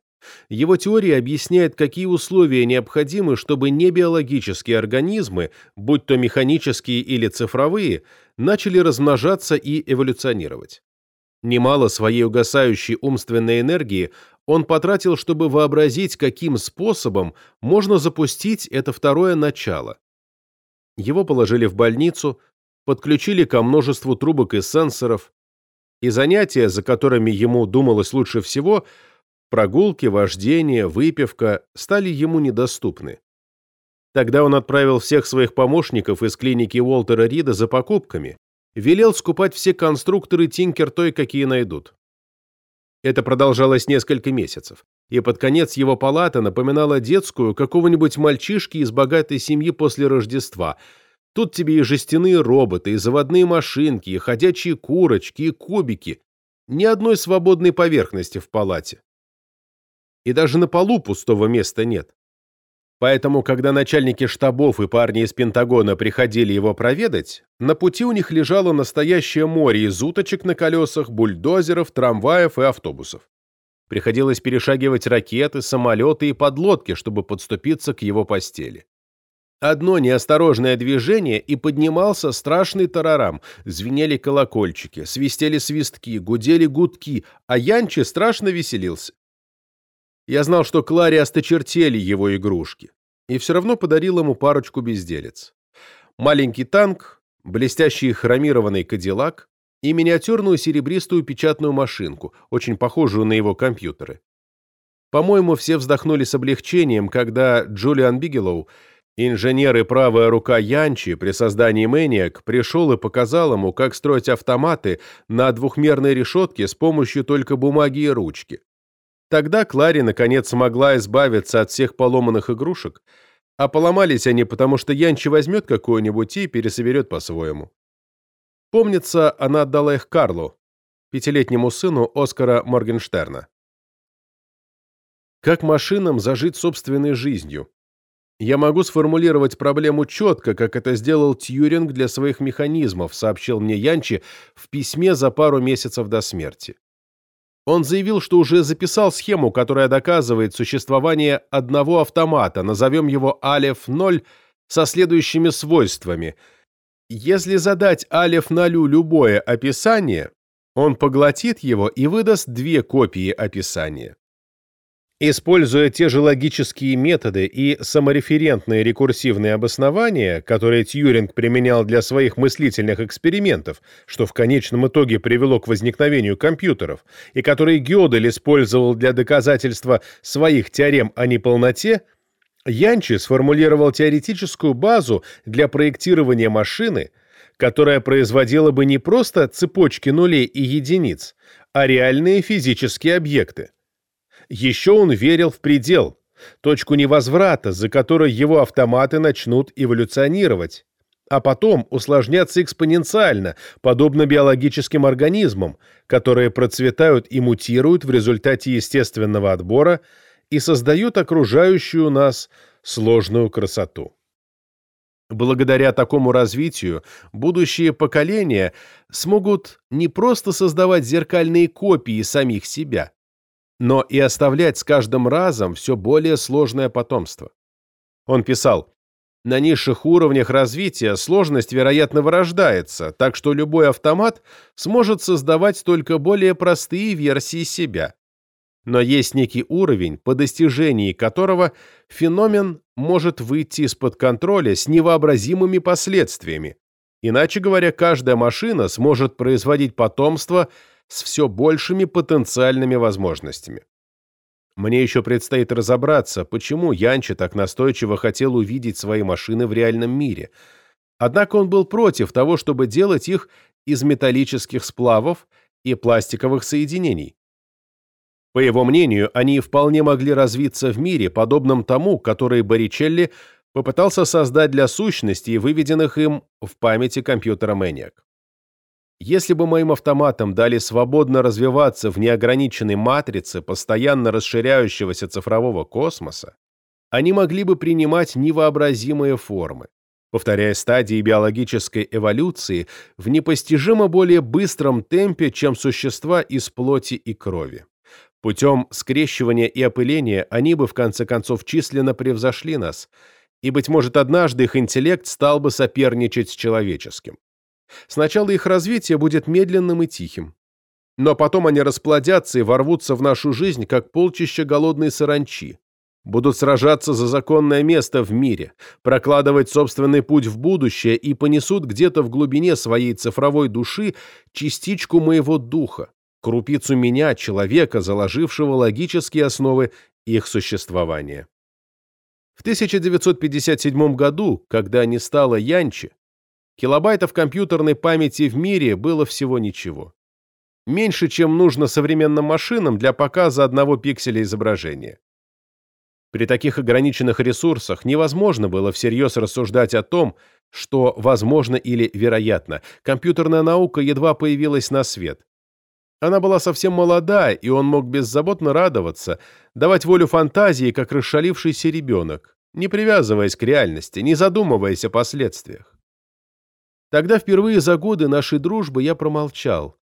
Его теория объясняет, какие условия необходимы, чтобы небиологические организмы, будь то механические или цифровые, начали размножаться и эволюционировать. Немало своей угасающей умственной энергии он потратил, чтобы вообразить, каким способом можно запустить это второе начало. Его положили в больницу, подключили ко множеству трубок и сенсоров, и занятия, за которыми ему думалось лучше всего – Прогулки, вождение, выпивка стали ему недоступны. Тогда он отправил всех своих помощников из клиники Уолтера Рида за покупками, велел скупать все конструкторы Тинкер Той, какие найдут. Это продолжалось несколько месяцев, и под конец его палата напоминала детскую какого-нибудь мальчишки из богатой семьи после Рождества. Тут тебе и жестяные роботы, и заводные машинки, и ходячие курочки, и кубики, ни одной свободной поверхности в палате. И даже на полу пустого места нет. Поэтому, когда начальники штабов и парни из Пентагона приходили его проведать, на пути у них лежало настоящее море из уточек на колесах, бульдозеров, трамваев и автобусов. Приходилось перешагивать ракеты, самолеты и подлодки, чтобы подступиться к его постели. Одно неосторожное движение, и поднимался страшный тарарам. Звенели колокольчики, свистели свистки, гудели гудки, а Янчи страшно веселился. Я знал, что Кларе осточертели его игрушки, и все равно подарил ему парочку безделец. Маленький танк, блестящий хромированный кадиллак и миниатюрную серебристую печатную машинку, очень похожую на его компьютеры. По-моему, все вздохнули с облегчением, когда Джулиан Бигелоу, инженер и правая рука Янчи при создании Мэниак, пришел и показал ему, как строить автоматы на двухмерной решетке с помощью только бумаги и ручки. Тогда Клари наконец смогла избавиться от всех поломанных игрушек, а поломались они, потому что Янчи возьмет какую-нибудь и пересоберет по-своему. Помнится, она отдала их Карлу, пятилетнему сыну Оскара Моргенштерна. Как машинам зажить собственной жизнью? Я могу сформулировать проблему четко, как это сделал Тьюринг для своих механизмов, сообщил мне Янчи в письме за пару месяцев до смерти. Он заявил, что уже записал схему, которая доказывает существование одного автомата, назовем его Алеф-0, со следующими свойствами. Если задать Алеф-0 любое описание, он поглотит его и выдаст две копии описания. Используя те же логические методы и самореферентные рекурсивные обоснования, которые Тьюринг применял для своих мыслительных экспериментов, что в конечном итоге привело к возникновению компьютеров, и которые Гёдель использовал для доказательства своих теорем о неполноте, Янчи сформулировал теоретическую базу для проектирования машины, которая производила бы не просто цепочки нулей и единиц, а реальные физические объекты. Еще он верил в предел, точку невозврата, за которой его автоматы начнут эволюционировать, а потом усложняться экспоненциально, подобно биологическим организмам, которые процветают и мутируют в результате естественного отбора и создают окружающую нас сложную красоту. Благодаря такому развитию будущие поколения смогут не просто создавать зеркальные копии самих себя, но и оставлять с каждым разом все более сложное потомство. Он писал, на низших уровнях развития сложность, вероятно, вырождается, так что любой автомат сможет создавать только более простые версии себя. Но есть некий уровень, по достижении которого феномен может выйти из-под контроля с невообразимыми последствиями. Иначе говоря, каждая машина сможет производить потомство – с все большими потенциальными возможностями. Мне еще предстоит разобраться, почему Янчи так настойчиво хотел увидеть свои машины в реальном мире. Однако он был против того, чтобы делать их из металлических сплавов и пластиковых соединений. По его мнению, они вполне могли развиться в мире, подобном тому, который Боричелли попытался создать для сущностей, выведенных им в памяти компьютера Maniac. Если бы моим автоматам дали свободно развиваться в неограниченной матрице постоянно расширяющегося цифрового космоса, они могли бы принимать невообразимые формы, повторяя стадии биологической эволюции в непостижимо более быстром темпе, чем существа из плоти и крови. Путем скрещивания и опыления они бы в конце концов численно превзошли нас, и, быть может, однажды их интеллект стал бы соперничать с человеческим. Сначала их развитие будет медленным и тихим. Но потом они расплодятся и ворвутся в нашу жизнь, как полчища голодной саранчи. Будут сражаться за законное место в мире, прокладывать собственный путь в будущее и понесут где-то в глубине своей цифровой души частичку моего духа, крупицу меня, человека, заложившего логические основы их существования. В 1957 году, когда не стало Янчи, Килобайтов компьютерной памяти в мире было всего ничего. Меньше, чем нужно современным машинам для показа одного пикселя изображения. При таких ограниченных ресурсах невозможно было всерьез рассуждать о том, что возможно или вероятно. Компьютерная наука едва появилась на свет. Она была совсем молода, и он мог беззаботно радоваться, давать волю фантазии, как расшалившийся ребенок, не привязываясь к реальности, не задумываясь о последствиях. Тогда впервые за годы нашей дружбы я промолчал,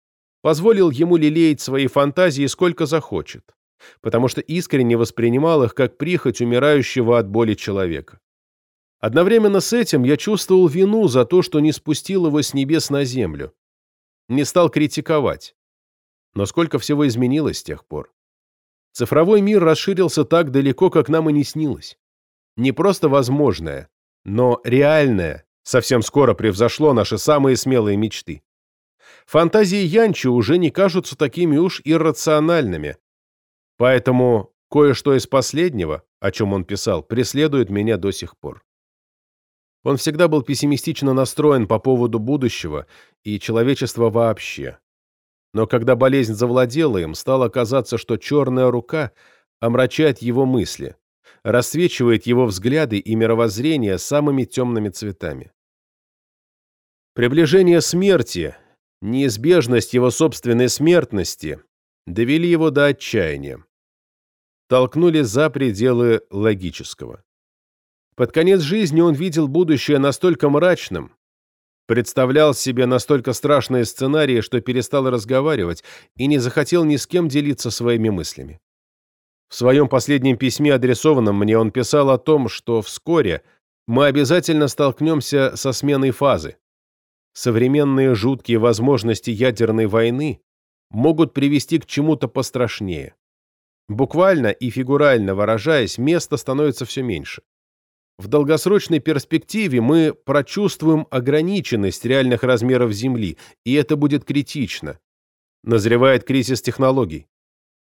позволил ему лелеять свои фантазии сколько захочет, потому что искренне воспринимал их как прихоть умирающего от боли человека. Одновременно с этим я чувствовал вину за то, что не спустил его с небес на землю. Не стал критиковать. Но сколько всего изменилось с тех пор. Цифровой мир расширился так далеко, как нам и не снилось. Не просто возможное, но реальное совсем скоро превзошло наши самые смелые мечты. Фантазии Янчи уже не кажутся такими уж иррациональными. Поэтому кое-что из последнего, о чем он писал, преследует меня до сих пор. Он всегда был пессимистично настроен по поводу будущего и человечества вообще. Но когда болезнь завладела им, стало казаться, что черная рука омрачает его мысли, рассвечивает его взгляды и мировоззрение самыми темными цветами. Приближение смерти, неизбежность его собственной смертности довели его до отчаяния. Толкнули за пределы логического. Под конец жизни он видел будущее настолько мрачным, представлял себе настолько страшные сценарии, что перестал разговаривать и не захотел ни с кем делиться своими мыслями. В своем последнем письме, адресованном мне, он писал о том, что вскоре мы обязательно столкнемся со сменой фазы. Современные жуткие возможности ядерной войны могут привести к чему-то пострашнее. Буквально и фигурально выражаясь, места становится все меньше. В долгосрочной перспективе мы прочувствуем ограниченность реальных размеров Земли, и это будет критично. Назревает кризис технологий.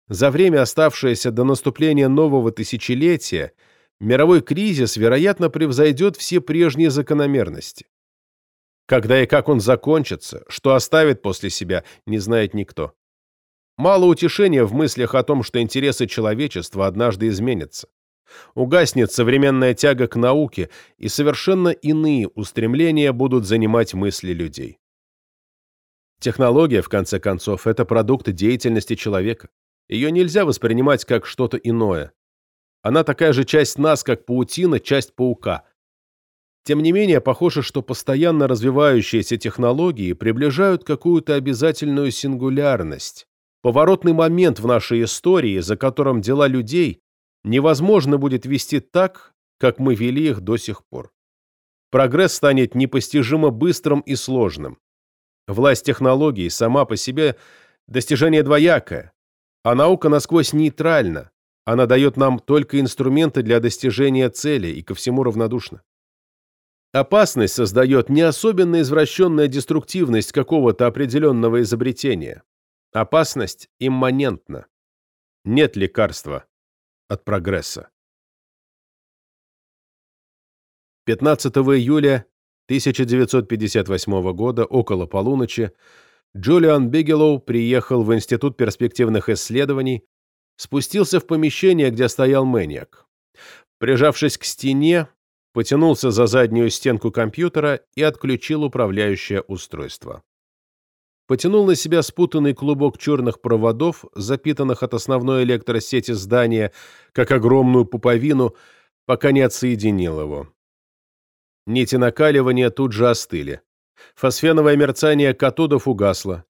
За время, оставшееся до наступления нового тысячелетия, мировой кризис, вероятно, превзойдет все прежние закономерности. Когда и как он закончится, что оставит после себя, не знает никто. Мало утешения в мыслях о том, что интересы человечества однажды изменятся. Угаснет современная тяга к науке, и совершенно иные устремления будут занимать мысли людей. Технология, в конце концов, это продукт деятельности человека. Ее нельзя воспринимать как что-то иное. Она такая же часть нас, как паутина, часть паука. Тем не менее, похоже, что постоянно развивающиеся технологии приближают какую-то обязательную сингулярность, поворотный момент в нашей истории, за которым дела людей невозможно будет вести так, как мы вели их до сих пор. Прогресс станет непостижимо быстрым и сложным. Власть технологий сама по себе достижение двоякое, а наука насквозь нейтральна. Она дает нам только инструменты для достижения цели и ко всему равнодушна. Опасность создает не особенно извращенная деструктивность какого-то определенного изобретения. Опасность имманентна. Нет лекарства от прогресса. 15 июля 1958 года, около полуночи, Джулиан Бигелоу приехал в Институт перспективных исследований, спустился в помещение, где стоял Мэниак. Прижавшись к стене, потянулся за заднюю стенку компьютера и отключил управляющее устройство потянул на себя спутанный клубок черных проводов, запитанных от основной электросети здания, как огромную пуповину, пока не отсоединил его. Нити накаливания тут же остыли. Фосфеновое мерцание катодов угасло.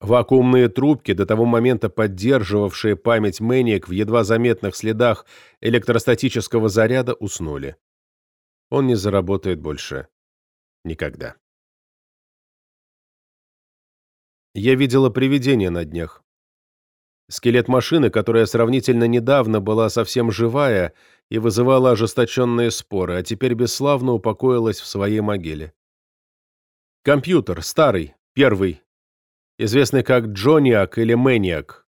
Вакуумные трубки, до того момента поддерживавшие память Мэниак в едва заметных следах электростатического заряда, уснули. Он не заработает больше никогда. Я видела привидение на днях. Скелет машины, которая сравнительно недавно была совсем живая и вызывала ожесточенные споры, а теперь бесславно упокоилась в своей могиле. Компьютер, старый, первый, известный как Джониак или Мэниак.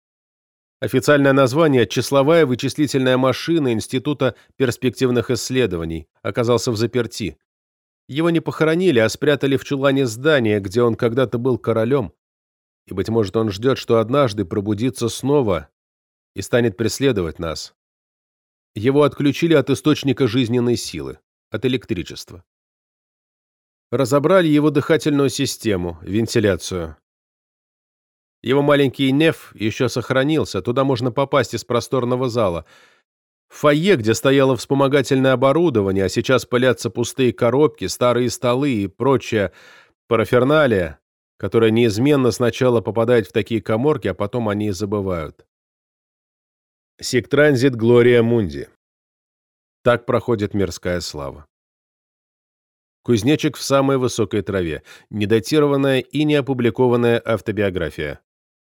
Официальное название – числовая вычислительная машина Института перспективных исследований, оказался в заперти. Его не похоронили, а спрятали в чулане здания, где он когда-то был королем и, быть может, он ждет, что однажды пробудится снова и станет преследовать нас. Его отключили от источника жизненной силы, от электричества. Разобрали его дыхательную систему, вентиляцию. Его маленький неф еще сохранился, туда можно попасть из просторного зала. В фойе, где стояло вспомогательное оборудование, а сейчас пылятся пустые коробки, старые столы и прочая параферналия, которая неизменно сначала попадает в такие коморки, а потом они и забывают. Сиктранзит Глория Мунди. Так проходит мирская слава. Кузнечик в самой высокой траве. Недатированная и не опубликованная автобиография.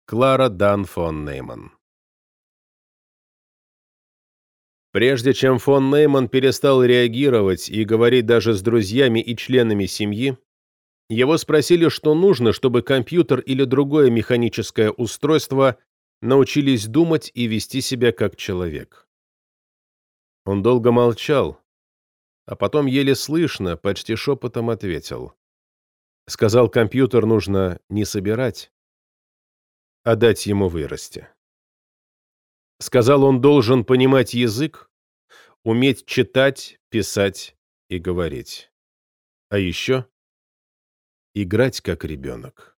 Клара Дан фон Нейман. Прежде чем фон Нейман перестал реагировать и говорить даже с друзьями и членами семьи, его спросили, что нужно, чтобы компьютер или другое механическое устройство научились думать и вести себя как человек. Он долго молчал, а потом еле слышно, почти шепотом ответил. Сказал, компьютер нужно не собирать, а дать ему вырасти. Сказал, он должен понимать язык, уметь читать, писать и говорить. А еще играть как ребенок.